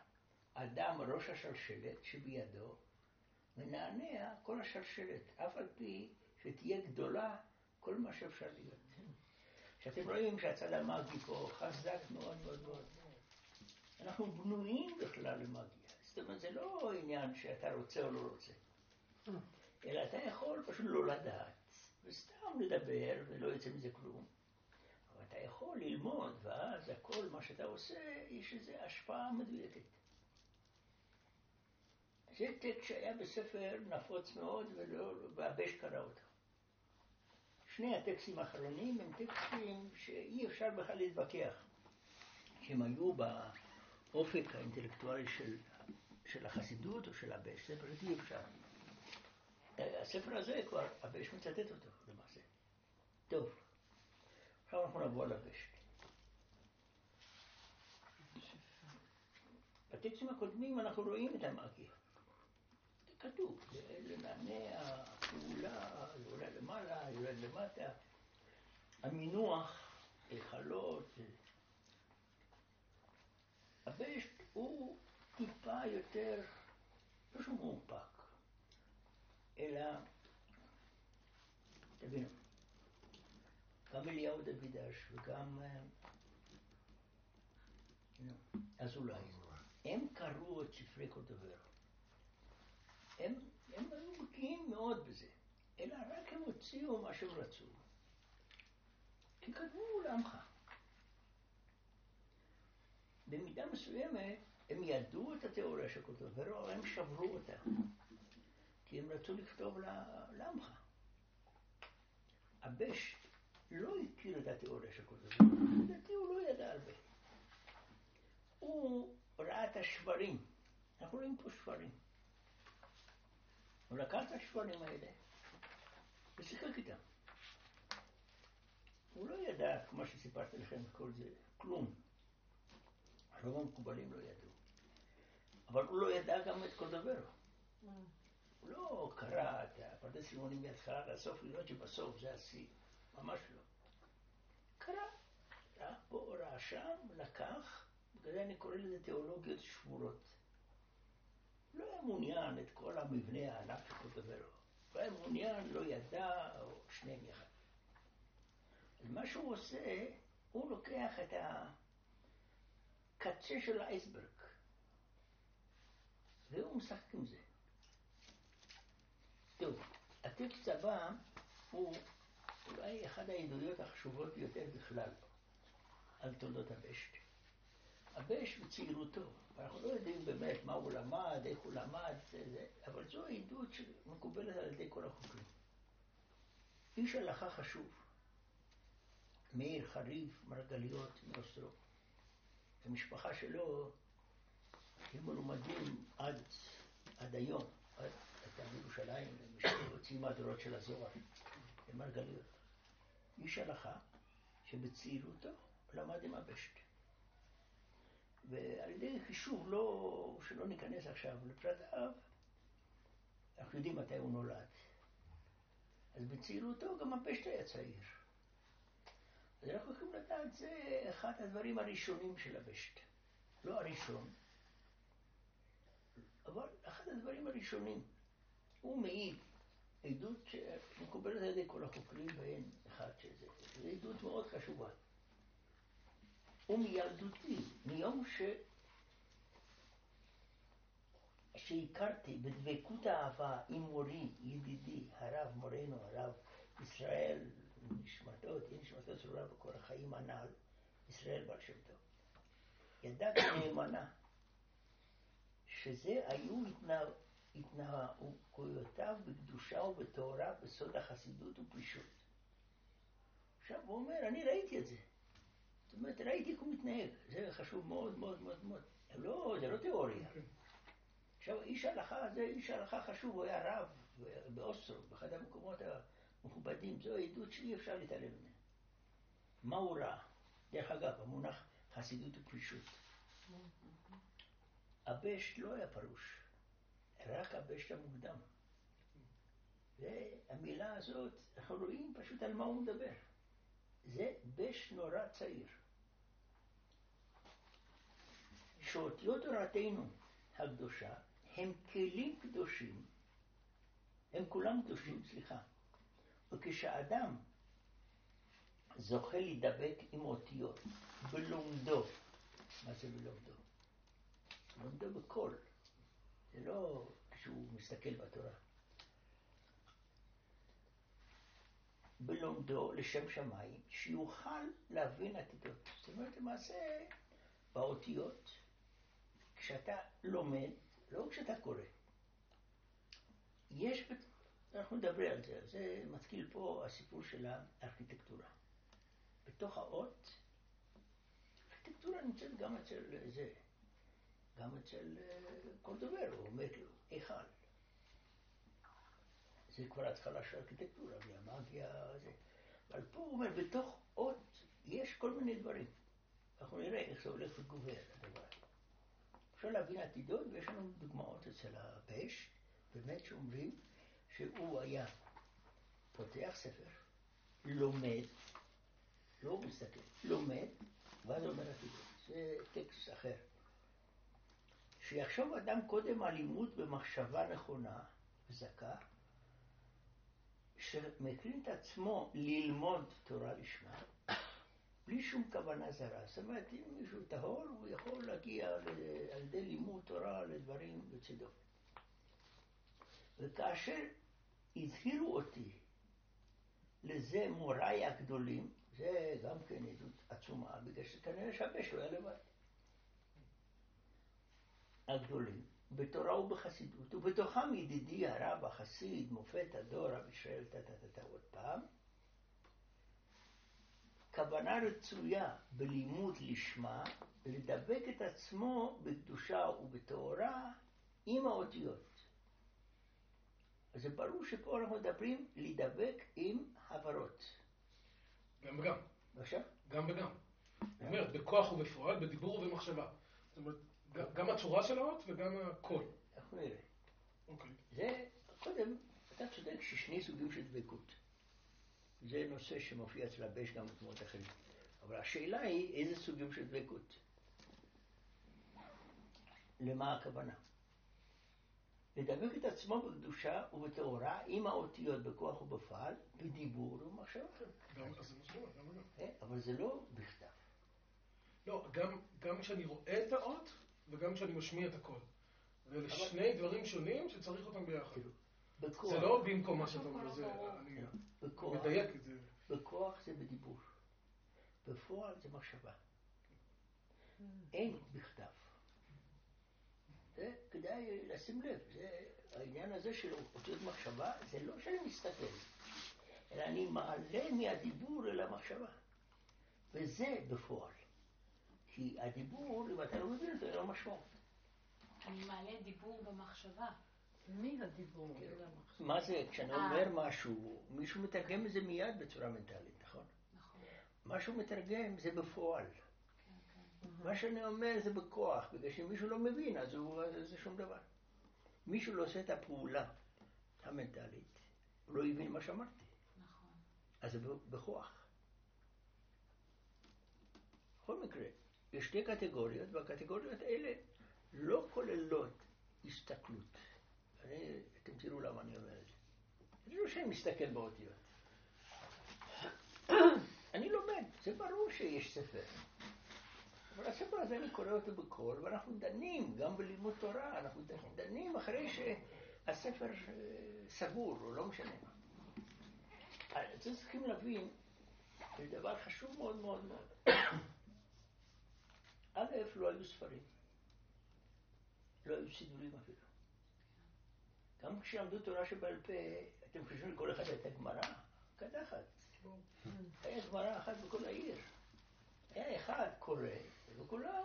אדם ראש השלשלת שבידו, מנענע כל השלשלת, אף על פי שתהיה גדולה כל מה שאפשר להיות. שאתם רואים שהצד המאגי פה חזק מאוד מאוד מאוד. אנחנו בנויים בכלל למאגיה. זאת אומרת, זה לא עניין שאתה רוצה או לא רוצה, אלא אתה יכול פשוט לא לדעת, וסתם לדבר ולא יוצא מזה כלום. אתה יכול ללמוד, ואז הכל מה שאתה עושה, יש איזו השפעה מדויקת. זה טקסט שהיה בספר נפוץ מאוד, והבש קרא אותו. שני הטקסטים האחרונים הם טקסטים שאי אפשר בכלל להתווכח, שהם היו באופק האינטלקטואלי של, של החסידות או של הבש, זה פשוט אי אפשר. הספר הזה כבר, הבש מצטט אותו למעשה. טוב, עכשיו אנחנו נבוא לבש. בטקסטים הקודמים אנחנו רואים את המאגיה. זה כתוב, זה לנענע, פעולה, זה עולה למעלה, יורד למטה. המינוח, היכלות. הבש הוא טיפה יותר, לא שהוא מאופק, אלא, תבינו, גם אליהו דוידש וגם אזולאי, הם קראו את ספרי קודוברו. הם, הם היו בקיאים מאוד בזה, אלא רק הם הוציאו מה שהם רצו. כי כתבו לעמך. במידה מסוימת הם ידעו את התיאוריה של קודוברו, אבל הם שברו אותה. כי הם רצו לכתוב לעמך. הבש לא הכיר את התיאוריה של קודוברו, לדעתי הוא לא ידע הרבה. הוא ראה את השברים, אנחנו רואים פה שברים. הוא לקח את השברים האלה ושיחק איתם. הוא לא ידע, כמו שסיפרתי לכם, כל זה, כלום. רוב המקובלים לא ידעו. אבל הוא לא ידע גם את קודוברו. הוא לא קרא את הפרדס רימונים מההתחלה עד הסוף, לראות שבסוף זה השיא. ממש לא. קרא, ראה פה, ראה שם, לקח, בגלל זה אני קורא לזה תיאולוגיות שבורות. לא היה מעוניין את כל המבנה הענק של קודוברו. לא היה מעוניין, לא ידע, או שניהם יחד. אז מה שהוא עושה, הוא לוקח את הקצה של האייסברג, והוא משחק עם זה. טוב, הטקסט הבא הוא אולי אחת העדויות החשובות ביותר בכלל על תולדות הבשט. הבש בצעירותו, ואנחנו לא יודעים באמת מה הוא למד, איך הוא למד, זה, זה, אבל זו עדות שמקובלת על ידי כל החוקרים. איש הלכה חשוב, מאיר חריף מרגליות מאוסטרו. המשפחה שלו הם מלומדים עד, עד היום, עד הייתה בירושלים, הוציאו מהדורות של הזוהר, למרגליות. איש הלכה שבצעירותו למד עם הבשט. ועל ידי חישוב, לא, שלא ניכנס עכשיו לפרטיו, אנחנו יודעים מתי הוא נולד. אז בצעירותו גם הבשט היה צעיר. אז אנחנו יכולים לדעת, זה אחד הדברים הראשונים של הבשט. לא הראשון, אבל אחד הדברים הראשונים. הוא מעיד עדות שמקובלת על ידי כל החוקרים ואין אחד שזה. זו עדות מאוד חשובה. ומילדותי, מיום ש... שהכרתי בדבקות האהבה עם מורי, ידידי, הרב מורנו, הרב ישראל, נשמתו, תהיה נשמתו צרורה בכל החיים הנ"ל, ישראל בר שם טוב. ידעתי נאמנה שזה היו התנהגויותיו בקדושה ובטהרה בסוד החסידות ופרישות. עכשיו הוא אומר, אני ראיתי את זה. זאת אומרת, ראיתי איך הוא מתנהג, זה חשוב מאוד מאוד מאוד מאוד. לא, זה לא תיאוריה. עכשיו, איש הלכה, זה איש הלכה חשוב, הוא היה רב באוסטרו, באחד המקומות המכובדים, זו עדות שאי אפשר להתעלם ממנה. מה הוא ראה? דרך אגב, המונח חסידות ופרישות. הבשט לא היה פרוש, רק הבשט המוקדם. והמילה הזאת, אנחנו רואים פשוט על מה הוא מדבר. זה בש נורא צעיר. שאותיות תורתנו הקדושה הם כלים קדושים, הם כולם קדושים, סליחה. וכשאדם זוכה להידבק עם אותיות, בלומדו. מה זה בלומדו? לומדו בקול. זה לא כשהוא מסתכל בתורה. בלומדו לשם שמיים, שיוכל להבין עתידות. זאת אומרת, למעשה, באותיות, כשאתה לומד, לא כשאתה קורא. יש, אנחנו נדבר על זה, זה מתחיל פה הסיפור של הארכיטקטורה. בתוך האות, ארכיטקטורה נמצאת גם אצל זה, גם אצל אה, כל דובר, הוא אומר לו, היכל. זה כבר התחלה של הארכיטקטורה, והמאגיה, זה. אבל פה הוא אומר, בתוך אות יש כל מיני דברים. אנחנו נראה איך זה הולך וגובר, הדבר הזה. אפשר להבין עתידות, ויש לנו דוגמאות אצל הפש, באמת שאומרים שהוא היה פותח ספר, לומד, לא מסתכל, לומד, ואז אומר עתידות. זה טקסט אחר. שיחשוב אדם קודם על לימוד במחשבה נכונה וזכה, שמקרין את עצמו ללמוד תורה לשמה, בלי שום כוונה זרה. זאת אומרת, אם מישהו טהור, הוא יכול להגיע על ידי לימוד תורה לדברים בצדו. וכאשר הזהירו אותי לזה מוריי הגדולים, זה גם כן עדות עצומה, בגלל שכנראה שהבש לא היה לבד. הגדולים, בתורה ובחסידות, ובתוכם ידידי הרב החסיד, מופת הדור, רב ישראל, טה-טה-טה עוד פעם, כוונה רצויה בלימוד לשמה, לדבק את עצמו בקדושה ובטהרה עם האותיות. אז זה ברור שפה אנחנו מדברים להידבק עם הברות. גם וגם. בבקשה? גם וגם. זאת אומרת, בכוח ובפועל, בדיבור ובמחשבה. זאת אומרת, גם הצורה של האות וגם הקול. אנחנו נראה. אוקיי. זה, קודם, אתה צודק ששני סוגים של דבקות. זה נושא שמופיע אצל הבש גם במקומות אחרים. אבל השאלה היא איזה סוגים של דבקות. למה הכוונה? לדבק את עצמו בקדושה ובטהורה עם האותיות בכוח ובפעל, בדיבור ובמחשבה. אה, אבל זה לא בכתב. לא, גם, גם כשאני רואה את האות וגם כשאני משמיע את הקול. ואלה שני דברים שונים שצריך אותם ביחד. כאילו, בכוח, זה לא במקום מה שאתה אומר, זה, אני בכוח, מדייק את זה. בכוח זה בדיבור. בפועל זה מחשבה. אין בכתב. זה כדאי לשים לב, זה העניין הזה של אותיות מחשבה, זה לא שאני מסתכל, אלא אני מעלה מהדיבור אל המחשבה. וזה בפועל. כי הדיבור, אם אתה לא מבין אותו, אין לו משמעות. אני מעלה דיבור במחשבה. מי הדיבור? כן. מה זה, כשאני אה. אומר משהו, מישהו מתרגם את זה מיד בצורה מנטלית, נכון? נכון. מה שהוא מתרגם זה בפועל. כן, כן. מה שאני אומר זה בכוח, בגלל שמישהו לא מבין, אז זה שום דבר. מישהו לא עושה את הפעולה המנטלית, הוא לא הבין מה שאמרתי, נכון. אז זה ב- בכוח. בכל מקרה, יש שתי קטגוריות, והקטגוריות האלה לא כוללות הסתכלות. אני, אתם תראו למה אני אומר את זה. זה לא שאני מסתכל באותיות. אני לומד, זה ברור שיש ספר. אבל הספר הזה אני קורא אותו בקול, ואנחנו דנים גם בלימוד תורה, אנחנו דנים אחרי שהספר אה, סגור, או לא משנה מה. אז צריכים להבין, זה דבר חשוב מאוד מאוד מאוד. א', לא היו ספרים. לא היו סידורים אפילו. גם כשלמדו תורה שבעל פה, אתם חושבים לכל אחד הייתה גמרא? קדחת. היה גמרא אחת בכל העיר. היה אחד קורא, וכולם.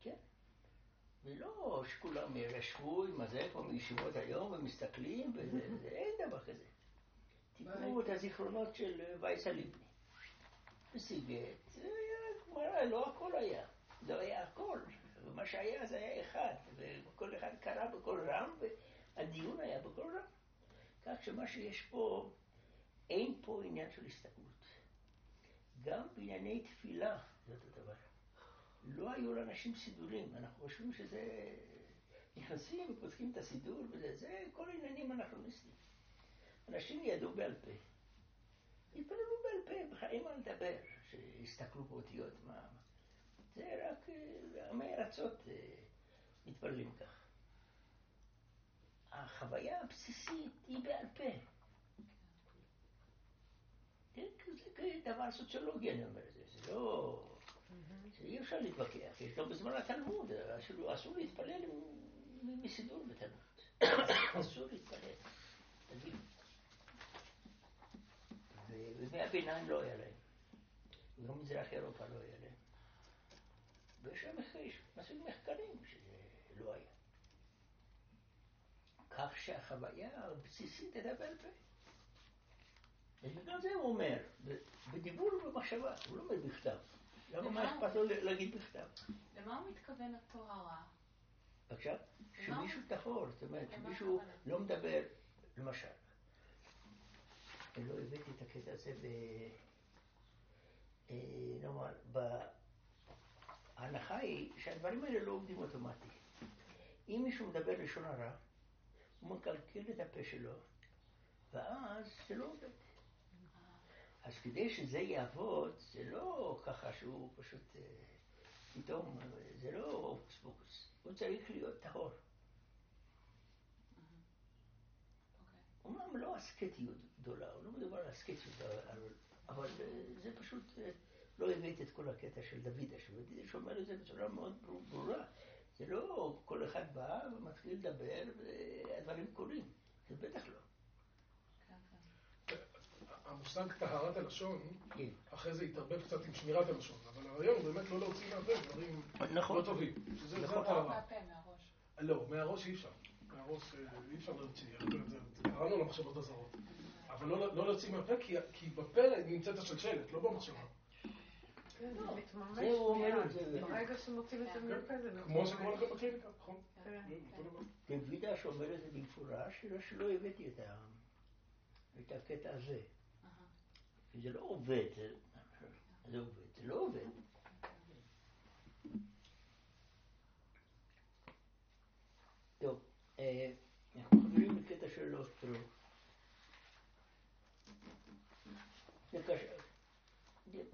כן. ולא שכולם ישבו עם הזה, כמו בישיבות היום, ומסתכלים, וזה, זה, אין דבר כזה. תקראו את הזיכרונות של וייסה ליבני. וסיגט, זה היה גמרא, לא הכל היה. לא היה הכל. ומה שהיה זה היה אחד, וכל אחד קרא בקול רם, והדיון היה בקול רם. כך שמה שיש פה, אין פה עניין של הסתכלות. גם בענייני תפילה זה אותו דבר. לא היו לאנשים סידורים, אנחנו חושבים שזה... נכנסים ופותחים את הסידור וזה, זה כל העניינים אנכרוניסטיים. אנשים ידעו בעל פה. התפללו בעל פה, בכלל אין מה לדבר, שהסתכלו באותיות, מה... זה רק אה, עמי ארצות אה, מתפללים כך. החוויה הבסיסית היא בעל פה. זה דבר סוציולוגי, אני אומר, זה, זה לא... זה אי אפשר להתווכח, יש גם בזמן התלמוד, אסור להתפלל מסידור בתלמוד. אסור להתפלל. תגידו. ובימי הביניים לא היה להם. וגם מזרח אירופה לא היה להם. ויש מספיק מחקרים שזה לא היה. כך שהחוויה הבסיסית הייתה בעל פה. ובגלל זה הוא אומר, בדיבור ובמחשבה, הוא לא אומר בכתב. למה מה אכפת לו להגיד בכתב? למה הוא מתכוון הטהרה? עכשיו, שמישהו טהור, זאת אומרת, שמישהו לא מדבר, למשל, לא הבאתי את הקטע הזה ב... אה, נאמר, ההנחה היא שהדברים האלה לא עובדים אוטומטי. אם מישהו מדבר לשון הרע, הוא מקלקל את הפה שלו, ואז זה לא עובד. אז כדי שזה יעבוד, זה לא ככה שהוא פשוט אה, פתאום, זה לא הוקוס פוקוס, הוא צריך להיות טהור. אומנם לא אסקטיות גדולה, הוא לא מדבר על אסקטיות, אבל זה פשוט, אה, לא הבאת את כל הקטע של דוד אשר, דוד אשר אומר את זה בצורה מאוד ברורה. זה לא כל אחד בא ומתחיל לדבר והדברים קורים, זה בטח לא. המושג טהרת הלשון, כן. אחרי זה התערבב קצת עם שמירת הלשון, אבל הרעיון הוא באמת לא להוציא מהפה דברים נכון. לא טובים. שזה נכון. הטהרה. מהראש. לא, מהראש אי אפשר. מהראש אה, אי אפשר להוציא, קראנו למחשבות הזרות. אבל לא, לא להוציא מהפה, כי בפה נמצאת השלשלת, לא במחשבה. כן, זה מתממש ברגע שמוצאים את זה כן. מהפה זה כמו שקורה לכם בקליניקה, נכון? דוידה שאומר את זה במפורש, שלא הבאתי את הקטע הזה. זה לא עובד, זה עובד, זה לא עובד. טוב, אה, אנחנו חברים בקטע של אוסטרו.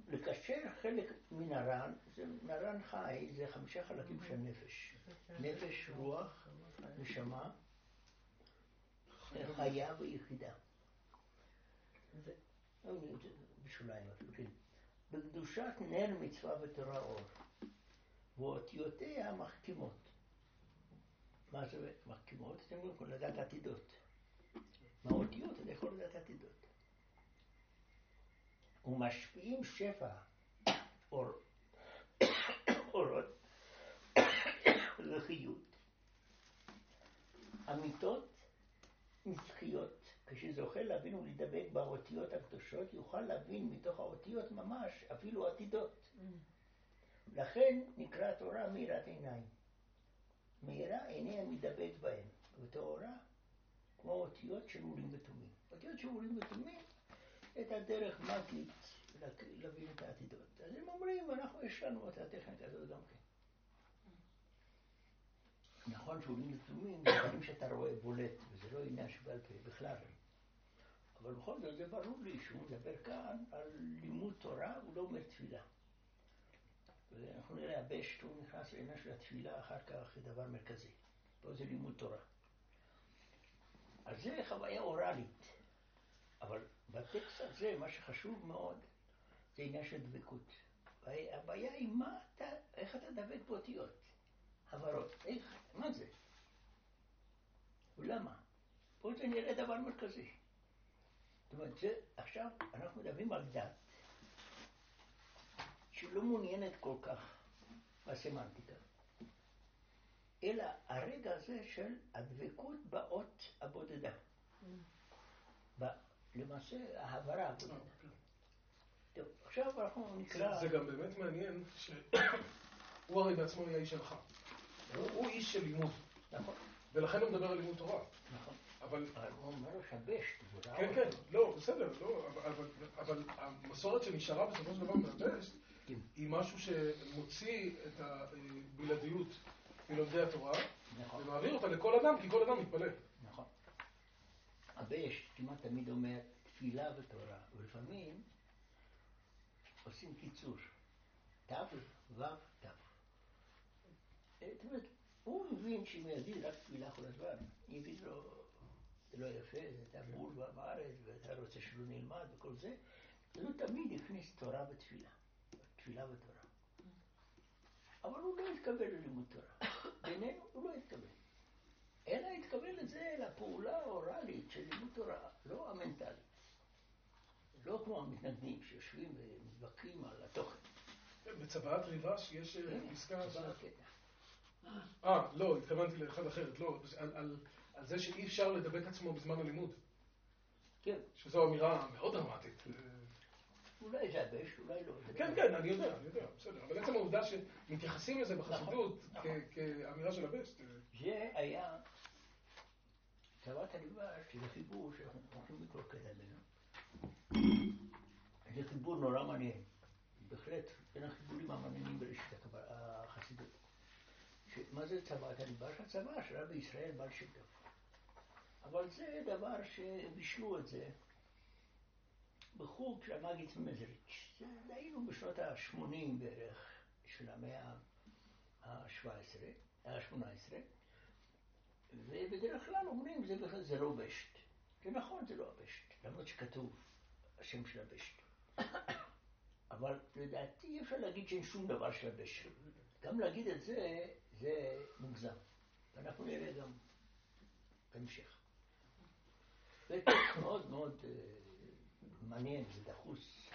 לקשר חלק מנרן, זה נרן חי, זה חמישה חלקים של נפש. נפש, רוח, נשמה, חיה ויחידה. בשוליים כן. בקדושת נר מצווה ותורה אור, ואותיותיה מחכימות. מה זה מחכימות? אתם יכולים לדעת עתידות. מה אותיות? אתה יכול לדעת עתידות. ומשפיעים שפע אור, אורות וחיות. אמיתות נצחיות כשזוכה להבין ולהידבק באותיות הקדושות, יוכל להבין מתוך האותיות ממש אפילו עתידות. לכן נקרא תורה מאירת עיניים. מאירה עיני המדבק בהם, וטהורה כמו אותיות של אורים ותומים. אותיות של אורים ותומים את הדרך מגית להבין את העתידות. אז הם אומרים, אנחנו, יש לנו את הטכניקה הזאת גם כן. נכון שאורים ותומים זה דברים שאתה רואה בולט, וזה לא עניין שבעל פה בכלל. אבל בכל זאת זה ברור לי שהוא מדבר כאן על לימוד תורה, הוא לא אומר תפילה. ואנחנו נראה, הבשט הוא נכנס לעניין של התפילה אחר כך כדבר מרכזי. פה זה לימוד תורה. אז זה חוויה אוראלית. אבל בטקסט הזה, מה שחשוב מאוד, זה עניין של דבקות. הבעיה היא מה אתה, איך אתה דבק באותיות, הברות, איך, מה זה? ולמה? פה זה נראה דבר מרכזי. זאת אומרת, זה, עכשיו אנחנו מדברים על דת שלא מעוניינת כל כך בסמנטיקה, אלא הרגע הזה של הדבקות באות הבודדה. למעשה, ההעברה. אוקיי. טוב, עכשיו אנחנו נקרא... זה גם באמת מעניין שהוא הרי בעצמו היה איש הלכה. הוא איש של לימוד. נכון. ולכן הוא מדבר על לימוד תורה. נכון. אבל... הוא אומר שבש, כן, כן, לא, בסדר, לא, אבל המסורת שנשארה בסופו של דבר מהבשט, כן. היא משהו שמוציא את הבלעדיות מלומדי התורה, נכון. ומעביר אותה לכל אדם, כי כל אדם מתפלל. הבשט כמעט תמיד אומר, תפילה ותורה, ולפעמים עושים קיצור, תו, וו, תו. זאת אומרת, הוא מבין שאם יגיד רק תפילה כל הזמן, יגיד לו, זה לא יפה, זה תו בול בארץ, ואתה רוצה שלא נלמד וכל זה, אז הוא תמיד הכניס תורה ותפילה, תפילה ותורה. אבל הוא לא התכוון ללימוד תורה. בינינו הוא לא התכוון. אלא התכוון לזה לפעולה האוראלית של לימוד תורה, לא המנטלית. לא כמו המתנגדים שיושבים ומתווכחים על התוכן. בצוואת ריבש יש אה, הנה, פסקה... אה, לא, התכוונתי לאחד אחרת, לא, על- על- על זה שאי אפשר לדבק עצמו בזמן הלימוד, כן, שזו אמירה מאוד דרמטית. אה, אולי זה הבש, אולי לא. כן. כן, אני יודע, אני יודע, בסדר. אבל עצם העובדה שמתייחסים לזה בחסידות נכון, נכון. כאמירה של הבסט, זה היה הליבש, שזה חיבור שאנחנו הולכים לקרוא ממנו. זה חיבור נורא מעניין. בהחלט, בין החיבורים המעניינים בראשית החסידות. מה זה צוות הליבש? הצבא של רבי ישראל בעל שם טוב. אבל זה דבר שבישלו את זה בחוג של המגיד מזריץ'. זה היינו בשנות ה-80 בערך של המאה ה-17, ה-18, ובדרך כלל אומרים זה בכלל זה לא בשט. זה נכון, זה לא הבשט, למרות שכתוב השם של הבשט. אבל לדעתי אי אפשר להגיד שאין שום דבר של הבשט. גם להגיד את זה, זה מוגזם. ואנחנו נראה גם בהמשך. זה מאוד מאוד אה, מעניין, זה דחוס.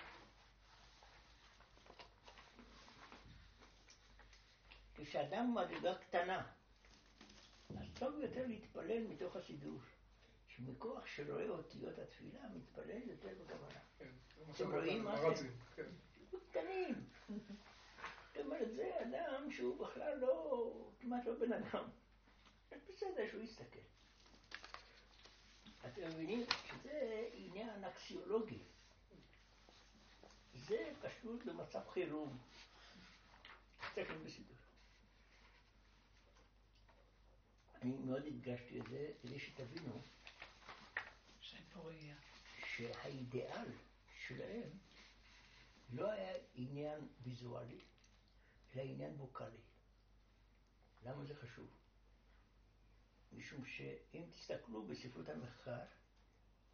כשאדם מדרגה קטנה, אז טוב יותר להתפלל מתוך הסידור, שמכוח שרואה אותיות התפילה, מתפלל יותר בכוונה. כן, אתם רואים מה זה? כן. קטנים. זאת אומרת, זה אדם שהוא בכלל לא, כמעט לא בן אדם. אז בסדר שהוא יסתכל. אתם מבינים שזה עניין אקסיולוגי. זה פשוט במצב חירום. להיות בסידור. אני מאוד הדגשתי את זה כדי שתבינו. שהאידיאל שלהם לא היה עניין ויזואלי, אלא עניין ווקאלי. למה זה חשוב? משום שאם תסתכלו בספרות המחקר,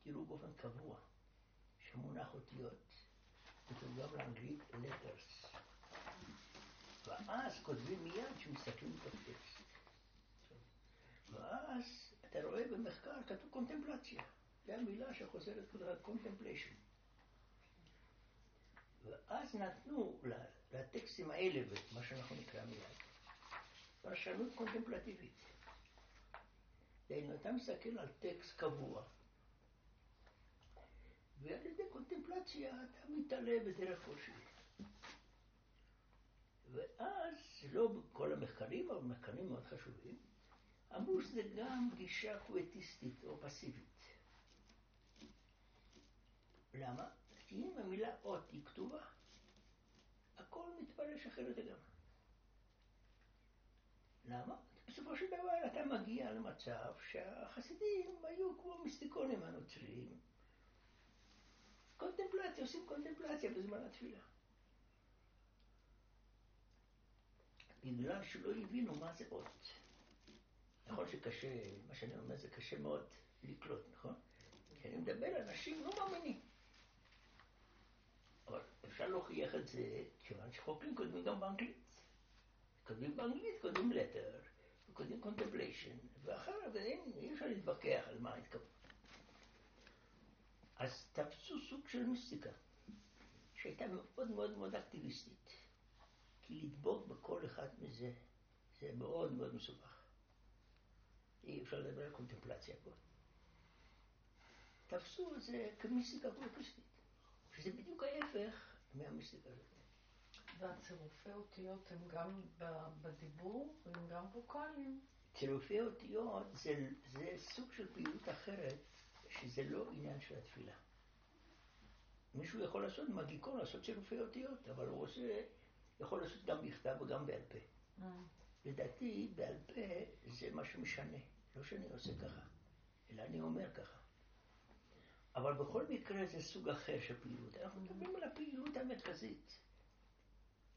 תראו באופן קבוע שהמונח אותיות מתורגם לאנגלית letters. ואז כותבים מיד שמסתכלים בתוך טקסט. ואז אתה רואה במחקר כתוב קונטמפלציה. זו המילה שחוזרת כל הזמן, contemplation. ואז נתנו לטקסטים האלה, מה שאנחנו נקרא מיד, פרשנות קונטמפלטיבית. דהיינו, אתה מסתכל על טקסט קבוע, ועל ידי קונטמפלציה אתה מתעלה בדרך כלשהי. ואז, לא בכל המחקרים, אבל מחקרים מאוד חשובים, אמרו שזה גם גישה קוויטיסטית או פסיבית. למה? כי אם המילה אות היא כתובה, הכל מתפרש אחרת לגמרי. למה? בסופו של דבר אתה מגיע למצב שהחסידים היו כמו מיסטיקונים הנוצרים. קונטמפלציה, עושים קונטמפלציה בזמן התפילה. בגלל שלא הבינו מה זה אות. נכון שקשה, מה שאני אומר זה קשה מאוד לקלוט, נכון? כי אני מדבר על אנשים לא מאמינים. אבל אפשר להוכיח את זה כיוון שחוקרים קודמים גם באנגלית. כותבים באנגלית, כותבים letter, וכותבים contemplation, ואחר אין- אי אפשר להתווכח על מה התכוון. אז תפסו סוג של מיסטיקה, שהייתה מאוד מאוד מאוד אקטיביסטית. כי לדבוק בכל אחד מזה, זה מאוד מאוד מסובך. אי אפשר לדבר על קונטמפלציה פה. תפסו את זה כמיסטיקה קולקריסטית, שזה בדיוק ההפך מהמיסטיקה הזאת. והצירופי אותיות הם גם בדיבור והם גם ווקאליים. צירופי אותיות זה, זה סוג של פעילות אחרת, שזה לא עניין של התפילה. מישהו יכול לעשות מגיקון, לעשות צירופי אותיות, אבל הוא עושה, יכול לעשות גם בכתב וגם בעל פה. לדעתי, בעל פה זה מה שמשנה, לא שאני עושה ככה, אלא אני אומר ככה. אבל בכל מקרה זה סוג אחר של פעילות. אנחנו מדברים על הפעילות המרכזית.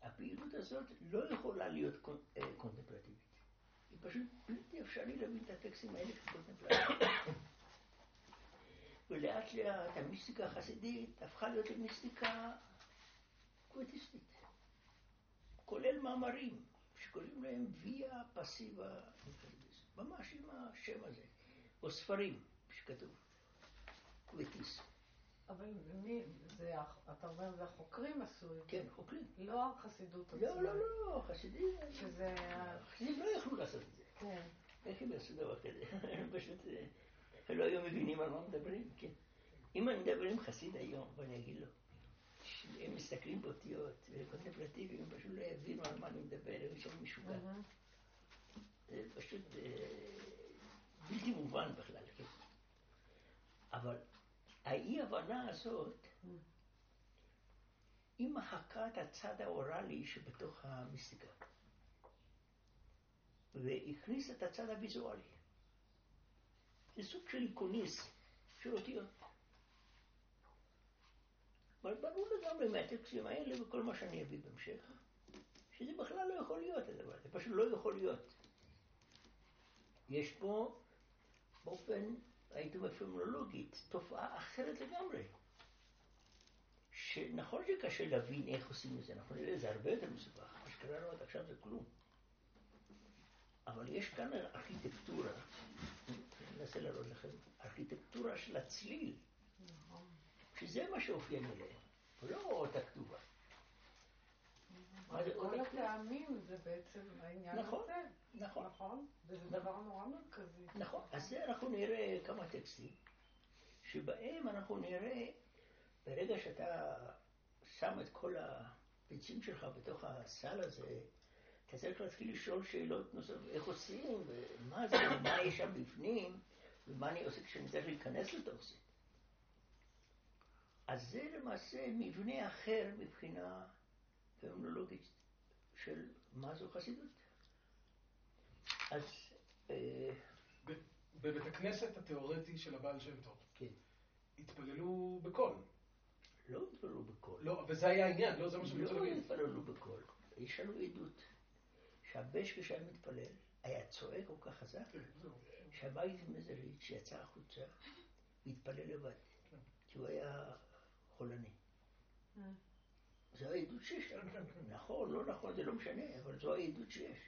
הפעילות הזאת לא יכולה להיות אה, קונטמפלטיבית. היא פשוט בלתי אפשרי להבין את הטקסטים האלה כקונטמפלטיביים. ולאט לאט המיסטיקה החסידית הפכה להיות למיסטיקה קוויטיסטית. כולל מאמרים שקוראים להם via passiva. ממש עם השם הזה. או ספרים שכתוב. quietist. אבל מי, זה, אתה אומר, זה החוקרים עשו את זה, כן, חוקרים. לא החסידות עצמה. לא, לא, לא, חסידים. שזה, החסידים לא יכלו לעשות את זה. כן. איך הם יעשו דבר כזה? פשוט אה, לא היו מבינים על מה מדברים, כן. אם אני מדבר עם חסיד היום, ואני אגיד לו, הם מסתכלים באותיות קונטמפלטיביים, הם פשוט לא יבינו על מה אני מדבר, הם שם משוגע. זה פשוט אה, בלתי מובן בכלל, כן. אבל האי-הבנה הזאת, היא מחקה את הצד האוראלי שבתוך המיסטיקה, והכניסה את הצד הוויזואלי. זה סוג של איקוניס של אותיות. אבל ברור לגמרי מהטקסטים האלה וכל מה שאני אביא בהמשך, שזה בכלל לא יכול להיות הדבר הזה, פשוט לא יכול להיות. יש פה באופן, הייתי אומר פמולוגית, תופעה אחרת לגמרי. שנכון שקשה להבין איך עושים את זה, נראה, זה הרבה יותר מסובך, מה שקראנו עד עכשיו זה כלום. אבל יש כאן ארכיטקטורה, אני אנסה להראות לכם, ארכיטקטורה של הצליל, שזה מה שאופיין אליהם, ולא אות הכתובה. כל? הטעמים זה בעצם העניין נכון, הזה. נכון. נכון? וזה דבר נורא מרכזי. נכון, אז זה אנחנו נראה כמה טקסטים, שבהם אנחנו נראה, ברגע שאתה שם את כל הביצים שלך בתוך הסל הזה, אתה צריך להתחיל לשאול שאלות נוספות, איך עושים, ומה זה, ומה יש שם בפנים, ומה אני עושה כשאני צריך להיכנס לתוך זה. אז זה למעשה מבנה אחר מבחינה פרמינולוגית של מה זו חסידות. אז אה, בבית הכנסת התיאורטי של הבעל שם טוב, כן. התפללו בקול. לא התפללו בקול. לא, וזה היה העניין, לא זה מה שאני רוצה לא. התפללו בקול. יש לנו עדות שהבש כשהיה מתפלל היה צועק כל כך חזק. שהבית מזרית שיצא החוצה והתפלל לבד, כן. כי הוא היה חולני. Mm. זו העדות שיש. נכון, לא נכון, זה לא משנה, אבל זו העדות שיש.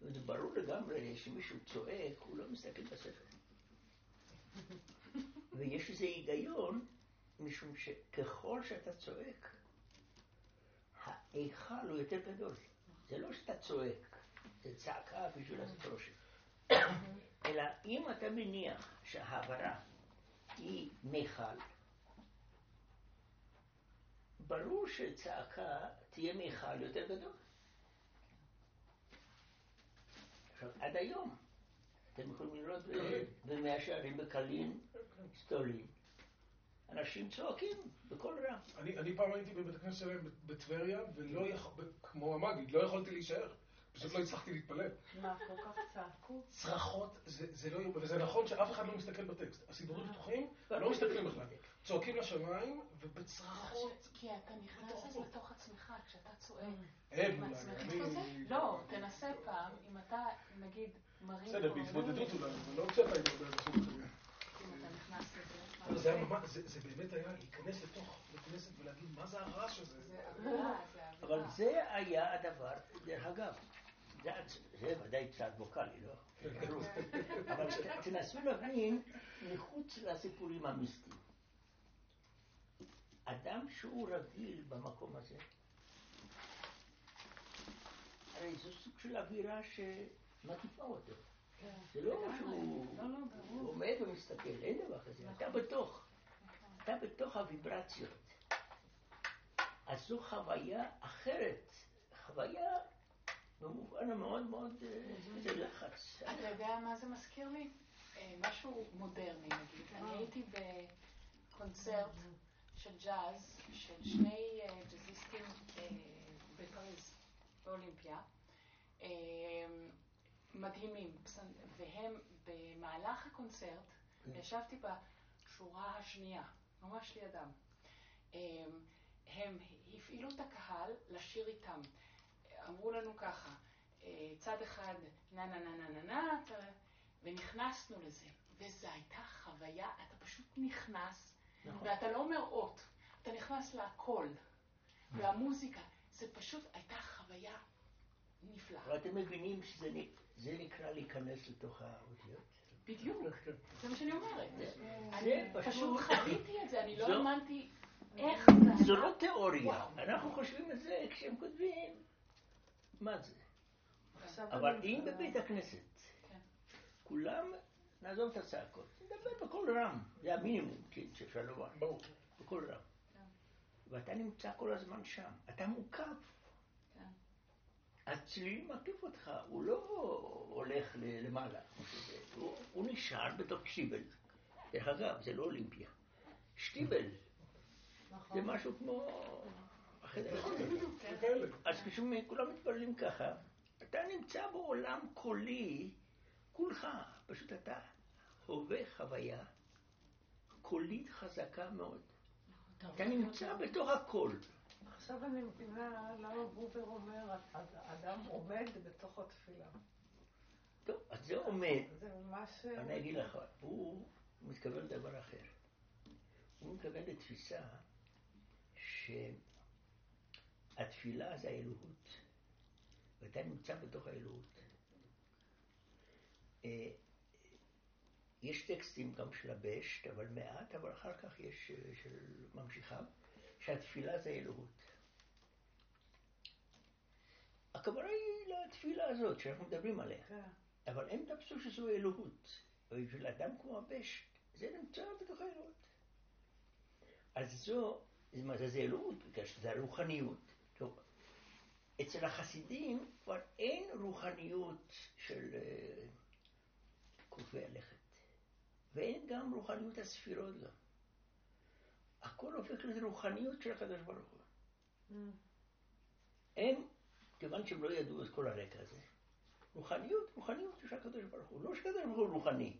זה ברור לגמרי שמישהו צועק, הוא לא מסתכל בספר. ויש לזה היגיון, משום שככל שאתה צועק, ההיכל הוא יותר גדול. זה לא שאתה צועק, זה צעקה בשביל לעשות רושם. אלא אם אתה מניח שההעברה היא מיכל, ברור שצעקה תהיה מיכל יותר גדול. עכשיו, עד היום, אתם יכולים לראות במאה שערים, בקלין, סטולין, אנשים צועקים בקול רם. אני, אני פעם הייתי בבית הכנסת שלהם בטבריה, ולא יכול, כמו המגיד, לא יכולתי להישאר. פשוט לא הצלחתי להתפלל. מה, כל כך צעקו? צרחות, זה, זה לא יאומן, וזה נכון שאף אחד לא מסתכל בטקסט. הסידורים פתוחים, לא מסתכלים בכלל. צועקים לשמיים, ובצרחות... כי אתה נכנס אז לתוך עצמך, כשאתה צועק. הם אולי, עצמך. אני... לא, תנסה פעם, אם אתה, נגיד, מרים... בסדר, בהתמודדות אולי, אבל לא כשאתה לזה. אבל זה זה זה באמת היה להיכנס לתוך הכנסת ולהגיד, מה זה הרעש הזה? זה זה אבל. זה היה הדבר, דרך אגב, זה, זה ודאי צעד ווקאלי, לא? אבל תנסו להבין מחוץ לסיפורים המיסטיים. אדם שהוא רגיל במקום הזה, הרי זו סוג של אווירה שמקיפה אותו. זה לא שהוא לא, לא. עומד ומסתכל, אין דבר כזה. אתה בתוך, אתה בתוך הוויברציות. אז זו חוויה אחרת, חוויה במובן המאוד מאוד, אה, זה לחץ. אתה יודע מה זה מזכיר לי? אה, משהו מודרני נגיד. אני הייתי בקונצרט של ג'אז, של שני אה, ג'אזיסטים אה, בפריז, באולימפיה. אה, מדהימים, והם במהלך הקונצרט, ישבתי בשורה השנייה. ממש לידם. הם הפעילו את הקהל לשיר איתם. אמרו לנו ככה, אה, צד אחד נה נה נה נה נה נה, ונכנסנו לזה. וזו הייתה חוויה, אתה פשוט נכנס, נכון. ואתה לא אומר אות, אתה נכנס להכל. והמוזיקה, זה פשוט הייתה חוויה נפלאה. אבל אתם מבינים שזה נקרא להיכנס לתוך האותיות? בדיוק, זה מה שאני אומרת. אני פשוט- חוויתי את זה, אני לא האמנתי איך זה זו. לא תיאוריה. אנחנו חושבים את זה כשהם כותבים. מה זה? אבל אם בבית הכנסת כן. כולם, נעזוב את הצעקות, נדבר בקול רם, זה המינימום כן, שאפשר לומר, ברור. בקול רם. כן. ואתה נמצא כל הזמן שם, אתה מוקף. הצליל מקיף אותך, הוא לא הולך למעלה, הוא, הוא נשאר בתוך שטיבל. דרך אגב, זה לא אולימפיה. שטיבל, נכון. זה משהו כמו... אז כשכולם מתפללים ככה, אתה נמצא בעולם קולי, כולך, פשוט אתה חווה חוויה קולית חזקה מאוד. אתה נמצא בתוך הקול. עכשיו אני מבינה למה בובר אומר, האדם עומד בתוך התפילה. טוב, אז זה עומד, זה ממש... אני אגיד לך, הוא מתכוון לדבר אחר. הוא מתכוון לתפיסה שהתפילה זה האלוהות, ואתה נמצא בתוך האלוהות. אה, יש טקסטים גם של הבשט, אבל מעט, אבל אחר כך יש אה, של ממשיכיו, שהתפילה זה האלוהות. הכוונה היא לתפילה הזאת שאנחנו מדברים עליה. כן. אבל הם תפסו שזו אלוהות. ובשביל אדם כמו הבשט, זה נמצא בתוך האלוהות. אז זו, מה זה, זה אלוהות, בגלל שזה הרוחניות. אצל החסידים כבר אין רוחניות של אה, כופי הלכת. ואין גם רוחניות הספירות גם. הכל הופך לזה רוחניות של הקדוש ברוך הוא. Mm. הם, כיוון שהם לא ידעו את כל הרקע הזה, רוחניות, רוחניות של הקדוש ברוך הוא. לא שהקדוש ברוך הוא רוחני,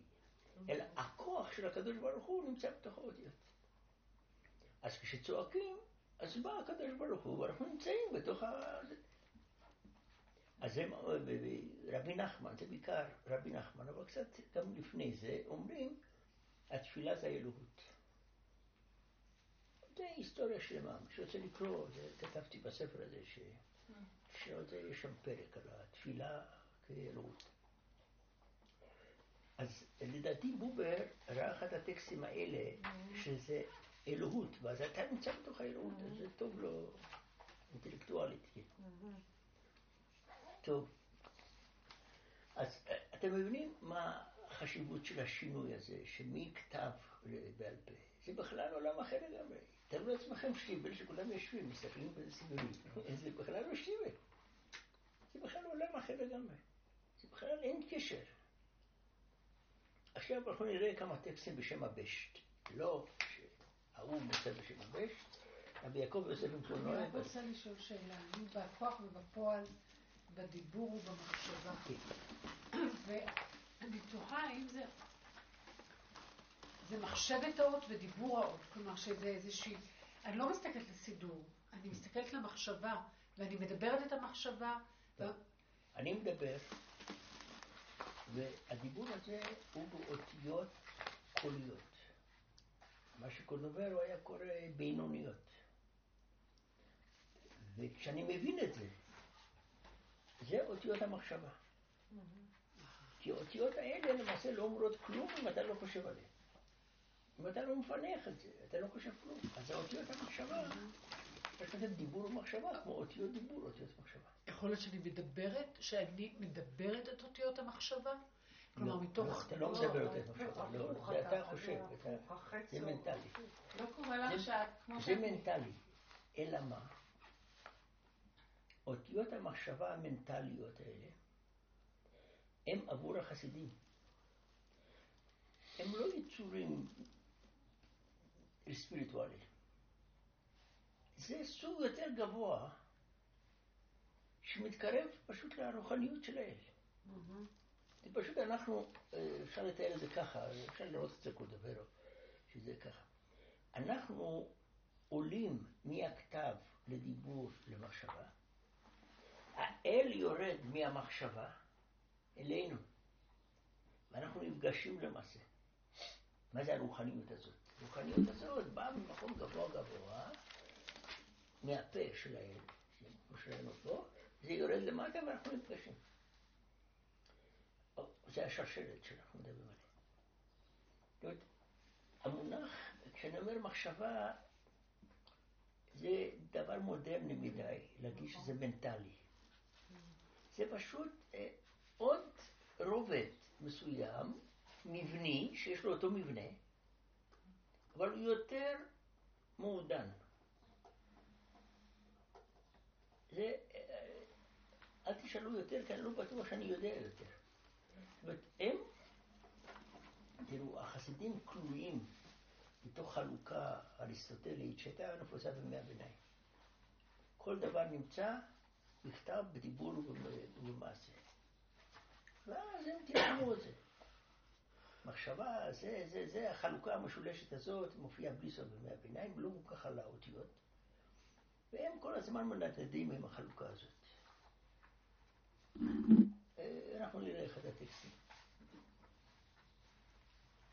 אלא הכוח של הקדוש ברוך הוא נמצא בתוך האותיות. אז כשצועקים, אז בא הקדוש ברוך הוא, ואנחנו נמצאים בתוך ה... אז זה, רבי נחמן, זה בעיקר רבי נחמן, אבל קצת גם לפני זה, אומרים, התפילה זה האלוהות. זה היסטוריה שלמה, מי שרוצה לקרוא, זה כתבתי בספר הזה, ש... שרוצה, יש שם פרק על התפילה כאלוהות. אז לדעתי בובר ראה אחד הטקסטים האלה, שזה אלוהות, ואז אתה נמצא בתוך האלוהות, אז זה טוב לו אינטלקטואלית. כן. טוב, אז אתם מבינים מה החשיבות של השינוי הזה, שמכתב בעל פה, זה בכלל עולם אחר לגמרי. תארו לעצמכם שטיבל שכולם יושבים, מסתכלים באיזה סידורים, זה בכלל לא שטיבל. זה בכלל עולם אחר לגמרי. זה בכלל אין קשר. עכשיו אנחנו נראה כמה טקסטים בשם הבשט. לא שההוא מוצא בשם הבשט, רבי יעקב יוסף אני מפלונוי. רק רוצה לשאול שאלה, אני בכוח ובפועל, בדיבור ובמחשבה. ואני תוהה האם זה, זה מחשבת האות ודיבור האות, כלומר שזה איזושהי, אני לא מסתכלת לסידור, אני מסתכלת למחשבה, ואני מדברת את המחשבה. אני מדבר, והדיבור הזה הוא באותיות קוליות. מה שקודובר הוא היה קורא בינוניות. וכשאני מבין את זה, זה אותיות המחשבה. כי האותיות האלה למעשה לא אומרות כלום אם אתה לא חושב עליהן. אם אתה לא מפענח את זה, אתה לא חושב כלום. אז האותיות המחשבה, יש לזה דיבור ומחשבה, כמו אותיות דיבור, אותיות מחשבה. יכול להיות שאני מדברת, שאני מדברת את אותיות המחשבה? כלומר, לא, מתוך... לא, אתה לא מדבר אותיות מחשבה, לא, זה אתה חושב, זה מנטלי. לא קורה לך זה- שאת, כמו זה. מנטלי. אלא מה? אותיות המחשבה המנטליות האלה הם עבור החסידים. הם לא יצורים ספיריטואליים. זה סוג יותר גבוה שמתקרב פשוט לרוחניות של האל. זה פשוט אנחנו, אה, אפשר לתאר את זה ככה, אפשר לראות את זה כל דבר, שזה ככה. אנחנו עולים מהכתב לדיבור למחשבה, האל יורד מהמחשבה אלינו, ואנחנו נפגשים למעשה. מה זה הרוחניות הזאת? הרוחניות הזאת באה ממקום גבוה גבוה, מהפה של האל, שראינו פה, זה יורד למטה ואנחנו נפגשים. זה השרשרת שאנחנו מדברים עליה. זאת אומרת, המונח, כשאני אומר מחשבה, זה דבר מודרני מדי, להגיד שזה מנטלי. זה פשוט אה, עוד רובד מסוים, מבני, שיש לו אותו מבנה, אבל הוא יותר מעודן. זה, אה, אל תשאלו יותר, כי אני לא בטוח שאני יודע יותר. זאת אומרת, הם, תראו, החסידים כלואים בתוך חלוקה אריסטוטלית שהייתה נפוצה בימי הביניים. כל דבר נמצא בכתב, בדיבור ובמעשה. ואז הם תרגמו את זה. מחשבה, זה, זה, זה, החלוקה המשולשת הזאת מופיעה בלי סוף בימי הביניים, לא כך על האותיות, והם כל הזמן מנדדים עם החלוקה הזאת. אנחנו נראה אחד הטקסטים.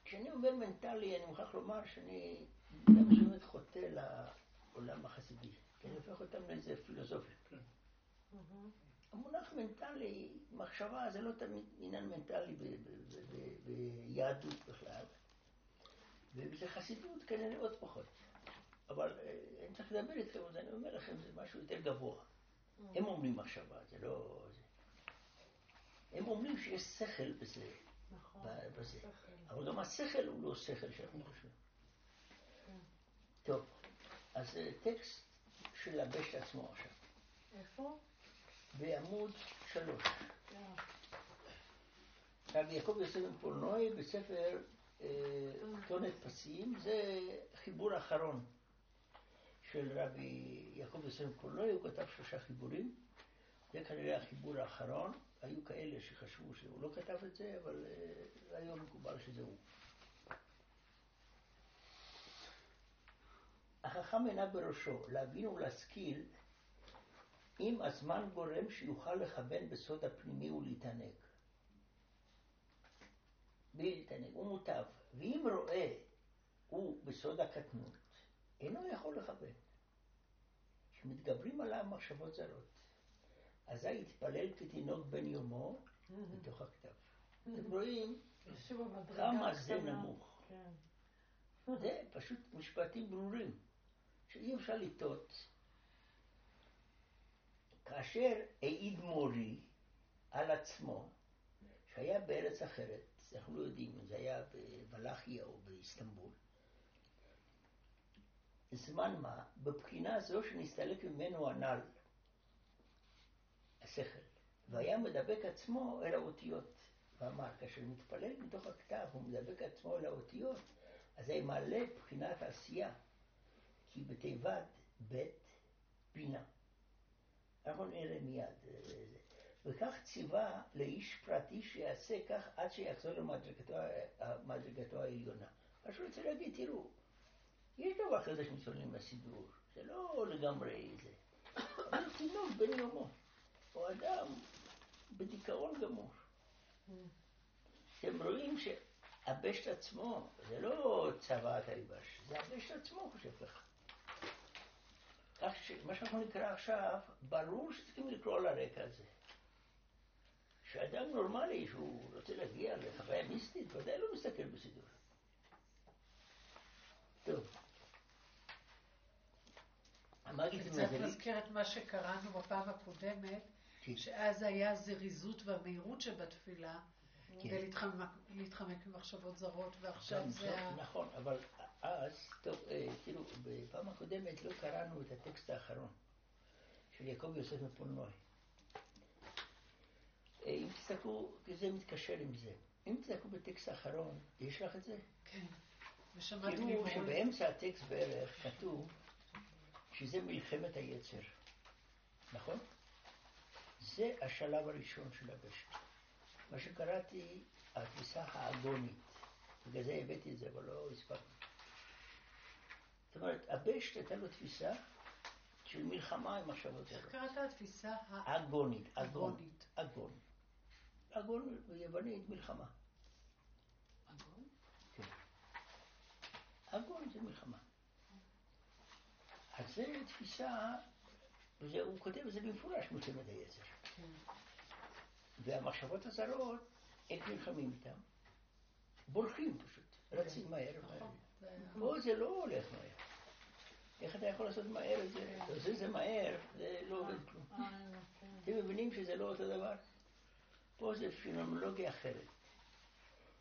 כשאני אומר מנטלי, אני מוכרח לומר שאני במידה מסוימת חוטא לעולם החסידי, כי אני הופך אותם לאיזה פילוסופיה. המונח מנטלי, מחשבה, זה לא תמיד עניין מנטלי ביהדות בכלל. ובחסידות כנראה עוד פחות. אבל אה, אני צריך לדבר איתכם, אז אני אומר לכם, זה משהו יותר גבוה. הם אומרים מחשבה, זה לא... הם אומרים שיש שכל בזה. נכון. בזה. אבל גם השכל הוא לא שכל שאנחנו חושבים. כן. טוב, אז אה, טקסט של לבש עצמו עכשיו. איפה? בעמוד שלוש. רבי יעקב יוסף מפולנוי בספר אה, כתונת פסים, זה חיבור אחרון של רבי יעקב יוסף מפולנוי, הוא כתב שלושה חיבורים, זה כנראה החיבור האחרון. היו כאלה שחשבו שהוא לא כתב את זה, אבל uh, היום מקובל שזה הוא. החכם עיניו בראשו, להבין ולהשכיל אם הזמן גורם שיוכל לכוון בסוד הפנימי ולהתענג. להתענג, הוא מוטב. ואם רואה הוא בסוד הקטנות, אינו יכול לכוון. כשמתגברים עליו מחשבות זרות. אזי יתפלל כתינוק בן יומו בתוך הכתב. אתם רואים כמה זה נמוך. כן. זה פשוט משפטים ברורים, שאי אפשר לטעות. כאשר העיד מורי על עצמו, שהיה בארץ אחרת, אנחנו לא יודעים אם זה היה בוולאחיה או באיסטנבול, זמן מה, בבחינה זו שנסתלק ממנו הנ"ל, השכל, והיה מדבק עצמו אל האותיות. ואמר, כאשר מתפלל מתוך הכתב, הוא מדבק עצמו אל האותיות, אז זה מעלה בחינת עשייה, כי בתיבת ב' בינה. אנחנו נראה מיד. אה, וכך ציווה לאיש פרטי שיעשה כך עד שיחזור למדרגתו העליונה. מה שהוא רוצה להגיד, תראו, יש דבר כזה שמתפללים בסידור, זה לא לגמרי זה. אבל תינוק בן יומו. או אדם בדיכאון גמור. אתם רואים שהבשט עצמו, זה לא צוואת היבש, זה הבשט עצמו חושב ככה. כך שמה שאנחנו נקרא עכשיו, ברור שצריכים לקרוא על הרקע הזה. שאדם נורמלי, שהוא רוצה להגיע לחוויה מיסטית, ודאי לא מסתכל בסידור. טוב. קצת מזכיר את מה שקראנו בפעם הקודמת, כן. שאז היה זריזות והמהירות שבתפילה, כן. כדי להתחמק ממחשבות זרות, ועכשיו זה ה... נכון, אבל אז, טוב, אה, תראו, בפעם הקודמת לא קראנו את הטקסט האחרון של יעקב יוסף מפולנוי. אה, אם תסתכלו, כי זה מתקשר עם זה. אם תסתכלו בטקסט האחרון, יש לך את זה? כן, ושמעתי תראו שבאמצע הטקסט בערך כתוב שזה מלחמת היצר, נכון? זה השלב הראשון של הבשת. מה שקראתי, התפיסה האגונית. בגלל זה הבאתי את זה, אבל לא הספקתי. זאת אומרת, הבשט הייתה לו תפיסה של מלחמה עם מחשבות איך זרות. קראת לתפיסה אגונית, אגון, האגונית? אגון. ביוונית מלחמה. אגון? אגון זה מלחמה. אז זו תפיסה, הוא כותב את זה במפורש מוצמת היצר. והמחשבות הזרות, איך נלחמים איתם? בורחים פשוט, רצים מהר. מהר. פה זה לא הולך מהר. איך אתה יכול לעשות מהר את זה? אתה עושה את זה מהר, זה לא עובד כלום. אה, כן. אתם מבינים שזה לא אותו דבר? פה זה פינומולוגיה אחרת.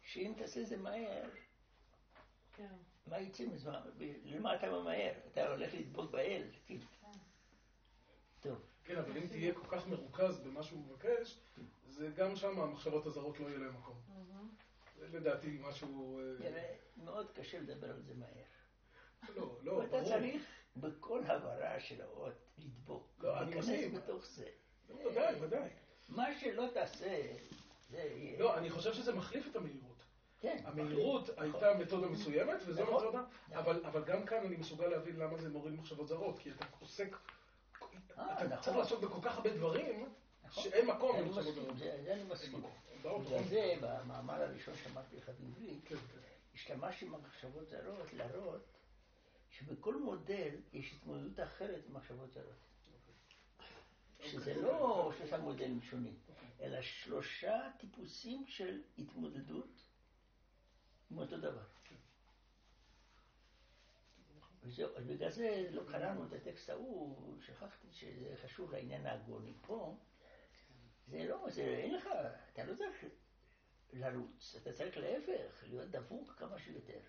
שאם תעשה את זה מהר, כן. מה יצא מזה? למה אתה ממהר? אתה הולך לדבוק באל. כאילו. טוב, כן, אבל אם תהיה כל כך מרוכז במה שהוא מבקש, זה גם שם המחשבות הזרות לא יהיה להם מקום. זה לדעתי משהו... אה, תראה, מאוד קשה לדבר על זה מהר. לא, לא, ברור. צריך בכל הבהרה של האות לדבוק. לא, אני להיכנס מסכים. בתוך זה. ודאי, ודאי. מה שלא תעשה, זה יהיה... לא, אני חושב שזה מחליף את המהירות. כן, המהירות נכון. הייתה מתודה מסוימת, וזו נכון. מתודה, אבל אבל גם כאן אני מסוגל להבין למה זה מוריד מחשבות זרות, כי אתה עוסק, אה, אתה נכון. צריך לעסוק בכל כך הרבה דברים, נכון. שאין מקום למחשבות זרות. זה אני מסכים. בגלל נכון. זה, במאמר הראשון שאמרתי לך בעברית, כן, כן. השתמשתי במחשבות זרות להראות שבכל מודל יש התמודדות אחרת עם מחשבות זרות. שזה לא שלושה מודלים שונים, אלא שלושה טיפוסים של התמודדות עם אותו דבר. וזהו, אז בגלל זה לא קראנו את הטקסט ההוא, שכחתי שזה חשוב לעניין האגוני. פה, זה לא, זה אין לך, אתה לא צריך לרוץ, אתה צריך להפך, להיות דבוק כמה שיותר.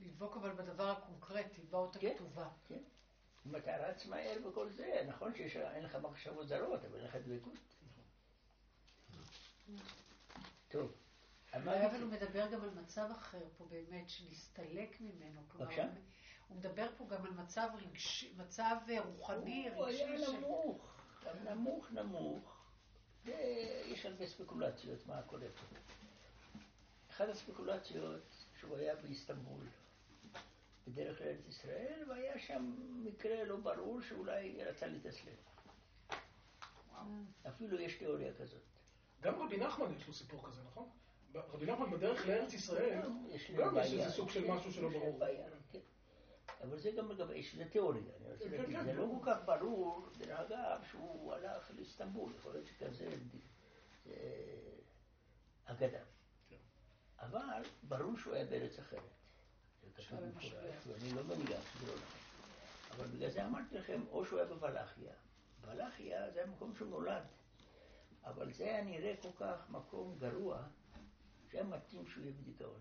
לדבוק אבל בדבר הקונקרטי, באות כן. הכתובה. כן? אם אתה רץ מהר וכל זה, נכון שאין לך מחשבות זרות, אבל אין לך דבקות. טוב, אבל הוא מדבר גם על מצב אחר פה באמת, של להסתלק ממנו. בבקשה? הוא מדבר פה גם על מצב רגשי, מצב רוחני, הוא היה רגשי. נמוך, נמוך נמוך, ויש הרבה ספקולציות מה קורה פה. אחת הספקולציות שהוא היה באיסטנבול, בדרך לארץ ישראל, והיה שם מקרה לא ברור שאולי רצה להתאסלם. אפילו יש תיאוריה כזאת. גם רבי נחמן יש לו סיפור כזה, נכון? רבי נחמן בדרך לארץ ישראל, גם יש. איזה סוג של משהו שלא ברור. כן. אבל זה גם לגבי, יש לזה תיאוריה, אני רוצה כן, להגיד, כן, זה כן. לא כל כך ברור, דרך אגב, שהוא הלך לאיסטנבול, יכול להיות שכזה זה אגדה. כן. אבל ברור שהוא היה בארץ אחרת. ואני לא מניח שזה לא נכון. אבל בגלל זה אמרתי לכם, או שהוא היה בוולאחיה. ולאחיה זה המקום שהוא נולד, אבל זה היה נראה כל כך מקום גרוע, שהיה מתאים שהוא יהיה בדיכאון.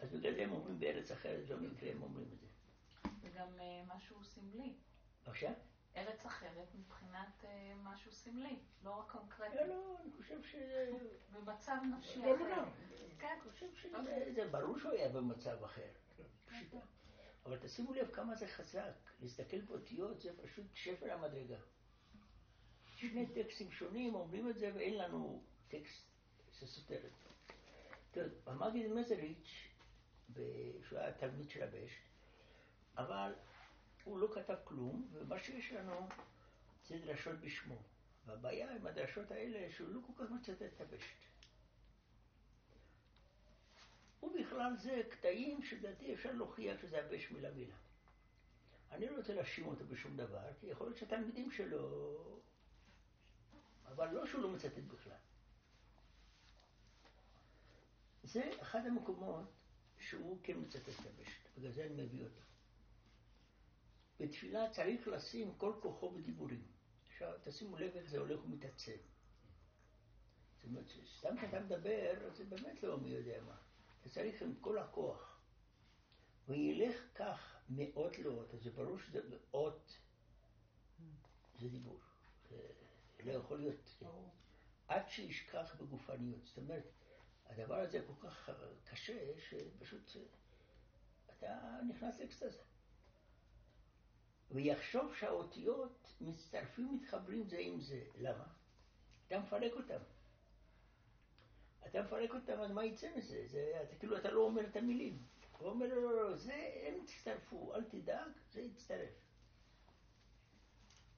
אז בגלל זה הם אומרים בארץ אחרת, לא במקרה הם אומרים את זה. זה גם אה, משהו סמלי. בבקשה? ארץ אחרת מבחינת אה, משהו סמלי, לא רק קונקרטי. לא, לא, אני חושב ש... במצב נפשי לא, אחר. לא. כן, אני חושב שזה זה ברור שהוא היה במצב אחר. כן. פשיטה. אבל תשימו לב כמה זה חזק. להסתכל באותיות זה פשוט שפל המדרגה. שני טקסטים שונים אומרים את זה ואין לנו טקסט שסותר את זה. המגיד מזריץ', שהוא היה תלמיד של הבשט, אבל הוא לא כתב כלום, ומה שיש לנו זה דרשות בשמו. והבעיה עם הדרשות האלה שהוא לא כל כך מצטט את הבשט. ובכלל זה קטעים שלדעתי אפשר להוכיח שזה הבש מילה מילה. אני לא רוצה להאשים אותו בשום דבר, כי יכול להיות שהתלמידים שלו... אבל לא שהוא לא מצטט בכלל. זה אחד המקומות שהוא כן מצטט את הבשט, בגלל זה אני מביא אותו. בתפילה צריך לשים כל כוחו בדיבורים. עכשיו, תשימו לב איך זה הולך ומתעצם. זאת אומרת, סתם כשאתה מדבר, זה באמת לא מי יודע מה. אתה צריך עם כל הכוח. וילך כך מאות לאות, אז זה ברור שזה מאות, זה דיבור. זה לא יכול להיות. עד שישכח בגופניות. זאת אומרת, הדבר הזה כל כך קשה, שפשוט אתה נכנס לאקסטזה. ויחשוב שהאותיות מצטרפים, מתחברים זה עם זה. למה? אתה מפרק אותם. אתה מפרק אותם, אז מה יצא מזה? זה, אתה כאילו, אתה לא אומר את המילים. הוא אומר לו, לא, לא, לא, זה, הם תצטרפו, אל תדאג, זה יצטרף.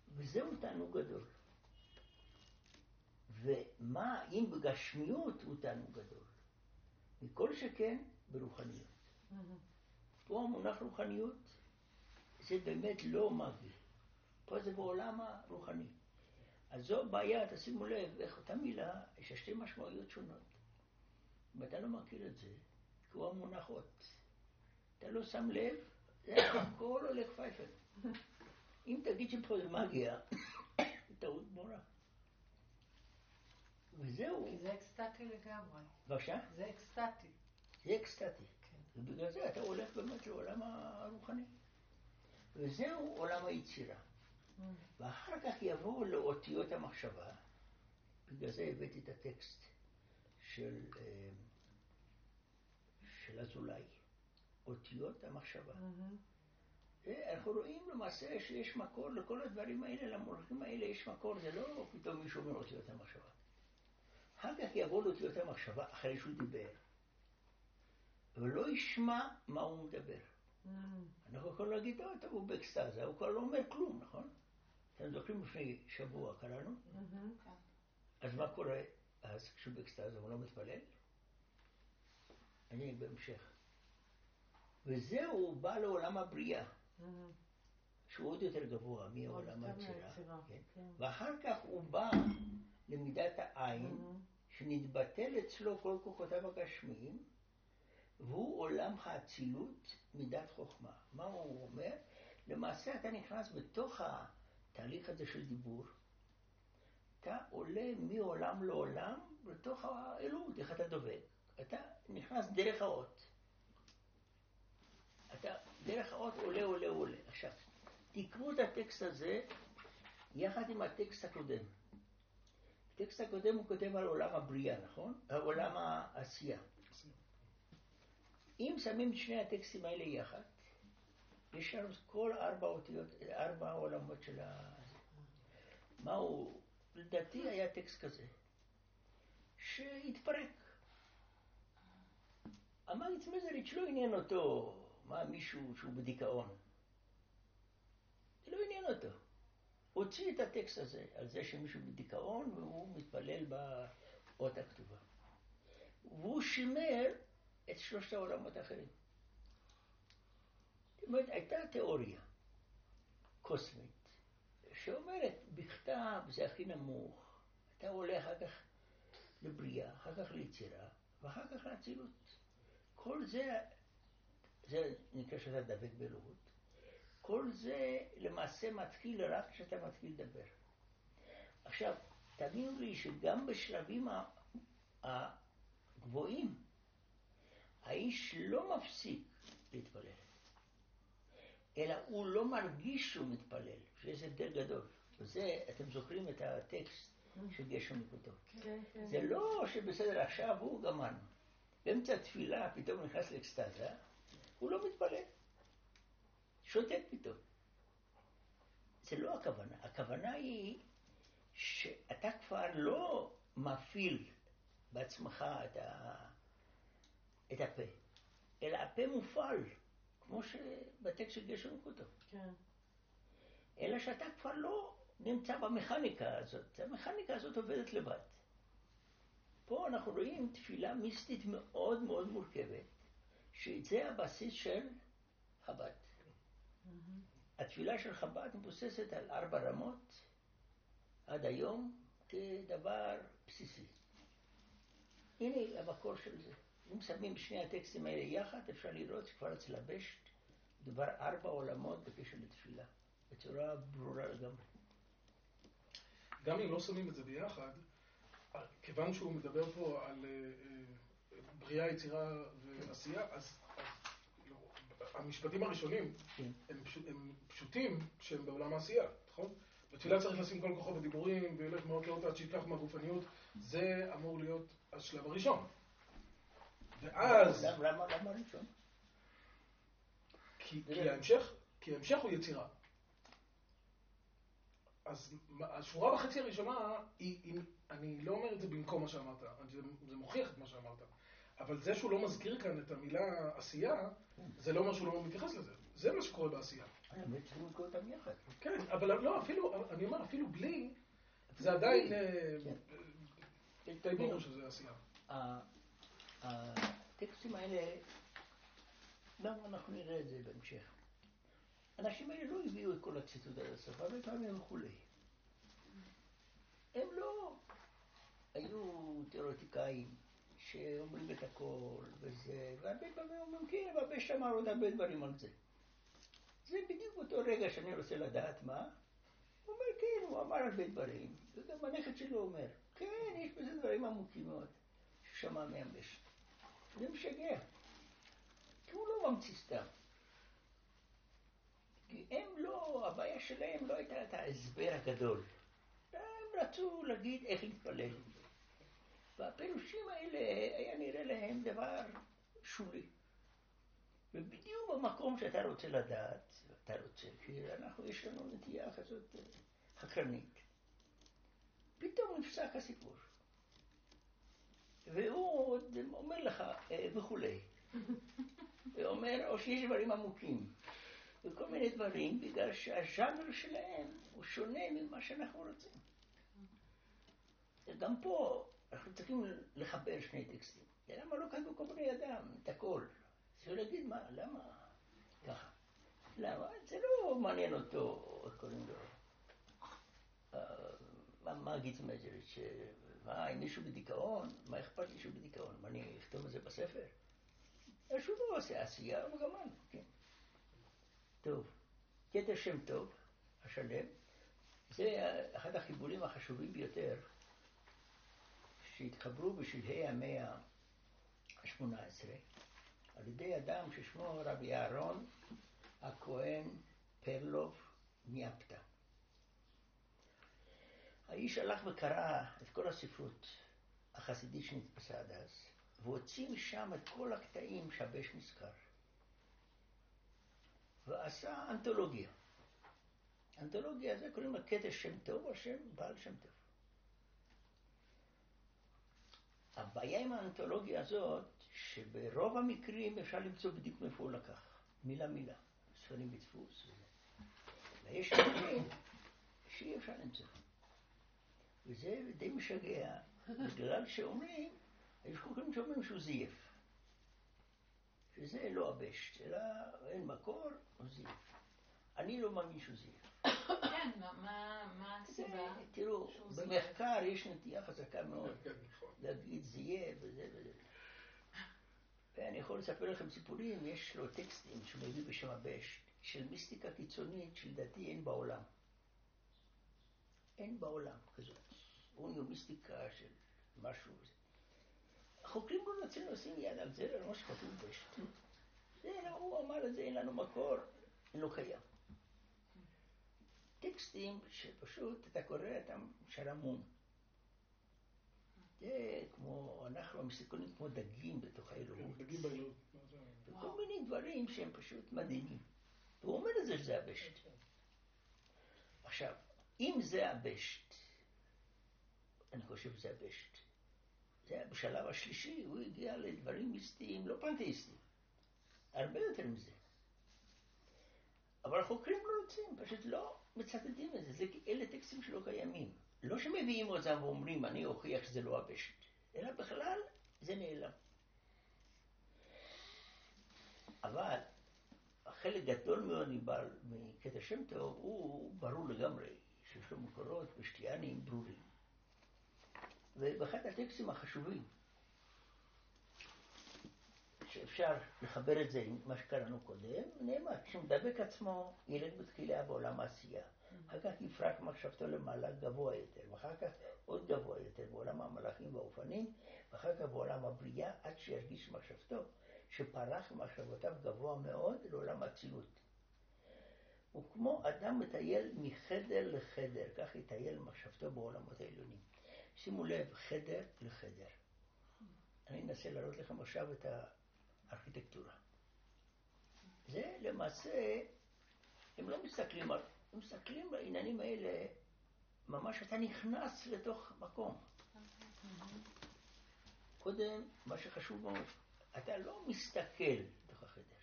וזהו תענוג גדול. ומה אם בגשמיות הוא תענוג גדול? מכל שכן ברוחניות. פה המונח רוחניות זה באמת לא מגי. פה זה בעולם הרוחני. אז זו בעיה, תשימו לב, איך אותה מילה, יש לה שתי משמעויות שונות. אם אתה לא מכיר את זה, כי הוא המונחות. אתה לא שם לב, זה הכל הולך פייפל. אם תגיד שפה זה מגיה, טעות מורה. וזהו. כי זה אקסטטי לגמרי. בבקשה? זה אקסטטי. זה אקסטטי. ובגלל זה אתה הולך באמת לעולם הרוחני. וזהו עולם היצירה. ואחר כך יבואו לאותיות המחשבה, בגלל זה הבאתי את הטקסט של, אה, של אזולאי, אותיות המחשבה. אה, אנחנו רואים למעשה שיש מקור לכל הדברים האלה, למונחים האלה יש מקור, זה לא פתאום מישהו אומר אותיות המחשבה. אחר כך יבוא לאותיות המחשבה אחרי שהוא דיבר, ולא ישמע מה הוא מדבר. אנחנו יכולים להגיד, לא, טוב, הוא באקסטזה, הוא כבר לא אומר כלום, נכון? אתם זוכרים לפני שבוע קראנו? כן. אז מה קורה אז כשהוא באקסטזה, הוא לא מתפלל? אני בהמשך. וזהו, הוא בא לעולם הבריאה, שהוא עוד יותר גבוה מעולם היצירה. כן? ואחר כך הוא בא למידת העין, שנתבטל אצלו כל כוחותיו הגשמיים, והוא עולם האצילות מידת חוכמה. מה הוא אומר? למעשה אתה נכנס בתוך התהליך הזה של דיבור, אתה עולה מעולם לעולם לתוך האלוהות, איך אתה דובק. אתה נכנס דרך האות. אתה דרך האות עולה, עולה, עולה. עכשיו, תקראו את הטקסט הזה יחד עם הטקסט הקודם. הטקסט הקודם הוא כותב על עולם הבריאה, נכון? על עולם העשייה. אם שמים את שני הטקסטים האלה יחד, יש לנו כל ארבע אותיות, ארבע עולמות של ה... מהו? לדעתי היה טקסט כזה, שהתפרק. המאגיץ מזריץ' לא עניין אותו מה מישהו שהוא בדיכאון. זה לא עניין אותו. הוציא את הטקסט הזה על זה שמישהו בדיכאון והוא מתפלל באות הכתובה. והוא שימר את שלושת העולמות האחרים. זאת אומרת, הייתה תיאוריה קוסמית שאומרת, בכתב זה הכי נמוך, אתה עולה אחר כך לבריאה, אחר כך ליצירה, ואחר כך לאצילות. כל זה, זה נקרא שאתה דבק באלוהות. כל זה למעשה מתחיל רק כשאתה מתחיל לדבר. עכשיו, תאמינו לי שגם בשלבים הגבוהים, האיש לא מפסיק להתפלל, אלא הוא לא מרגיש שהוא מתפלל, שיש הבדל גדול. וזה, אתם זוכרים את הטקסט של גשם נקודו. כן, כן. זה לא שבסדר, עכשיו הוא גמרנו. באמצע התפילה פתאום נכנס לאקסטזה, הוא לא מתפלל. שותק פתאום. זה לא הכוונה. הכוונה היא שאתה כבר לא מפעיל בעצמך את, ה... את הפה, אלא הפה מופעל, כמו שבטקסט של גשם קוטו. כן. אלא שאתה כבר לא נמצא במכניקה הזאת, המכניקה הזאת עובדת לבד. פה אנחנו רואים תפילה מיסטית מאוד מאוד מורכבת, שזה הבסיס של חב"ד. התפילה של חב"ד מבוססת על ארבע רמות עד היום כדבר בסיסי. הנה המקור של זה. אם שמים שני הטקסטים האלה יחד, אפשר לראות שכבר אצל הבשט מדובר ארבע עולמות בקשר לתפילה, בצורה ברורה לגמרי. גם אם לא שמים את זה ביחד, כיוון שהוא מדבר פה על אה, אה, בריאה, יצירה ועשייה, אז, המשפטים הראשונים כן. הם, פשוט, הם פשוטים כשהם בעולם העשייה, נכון? בתפילה צריך לשים כל כוחו בדיבורים, וילך מאוד לאט עד שייקח מהגופניות, זה אמור להיות השלב הראשון. ואז, למה? כי, ההמשך, כי ההמשך הוא יצירה. אז השורה וחצי הראשונה, היא, היא, אני לא אומר את זה במקום מה שאמרת, זה, זה מוכיח את מה שאמרת. אבל זה שהוא לא מזכיר כאן את המילה עשייה, זה לא אומר שהוא לא מתייחס לזה. זה מה שקורה בעשייה. האמת צריכים לקרוא אותם יחד. כן, אבל לא, אפילו, אני אומר, אפילו בלי, זה עדיין אה, כן. די ברור שזה עשייה. הטקסטים האלה, גם אנחנו נראה את זה בהמשך. האנשים האלה לא הביאו את כל הציטוט עד הסוף, הרבה פעמים וכולי. הם לא היו תיאורטיקאים שאומרים את הכל וזה, והרבה פעמים אומרים, כן, והבש אמר עוד הרבה דברים על זה. זה בדיוק באותו רגע שאני רוצה לדעת מה. הוא אומר, כן, הוא אמר הרבה דברים, וגם הנכד שלו אומר, כן, יש בזה דברים עמוקים מאוד, ששמע מהבש. זה משגע. כי הוא לא ממציא סתם. כי הם לא, הבעיה שלהם לא הייתה את ההסבר הגדול. הם רצו להגיד איך להתפלל. והפירושים האלה היה נראה להם דבר שולי. ובדיוק במקום שאתה רוצה לדעת, אתה רוצה, כי אנחנו, יש לנו נטייה כזאת חקרנית. פתאום נפסק הסיפור. והוא עוד אומר לך, אה, וכולי. ואומר, או שיש דברים עמוקים. וכל מיני דברים, בגלל שהז'אנר שלהם הוא שונה ממה שאנחנו רוצים. וגם פה אנחנו צריכים לחבר שני טקסטים. למה לא כתבו כל בני אדם, את הכל? צריך להגיד מה, למה ככה? למה? זה לא מעניין אותו, איך קוראים לו? אה, מה- מה גיטמג'רית? מה, אם מישהו בדיכאון? מה אכפת לי שהוא בדיכאון? מה, אני אכתוב את זה בספר? אז הוא לא עושה עשייה, וגמרנו, כן. טוב, קטע שם טוב, השלם, זה אחד החיבורים החשובים ביותר שהתחברו בשלהי המאה ה-18 על ידי אדם ששמו רבי אהרון הכהן פרלוב מיאפתא. האיש הלך וקרא את כל הספרות החסידית שנתפסה עד אז, והוציא משם את כל הקטעים שהבש נזכר. ועשה אנתולוגיה. אנתולוגיה זה קוראים לה שם טוב, השם בעל שם טוב. הבעיה עם האנתולוגיה הזאת, שברוב המקרים אפשר למצוא בדיוק מאיפה הוא לקח, מילה מילה, ספרים בדפוס. ויש מקרים שאי אפשר למצוא. וזה די משגע, בגלל שאומרים, יש חוקרים שאומרים שהוא זייף. שזה לא הבשט, אלא אין מקור, הוא זייף. אני לא מאמין שהוא זייף. כן, מה- מה מה הסיבה? תראו, שהוא זייף? במחקר יש נטייה חזקה מאוד כן, נכון. להגיד זייף וזה וזה. ואני יכול לספר לכם סיפורים, יש לו טקסטים שהוא מביא בשם הבשט, של מיסטיקה קיצונית שלדעתי אין בעולם. אין בעולם כזאת. אוניומיסטיקה של משהו. החוקרים לא רצינו לשים יד על זה, על מה שכתוב בשט. זה, הוא אמר את זה, אין לנו מקור, לא קיים. טקסטים שפשוט אתה קורא אותם שרמום. זה כמו, אנחנו המסתכלים כמו דגים בתוך האלוהות. כן, דגים באלוהות. וכל מיני דברים שהם פשוט מדהימים. והוא אומר את זה שזה הבשט. עכשיו, אם זה הבשט, אני חושב שזה הבשט. זה היה בשלב השלישי, הוא הגיע לדברים מיסטיים, לא פנתאיסטיים. הרבה יותר מזה. אבל החוקרים לא רוצים, פשוט לא מצטטים את זה. זה אלה טקסטים שלא קיימים. לא שמביאים אותם ואומרים, אני אוכיח שזה לא הבשט, אלא בכלל זה נעלם. אבל חלק גדול מאוד מקטע שם טוב הוא ברור לגמרי, שיש לו מקורות ושתיאנים ברורים. ובאחד הטקסטים החשובים, שאפשר לחבר את זה עם מה שקראנו קודם, נאמר, כשמדבק עצמו ילד בתחילה בעולם העשייה, אחר כך יפרק מחשבתו למעלה גבוה יותר, ואחר כך עוד גבוה יותר בעולם המלאכים והאופנים, ואחר כך בעולם הבריאה, עד שירגיש מחשבתו שפרח מחשבותיו גבוה מאוד לעולם האצילות. הוא כמו אדם מטייל מחדר לחדר, כך יטייל מחשבתו בעולמות העליונים. שימו לב, חדר לחדר. אני אנסה להראות לכם עכשיו את הארכיטקטורה. זה למעשה, הם לא מסתכלים הם מסתכלים בעניינים האלה, ממש אתה נכנס לתוך מקום. קודם מה שחשוב מאוד, אתה לא מסתכל בתוך החדר.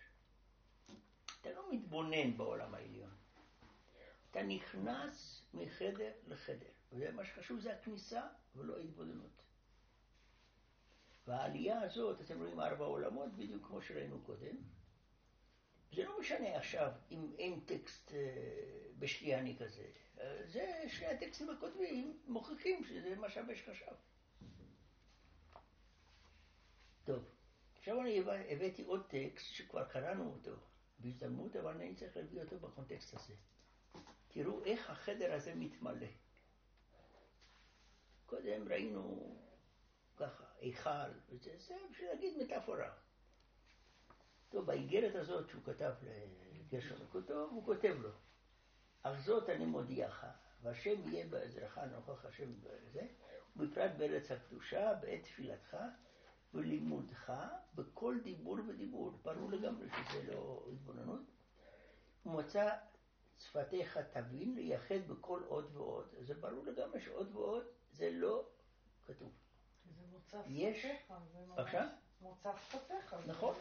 אתה לא מתבונן בעולם העליון. אתה נכנס מחדר לחדר. ומה שחשוב זה הכניסה ולא ההתבוננות. והעלייה הזאת, אתם רואים ארבע עולמות, בדיוק כמו שראינו קודם. זה לא משנה עכשיו אם אין טקסט אה, בשקיעני כזה. אה, זה שני הטקסטים הקודמים מוכיחים שזה מה שהבש חשב. טוב, עכשיו אני הבאתי עוד טקסט שכבר קראנו אותו בהזדמנות, אבל אני צריך להביא אותו בקונטקסט הזה. תראו איך החדר הזה מתמלא. קודם ראינו ככה, היכל, וזה זה בשביל להגיד מטאפורה. טוב, באיגרת הזאת שהוא כתב לגרשון הכותוב, הוא כותב לו, אך זאת אני מודיעך, והשם יהיה בעזרך נוכח השם בזה, ובפרט בארץ הקדושה, בעת תפילתך ולימודך, בכל דיבור ודיבור. ברור לגמרי שזה לא התבוננות. ומוצא שפתיך תבין לייחד בכל עוד ועוד. זה ברור לגמרי שעוד ועוד זה לא כתוב. זה מוצא יש- שפתיך. עכשיו? מוצא שפתיך. נכון,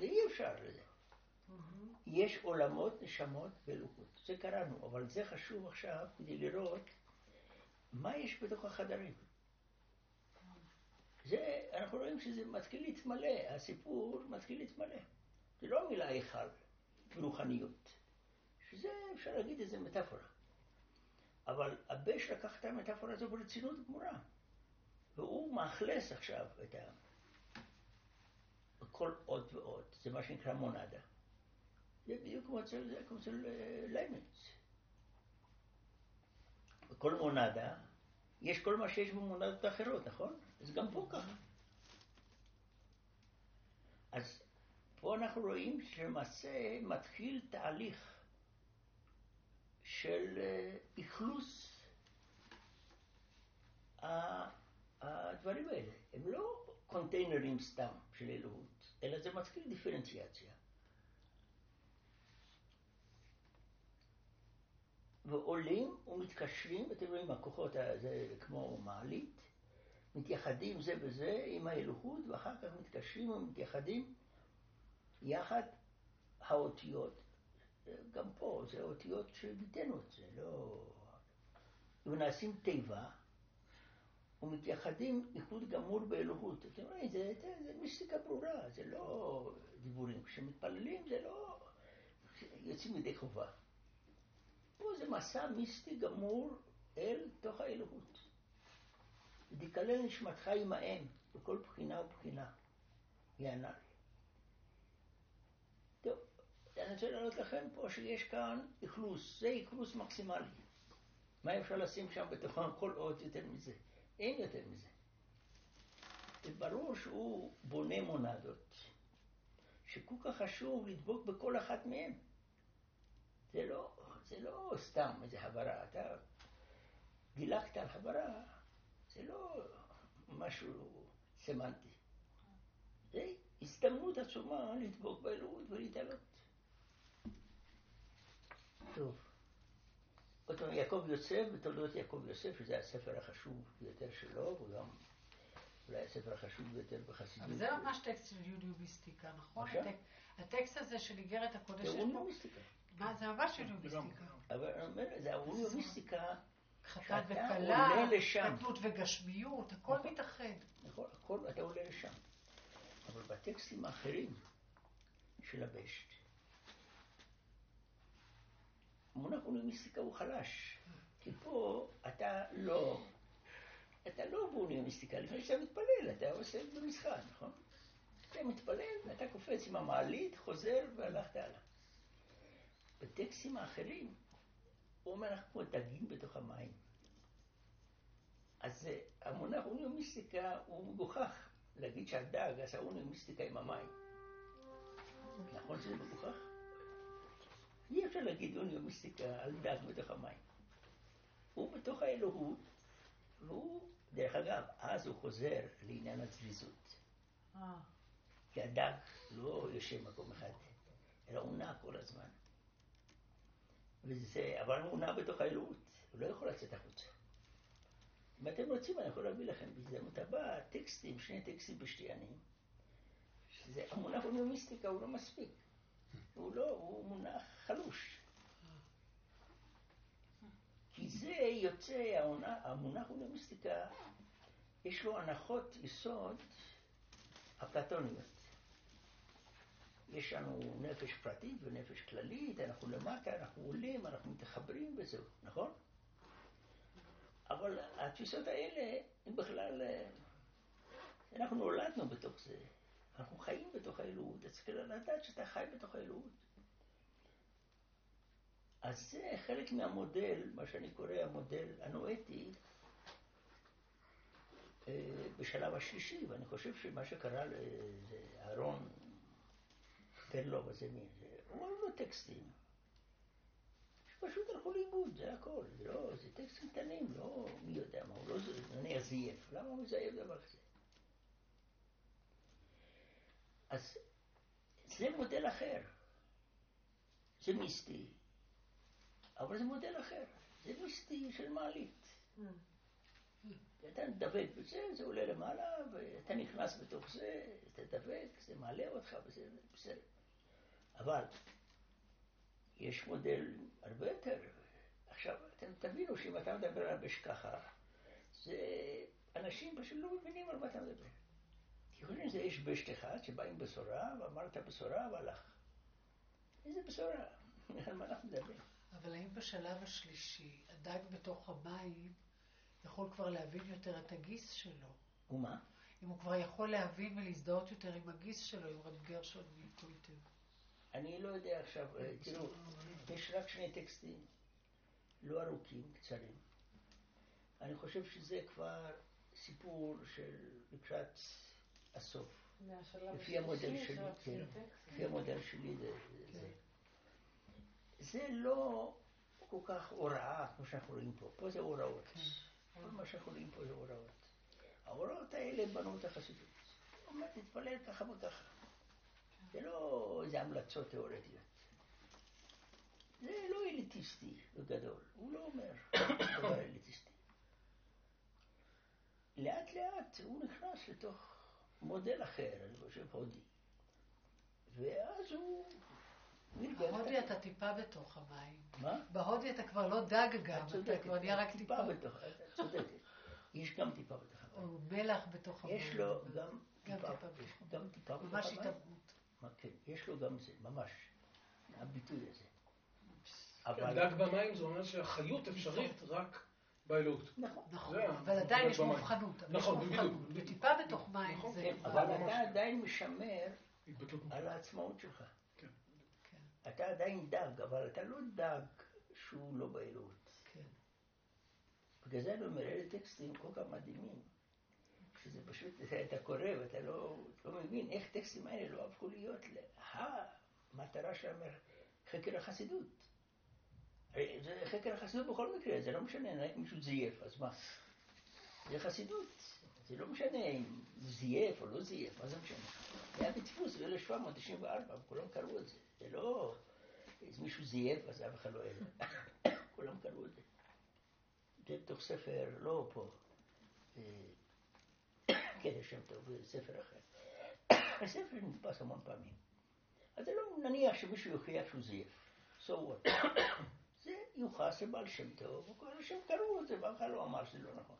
אי אפשר לזה. יש עולמות, נשמות ואלוקות. זה קראנו, אבל זה חשוב עכשיו כדי לראות מה יש בתוך החדרים. זה, אנחנו רואים שזה מתחיל להתמלא, הסיפור מתחיל להתמלא. זה לא המילה היכל, רוחניות. שזה, אפשר להגיד איזה מטאפורה. אבל הבש לקח את המטאפורה הזו ברצינות גמורה. והוא מאכלס עכשיו את ה... כל עוד ועוד. זה מה שנקרא מונדה. זה בדיוק כמו אצל, כמו אצל אה. בכל מונדה, יש כל מה שיש במונדות האחרות, נכון? אז גם פה ככה. אז פה אנחנו רואים שלמעשה מתחיל תהליך של אה, אכלוס הדברים האלה. הם לא קונטיינרים סתם של אלוהות, אלא זה מתחיל דיפרנציאציה. ועולים ומתקשרים, אתם רואים, הכוחות, זה כמו מעלית, מתייחדים זה בזה עם האלוהות, ואחר כך מתקשרים ומתייחדים יחד האותיות. גם פה, זה אותיות שביטנות, זה לא... ונעשים תיבה, ומתייחדים איחוד גמור באלוהות. אתם רואים, זה, זה, זה מיסטיקה ברורה, זה לא דיבורים. כשמתפללים זה לא יוצאים ידי חובה. פה זה מסע מיסטי גמור אל תוך האלוהות. ותקלל נשמתך עמהם בכל בחינה ובחינה, יענה לי. טוב, אני רוצה להראות לכם פה שיש כאן אכלוס, זה אכלוס מקסימלי. מה אפשר לשים שם בתוכו כל עוד יותר מזה? אין יותר מזה. וברור שהוא בונה מונדות, שכל כך חשוב לדבוק בכל אחת מהן. זה לא, זה לא סתם איזה הברה, אתה דילגת על הברה, זה לא משהו סמנטי. זה הזדמנות עצומה לדבוק באלוהות ולהתעלות. טוב. עוד פעם, יעקב יוסף, בתולדות יעקב יוסף, שזה הספר החשוב ביותר שלו, וגם אולי הספר החשוב ביותר בחסידות. אבל זה ממש טקסט של יוליו מיסטיקה, נכון? הטקסט הזה של איגרת הקודש, זה. מיסטיקה. מה, זה ממש יוליו מיסטיקה. אבל אני אומר, זה האוניו מיסטיקה, חתן וכלה. קטנות וגשמיות, הכל נכון. מתאחד. נכון, הכל, אתה עולה לשם. אבל בטקסטים האחרים של הבשט, המונח אונימיסטיקה הוא חלש. כי פה אתה לא, אתה לא באונימיסטיקה, לפני שאתה מתפלל, אתה עושה במשחק, נכון? אתה מתפלל, אתה קופץ עם המעלית, חוזר והלכת הלאה. בטקסטים האחרים, הוא אומר לך כמו דגים בתוך המים. אז המונח אוניומיסטיקה הוא מגוחך. להגיד שהדג עשה אוניומיסטיקה עם המים. נכון שזה מגוחך? אי אפשר להגיד אוניומיסטיקה על דג בתוך המים. הוא בתוך האלוהות, והוא, דרך אגב, אז הוא חוזר לעניין הזריזות. אה, כי הדג לא יושב במקום אחד, אלא הוא נע כל הזמן. וזה, אבל הוא נע בתוך האלוהות, הוא לא יכול לצאת החוצה. אם אתם רוצים, אני יכול להביא לכם בהזדמנות הבאה טקסטים, שני טקסטים בשתיינים. שזה, המונח אוניומיסטיקה הוא לא מספיק. הוא לא, הוא מונח חלוש. כי זה יוצא, המונח אוניומיסטיקה, יש לו הנחות יסוד אפלטוניות. יש לנו נפש פרטית ונפש כללית, אנחנו למטה, אנחנו עולים, אנחנו מתחברים וזהו, נכון? אבל התפיסות האלה הן בכלל, אה, אנחנו נולדנו בתוך זה, אנחנו חיים בתוך האלוהות, אתה צריך לדעת שאתה חי בתוך האלוהות. אז זה חלק מהמודל, מה שאני קורא המודל הנואטי, אה, בשלב השלישי, ואני חושב שמה שקרה לאהרון פרלוב הזה, הוא היו לו טקסטים, שפשוט הלכו לאיבוד, זה הכל, זה לא, זה טקסטים קטנים, לא מי יודע מה, הוא לא נניח זייף, למה הוא מזייף דבר כזה? אז זה מודל אחר, זה מיסטי, אבל זה מודל אחר, זה מיסטי של מעלית. אתה דבק בזה, זה עולה למעלה, ואתה נכנס בתוך זה, אתה דבק, זה מעלה אותך, וזה בסדר. אבל יש מודל הרבה יותר. עכשיו, אתם תבינו שאם אתה מדבר על בשכחה, זה אנשים פשוט לא מבינים על מה אתה מדבר. כי חושבים שזה יש בשט אחד שבא עם בשורה, ואמרת בשורה והלך. איזה בשורה? על מה אנחנו מדברים? אבל האם בשלב השלישי, הדג בתוך המים יכול כבר להבין יותר את הגיס שלו? ומה? אם הוא כבר יכול להבין ולהזדהות יותר עם הגיס שלו, עם רב גרשון מקויטב. אני לא יודע עכשיו, אה, תראו, יש רק שני טקסטים, לא ארוכים, קצרים. אני חושב שזה כבר סיפור של לקראת הסוף. לפי המודל השלישי, שלי, שלב כן. לפי המודל שלי זה, זה, לא כל כך הוראה כמו שאנחנו רואים פה, פה זה הוראות. כל מה שאנחנו רואים פה זה הוראות. ההוראות האלה בנו את החסידות. הוא אומר, תתפלל ככה וככה. זה לא איזה המלצות תיאורטיות. זה לא אליטיסטי וגדול, הוא לא אומר דבר אליטיסטי. לאט לאט הוא נכנס לתוך מודל אחר, אני חושב הודי. ואז הוא. בהודי אתה טיפה בתוך המים. מה? בהודי אתה כבר לא דג גם, את אתה כבר נהיה רק טיפה. בתוך, את צודקת. יש גם טיפה בתוך המים. או מלח בתוך המים. יש לו גם גם טיפה, גם טיפה בתוך ממש המים. התאברות. מה, כן, יש לו גם זה, ממש, הביטוי הזה. כן, אבל, דג במים זה אומר שהחיות אפשרית רק באלוהות. נכון, נכון, זה אבל עדיין יש. מובחנות. נכון. בדיוק. וטיפה בתוך מים נכון, זה... כן, כבר- אבל. אתה עדיין משמר על העצמאות שלך. כן. כן, אתה עדיין דג, אבל אתה לא דג שהוא לא באלוהות. כן. בגלל זה אני אומר, אלה טקסטים כל כך מדהימים, שזה פשוט, אתה קורא ואתה לא, לא מבין איך טקסטים האלה לא הפכו להיות המטרה של חקר החסידות. זה חקר החסידות בכל מקרה, זה לא משנה, נגיד מישהו זייף, אז מה? זה חסידות, זה לא משנה אם זייף או לא זייף, מה זה משנה? זה היה בדפוס ב-1794, כולם קראו את זה, זה לא איזה מישהו זייף, אז אף אחד לא העלה, כולם קראו את זה. זה בתוך ספר, לא פה, אה, קטע שם טוב, ספר אחר. הספר נתפס המון פעמים. אז זה לא נניח שמישהו יוכיח שהוא זייף. So what? זה יוחס לבעל שם טוב, וכל השם קראו את זה, ואף אחד לא אמר שזה לא נכון.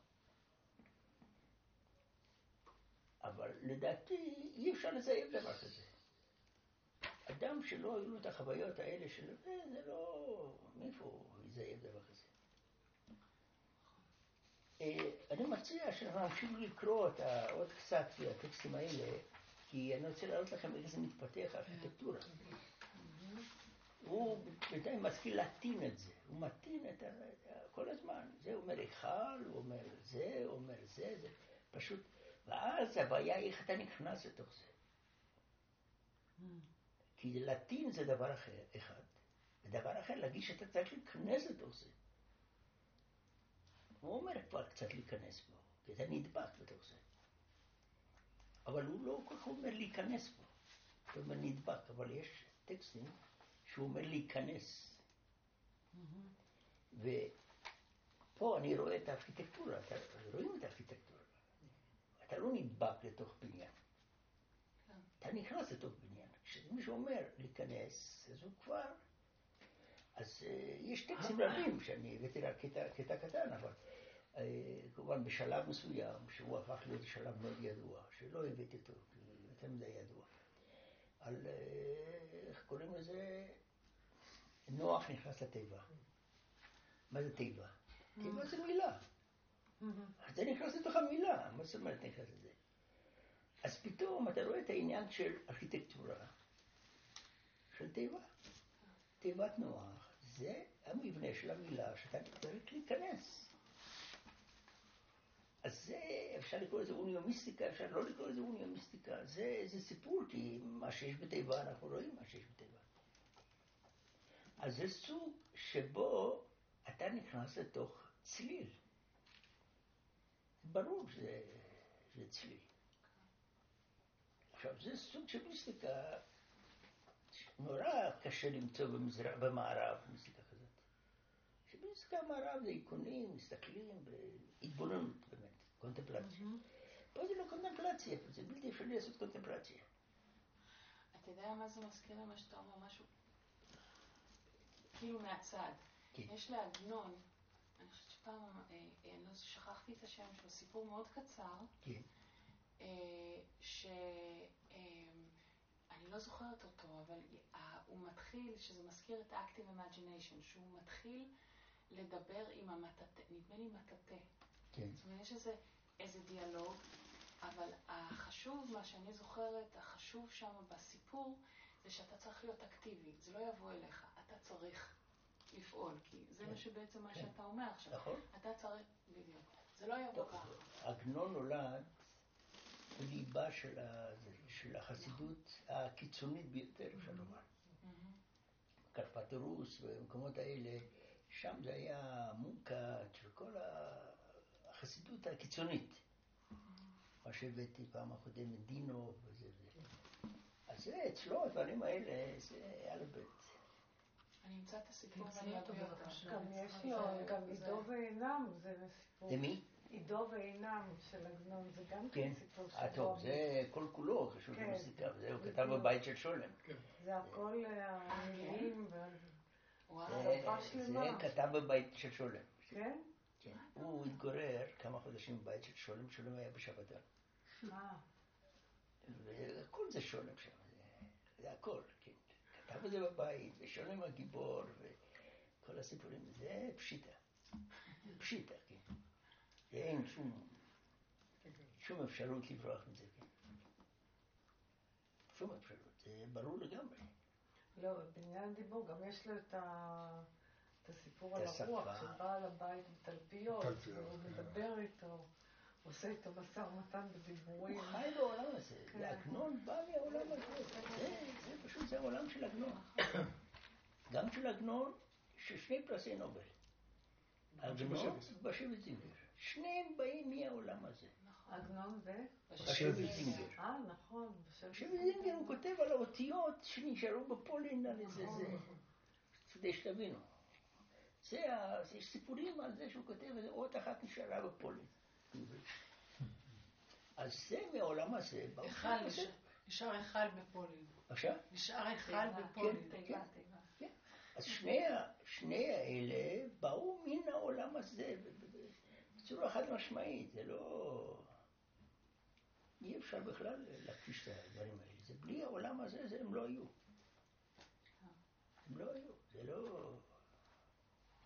אבל לדעתי אי אפשר לזייף דבר כזה. אדם שלא היו לו את החוויות האלה של זה, זה לא... מאיפה הוא יזייף דבר כזה? אה, אני מציע שאנחנו נמשיך לקרוא עוד קצת מהטקסטים האלה, כי אני רוצה להראות לכם איך זה מתפתח הארכיטקטורה. הוא בינתיים מתחיל להטעין את זה, הוא מטעין את ה... כל הזמן. זה אומר היכל, הוא אומר זה, הוא אומר זה, זה פשוט... ואז הבעיה היא איך אתה נכנס לתוך זה. כי להטעין זה דבר אחר, אחד. ודבר אחר, להגיד שאתה צריך להיכנס לתוך זה. הוא אומר כבר קצת להיכנס בו, כי אתה נדבק בתוך זה. אבל הוא לא כל כך אומר להיכנס בו. הוא אומר נדבק, אבל יש טקסטים שהוא אומר להיכנס. פה אני רואה את הארכיטקטורה, אתה, רואים את הארכיטקטורה. אתה לא נדבק לתוך בניין. אתה נכנס לתוך בניין. כשמישהו אומר להיכנס, אז הוא כבר... אז uh, יש טקסטים רבים שאני הבאתי רק קטע, קטן, אבל uh, כמובן בשלב מסוים, שהוא הפך להיות שלב מאוד ידוע, שלא הבאתי אותו, יותר מדי ידוע. על, איך קוראים לזה? נוח נכנס לתיבה. מה זה תיבה? תיבה זה מילה. אז זה נכנס לתוך המילה, מה זאת אומרת נכנס לזה? אז פתאום אתה רואה את העניין של ארכיטקטורה, של תיבה. תיבת נוח זה המבנה של המילה שאתה צריך להיכנס. אז זה, אפשר לקרוא לזה אוניומיסטיקה, אפשר לא לקרוא לזה אוניומיסטיקה. זה, זה סיפור, כי מה שיש בתיבה, אנחנו רואים מה שיש בתיבה. אז זה סוג שבו אתה נכנס לתוך צליל. ברור שזה, שזה צליל. עכשיו, זה סוג של מיסטיקה נורא קשה למצוא במזרח, במערב מיסטיקה כזאת. שבמיסטיקה במערב זה איכונים, מסתכלים, בהתבוננות באמת, קונטמפלציה. פה זה לא קונטמפלציה, זה בלתי אפשרי לעשות קונטמפלציה. אתה יודע מה זה מזכיר למה שאתה אומר משהו? כאילו מהצד. כן. יש לעגנון, אני חושבת שפעם, אה, אה, אני לא שכחתי את השם שלו, סיפור מאוד קצר, כן. אה, ש... אה, אני לא זוכרת אותו, אבל הוא מתחיל, שזה מזכיר את Active Imagination, שהוא מתחיל לדבר עם המטאטה, נדמה לי מטאטה. כן. זאת אומרת, יש איזה, איזה דיאלוג, אבל החשוב, מה שאני זוכרת, החשוב שם בסיפור, זה שאתה צריך להיות אקטיבי, זה לא יבוא אליך, אתה צריך לפעול, כי זה כן. מה שבעצם מה כן. שאתה אומר עכשיו. נכון. אתה צריך, בדיוק. זה לא יבוא ככה. עגנון נולד בליבה של, ה, של החסידות הקיצונית ביותר, אפשר לומר. מהמם. קרפטורוס ובמקומות האלה, שם זה היה מוקד של כל ה- החסידות הקיצונית. מה שהבאתי פעם הקודמת, דינו וזה וזה. אז זה אצלו, הדברים האלה, זה א' ב'. אני אמצא את הסיפור ואני אביא אותו. גם יש זה- לו, גם זה- עידו ועינם, זה סיפור. זה מי? עידו ועינם של עגנון, זה גם כן. כן סיפור אה, טוב, זה כל כולו קשור כן. למוזיקה, וזה הוא. כתב בבית של שולם. זה הכל אה, המילים, וה- וואו. זה- זה. כתב בבית של שולם. כן? כן. הוא התגורר כמה חודשים בבית של שולם, שולם היה בשבתון. אה, והכל זה שולם שם, זה, זה הכל, כתב את זה בבית, ושולם הגיבור, וכל הסיפורים, זה פשיטה. פשיטה, כן. ואין שום, שום אפשרות לברוח מזה, כן. שום אפשרות, זה ברור לגמרי. לא, בבניין דיבור גם יש לו את ה... את הסיפור על. הרוח בעל הבית בתלפיות, תלפיות, והוא כן. מדבר איתו, עושה איתו משא ומתן בדיבורים. הוא חי בעולם הזה, כן. ועגנון בא מהעולם הזה. זה, זה פשוט, זה העולם של עגנון. גם של עגנון, ששני פרסי נובל. עגנון זינגר. שניהם באים מהעולם הזה. עגנון ו... בשבט זינגר. אה, נכון. זינגר הוא כותב על האותיות שנשארו בפולין, על איזה זה. כדי שתבינו. זה, ה- יש סיפורים על זה שהוא כותב אות אחת נשארה בפולין. אז זה מהעולם הזה. באו היכל, נשאר- היכל בפולין. עכשיו? נשאר היכל בפולין. כן. תיבה. כן. אז שני, האלה באו מן העולם הזה בצורה חד משמעית, זה לא... אי אפשר בכלל להכחיש את הדברים האלה. זה בלי העולם הזה, זה הם לא היו. הם לא היו, זה לא...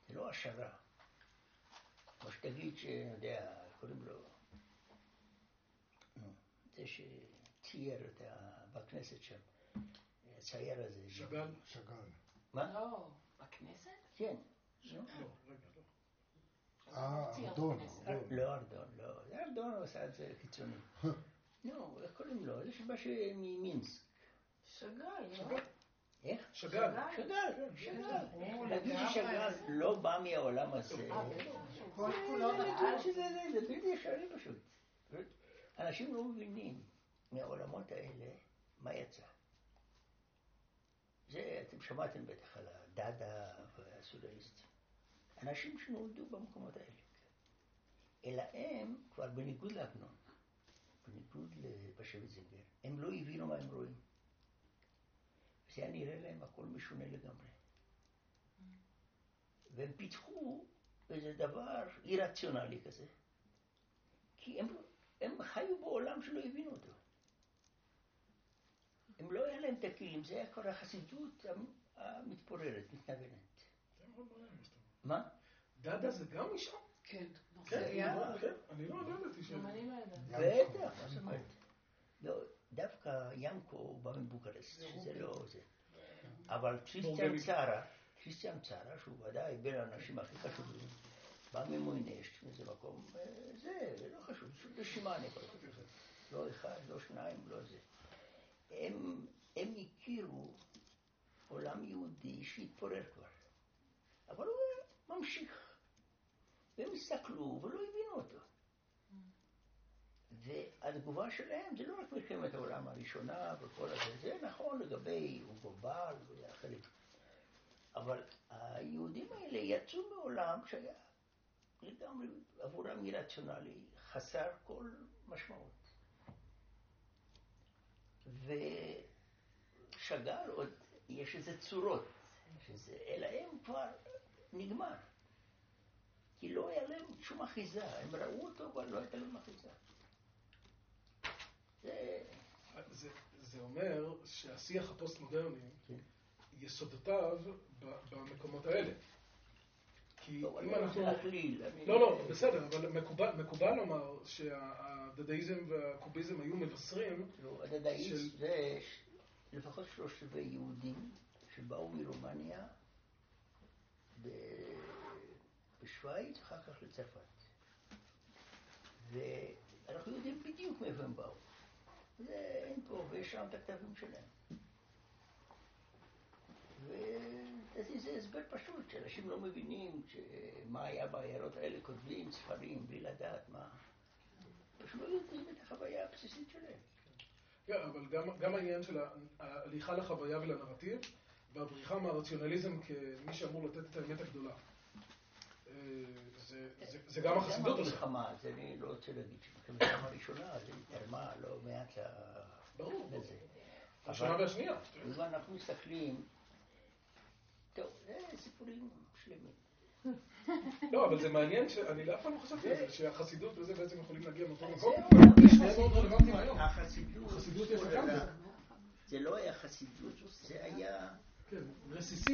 זה לא השערה. כמו שתגיד שאני יודע, קוראים לו... נו, זה שצייר את ה... בכנסת שם, הצייר הזה. שאגאל? שאגאל. מה? לא, בכנסת? כן. לא, רגע, לא. אה, ארדון. ארדון. לא ארדון, לא. ארדון עשה את זה קיצוני. נו, איך קוראים לו? זה שבא ש- ממינסק. שאגאל, לא? איך? שאגאל, שאגאל. ברור, להגיד. ששאגאל לא בא מהעולם הזה. כל כולו נתן. שזה- זה- זה בלתי אפשרי פשוט. אנשים לא מבינים מהעולמות האלה מה יצא. זה, אתם שמעתם בטח על הדאדה והסודאיסטים. אנשים שנולדו במקומות האלה. אלא הם, כבר בניגוד לעגנון, בניגוד לשבט זינגר, הם לא הבינו מה הם רואים. זה היה נראה להם הכל משונה לגמרי. והם פיתחו איזה דבר אירציונלי כזה, כי הם, הם חיו בעולם שלא הבינו אותו. הם לא היה להם את הכלים, זה היה כבר החסידות המתפוררת, מתנגנת. מעניין מה. דדה זה גם משם? כן, כן, היה? כן, אני לא ידעתי ש... גם אני לא יודעת. בטח, מה זאת אומרת? דווקא ינקו בא מבוקרשט, שזה לא זה. אבל טריסטאן בורגני. צארה, טריסטאן צארה, שהוא ודאי בין האנשים הכי חשובים, בא ממוינשט, מאיזה מקום, אה, זה, לא חשוב, פשוט רשימה אני יכול לכם. לא אחד, לא שניים, לא זה. הם, הם הכירו עולם יהודי שהתפורר כבר, אבל הוא ממשיך. והם הסתכלו ולא הבינו אותו. והתגובה שלהם זה לא רק מלחמת העולם הראשונה וכל הזה, זה נכון לגבי אוגו בל ואחרים. אבל היהודים האלה יצאו מעולם שהיה לגמרי עבורם אירציונלי, חסר כל משמעות. ושג"ל עוד, יש איזה צורות, שזה, אלא הם כבר נגמר. כי לא היה להם שום אחיזה, הם ראו אותו, אבל לא הייתה להם אחיזה. זה... זה, אומר שהשיח הפוסט-מודרני, כן. יסודותיו במקומות האלה. כי לא, אם אנחנו... לא, לא, בסדר, אבל מקובל, לומר שהדדאיזם והקוביזם היו מבשרים, לא, הדדאיסט של- זה לפחות שלושת רבעי יהודים שבאו מרומניה ב- בשוויץ, אחר כך לצרפת. ואנחנו יודעים בדיוק מאיפה הם באו. זה אין פה, ויש שם את הכתבים שלהם. ולדעתי זה הסבר פשוט, שאנשים לא מבינים מה היה בעיירות האלה, כותבים ספרים בלי לדעת מה. פשוט לא יודעים את החוויה הבסיסית שלהם. כן, אבל גם, גם העניין של ההליכה לחוויה ולנרטיב, והבריחה מהרציונליזם כמי שאמור לתת את האמת הגדולה. זה, זה, זה גם החסידות הזאת. המלחמה, זה אני לא רוצה להגיד שבמלחמה הראשונה זה התערמה לא מעט ל- ברור, לזה. הראשונה והשנייה. אם אנחנו מסתכלים, טוב, זה סיפורים שלמים. לא, אבל זה מעניין, שאני אף פעם לא חשבתי על זה, שהחסידות וזה בעצם יכולים להגיע מאותו זה מקום. שניהם מאוד רלוונטיים היום. החסידות, החסידות יש זה. זה לא היה חסידות, זה היה... כן, רסיסים.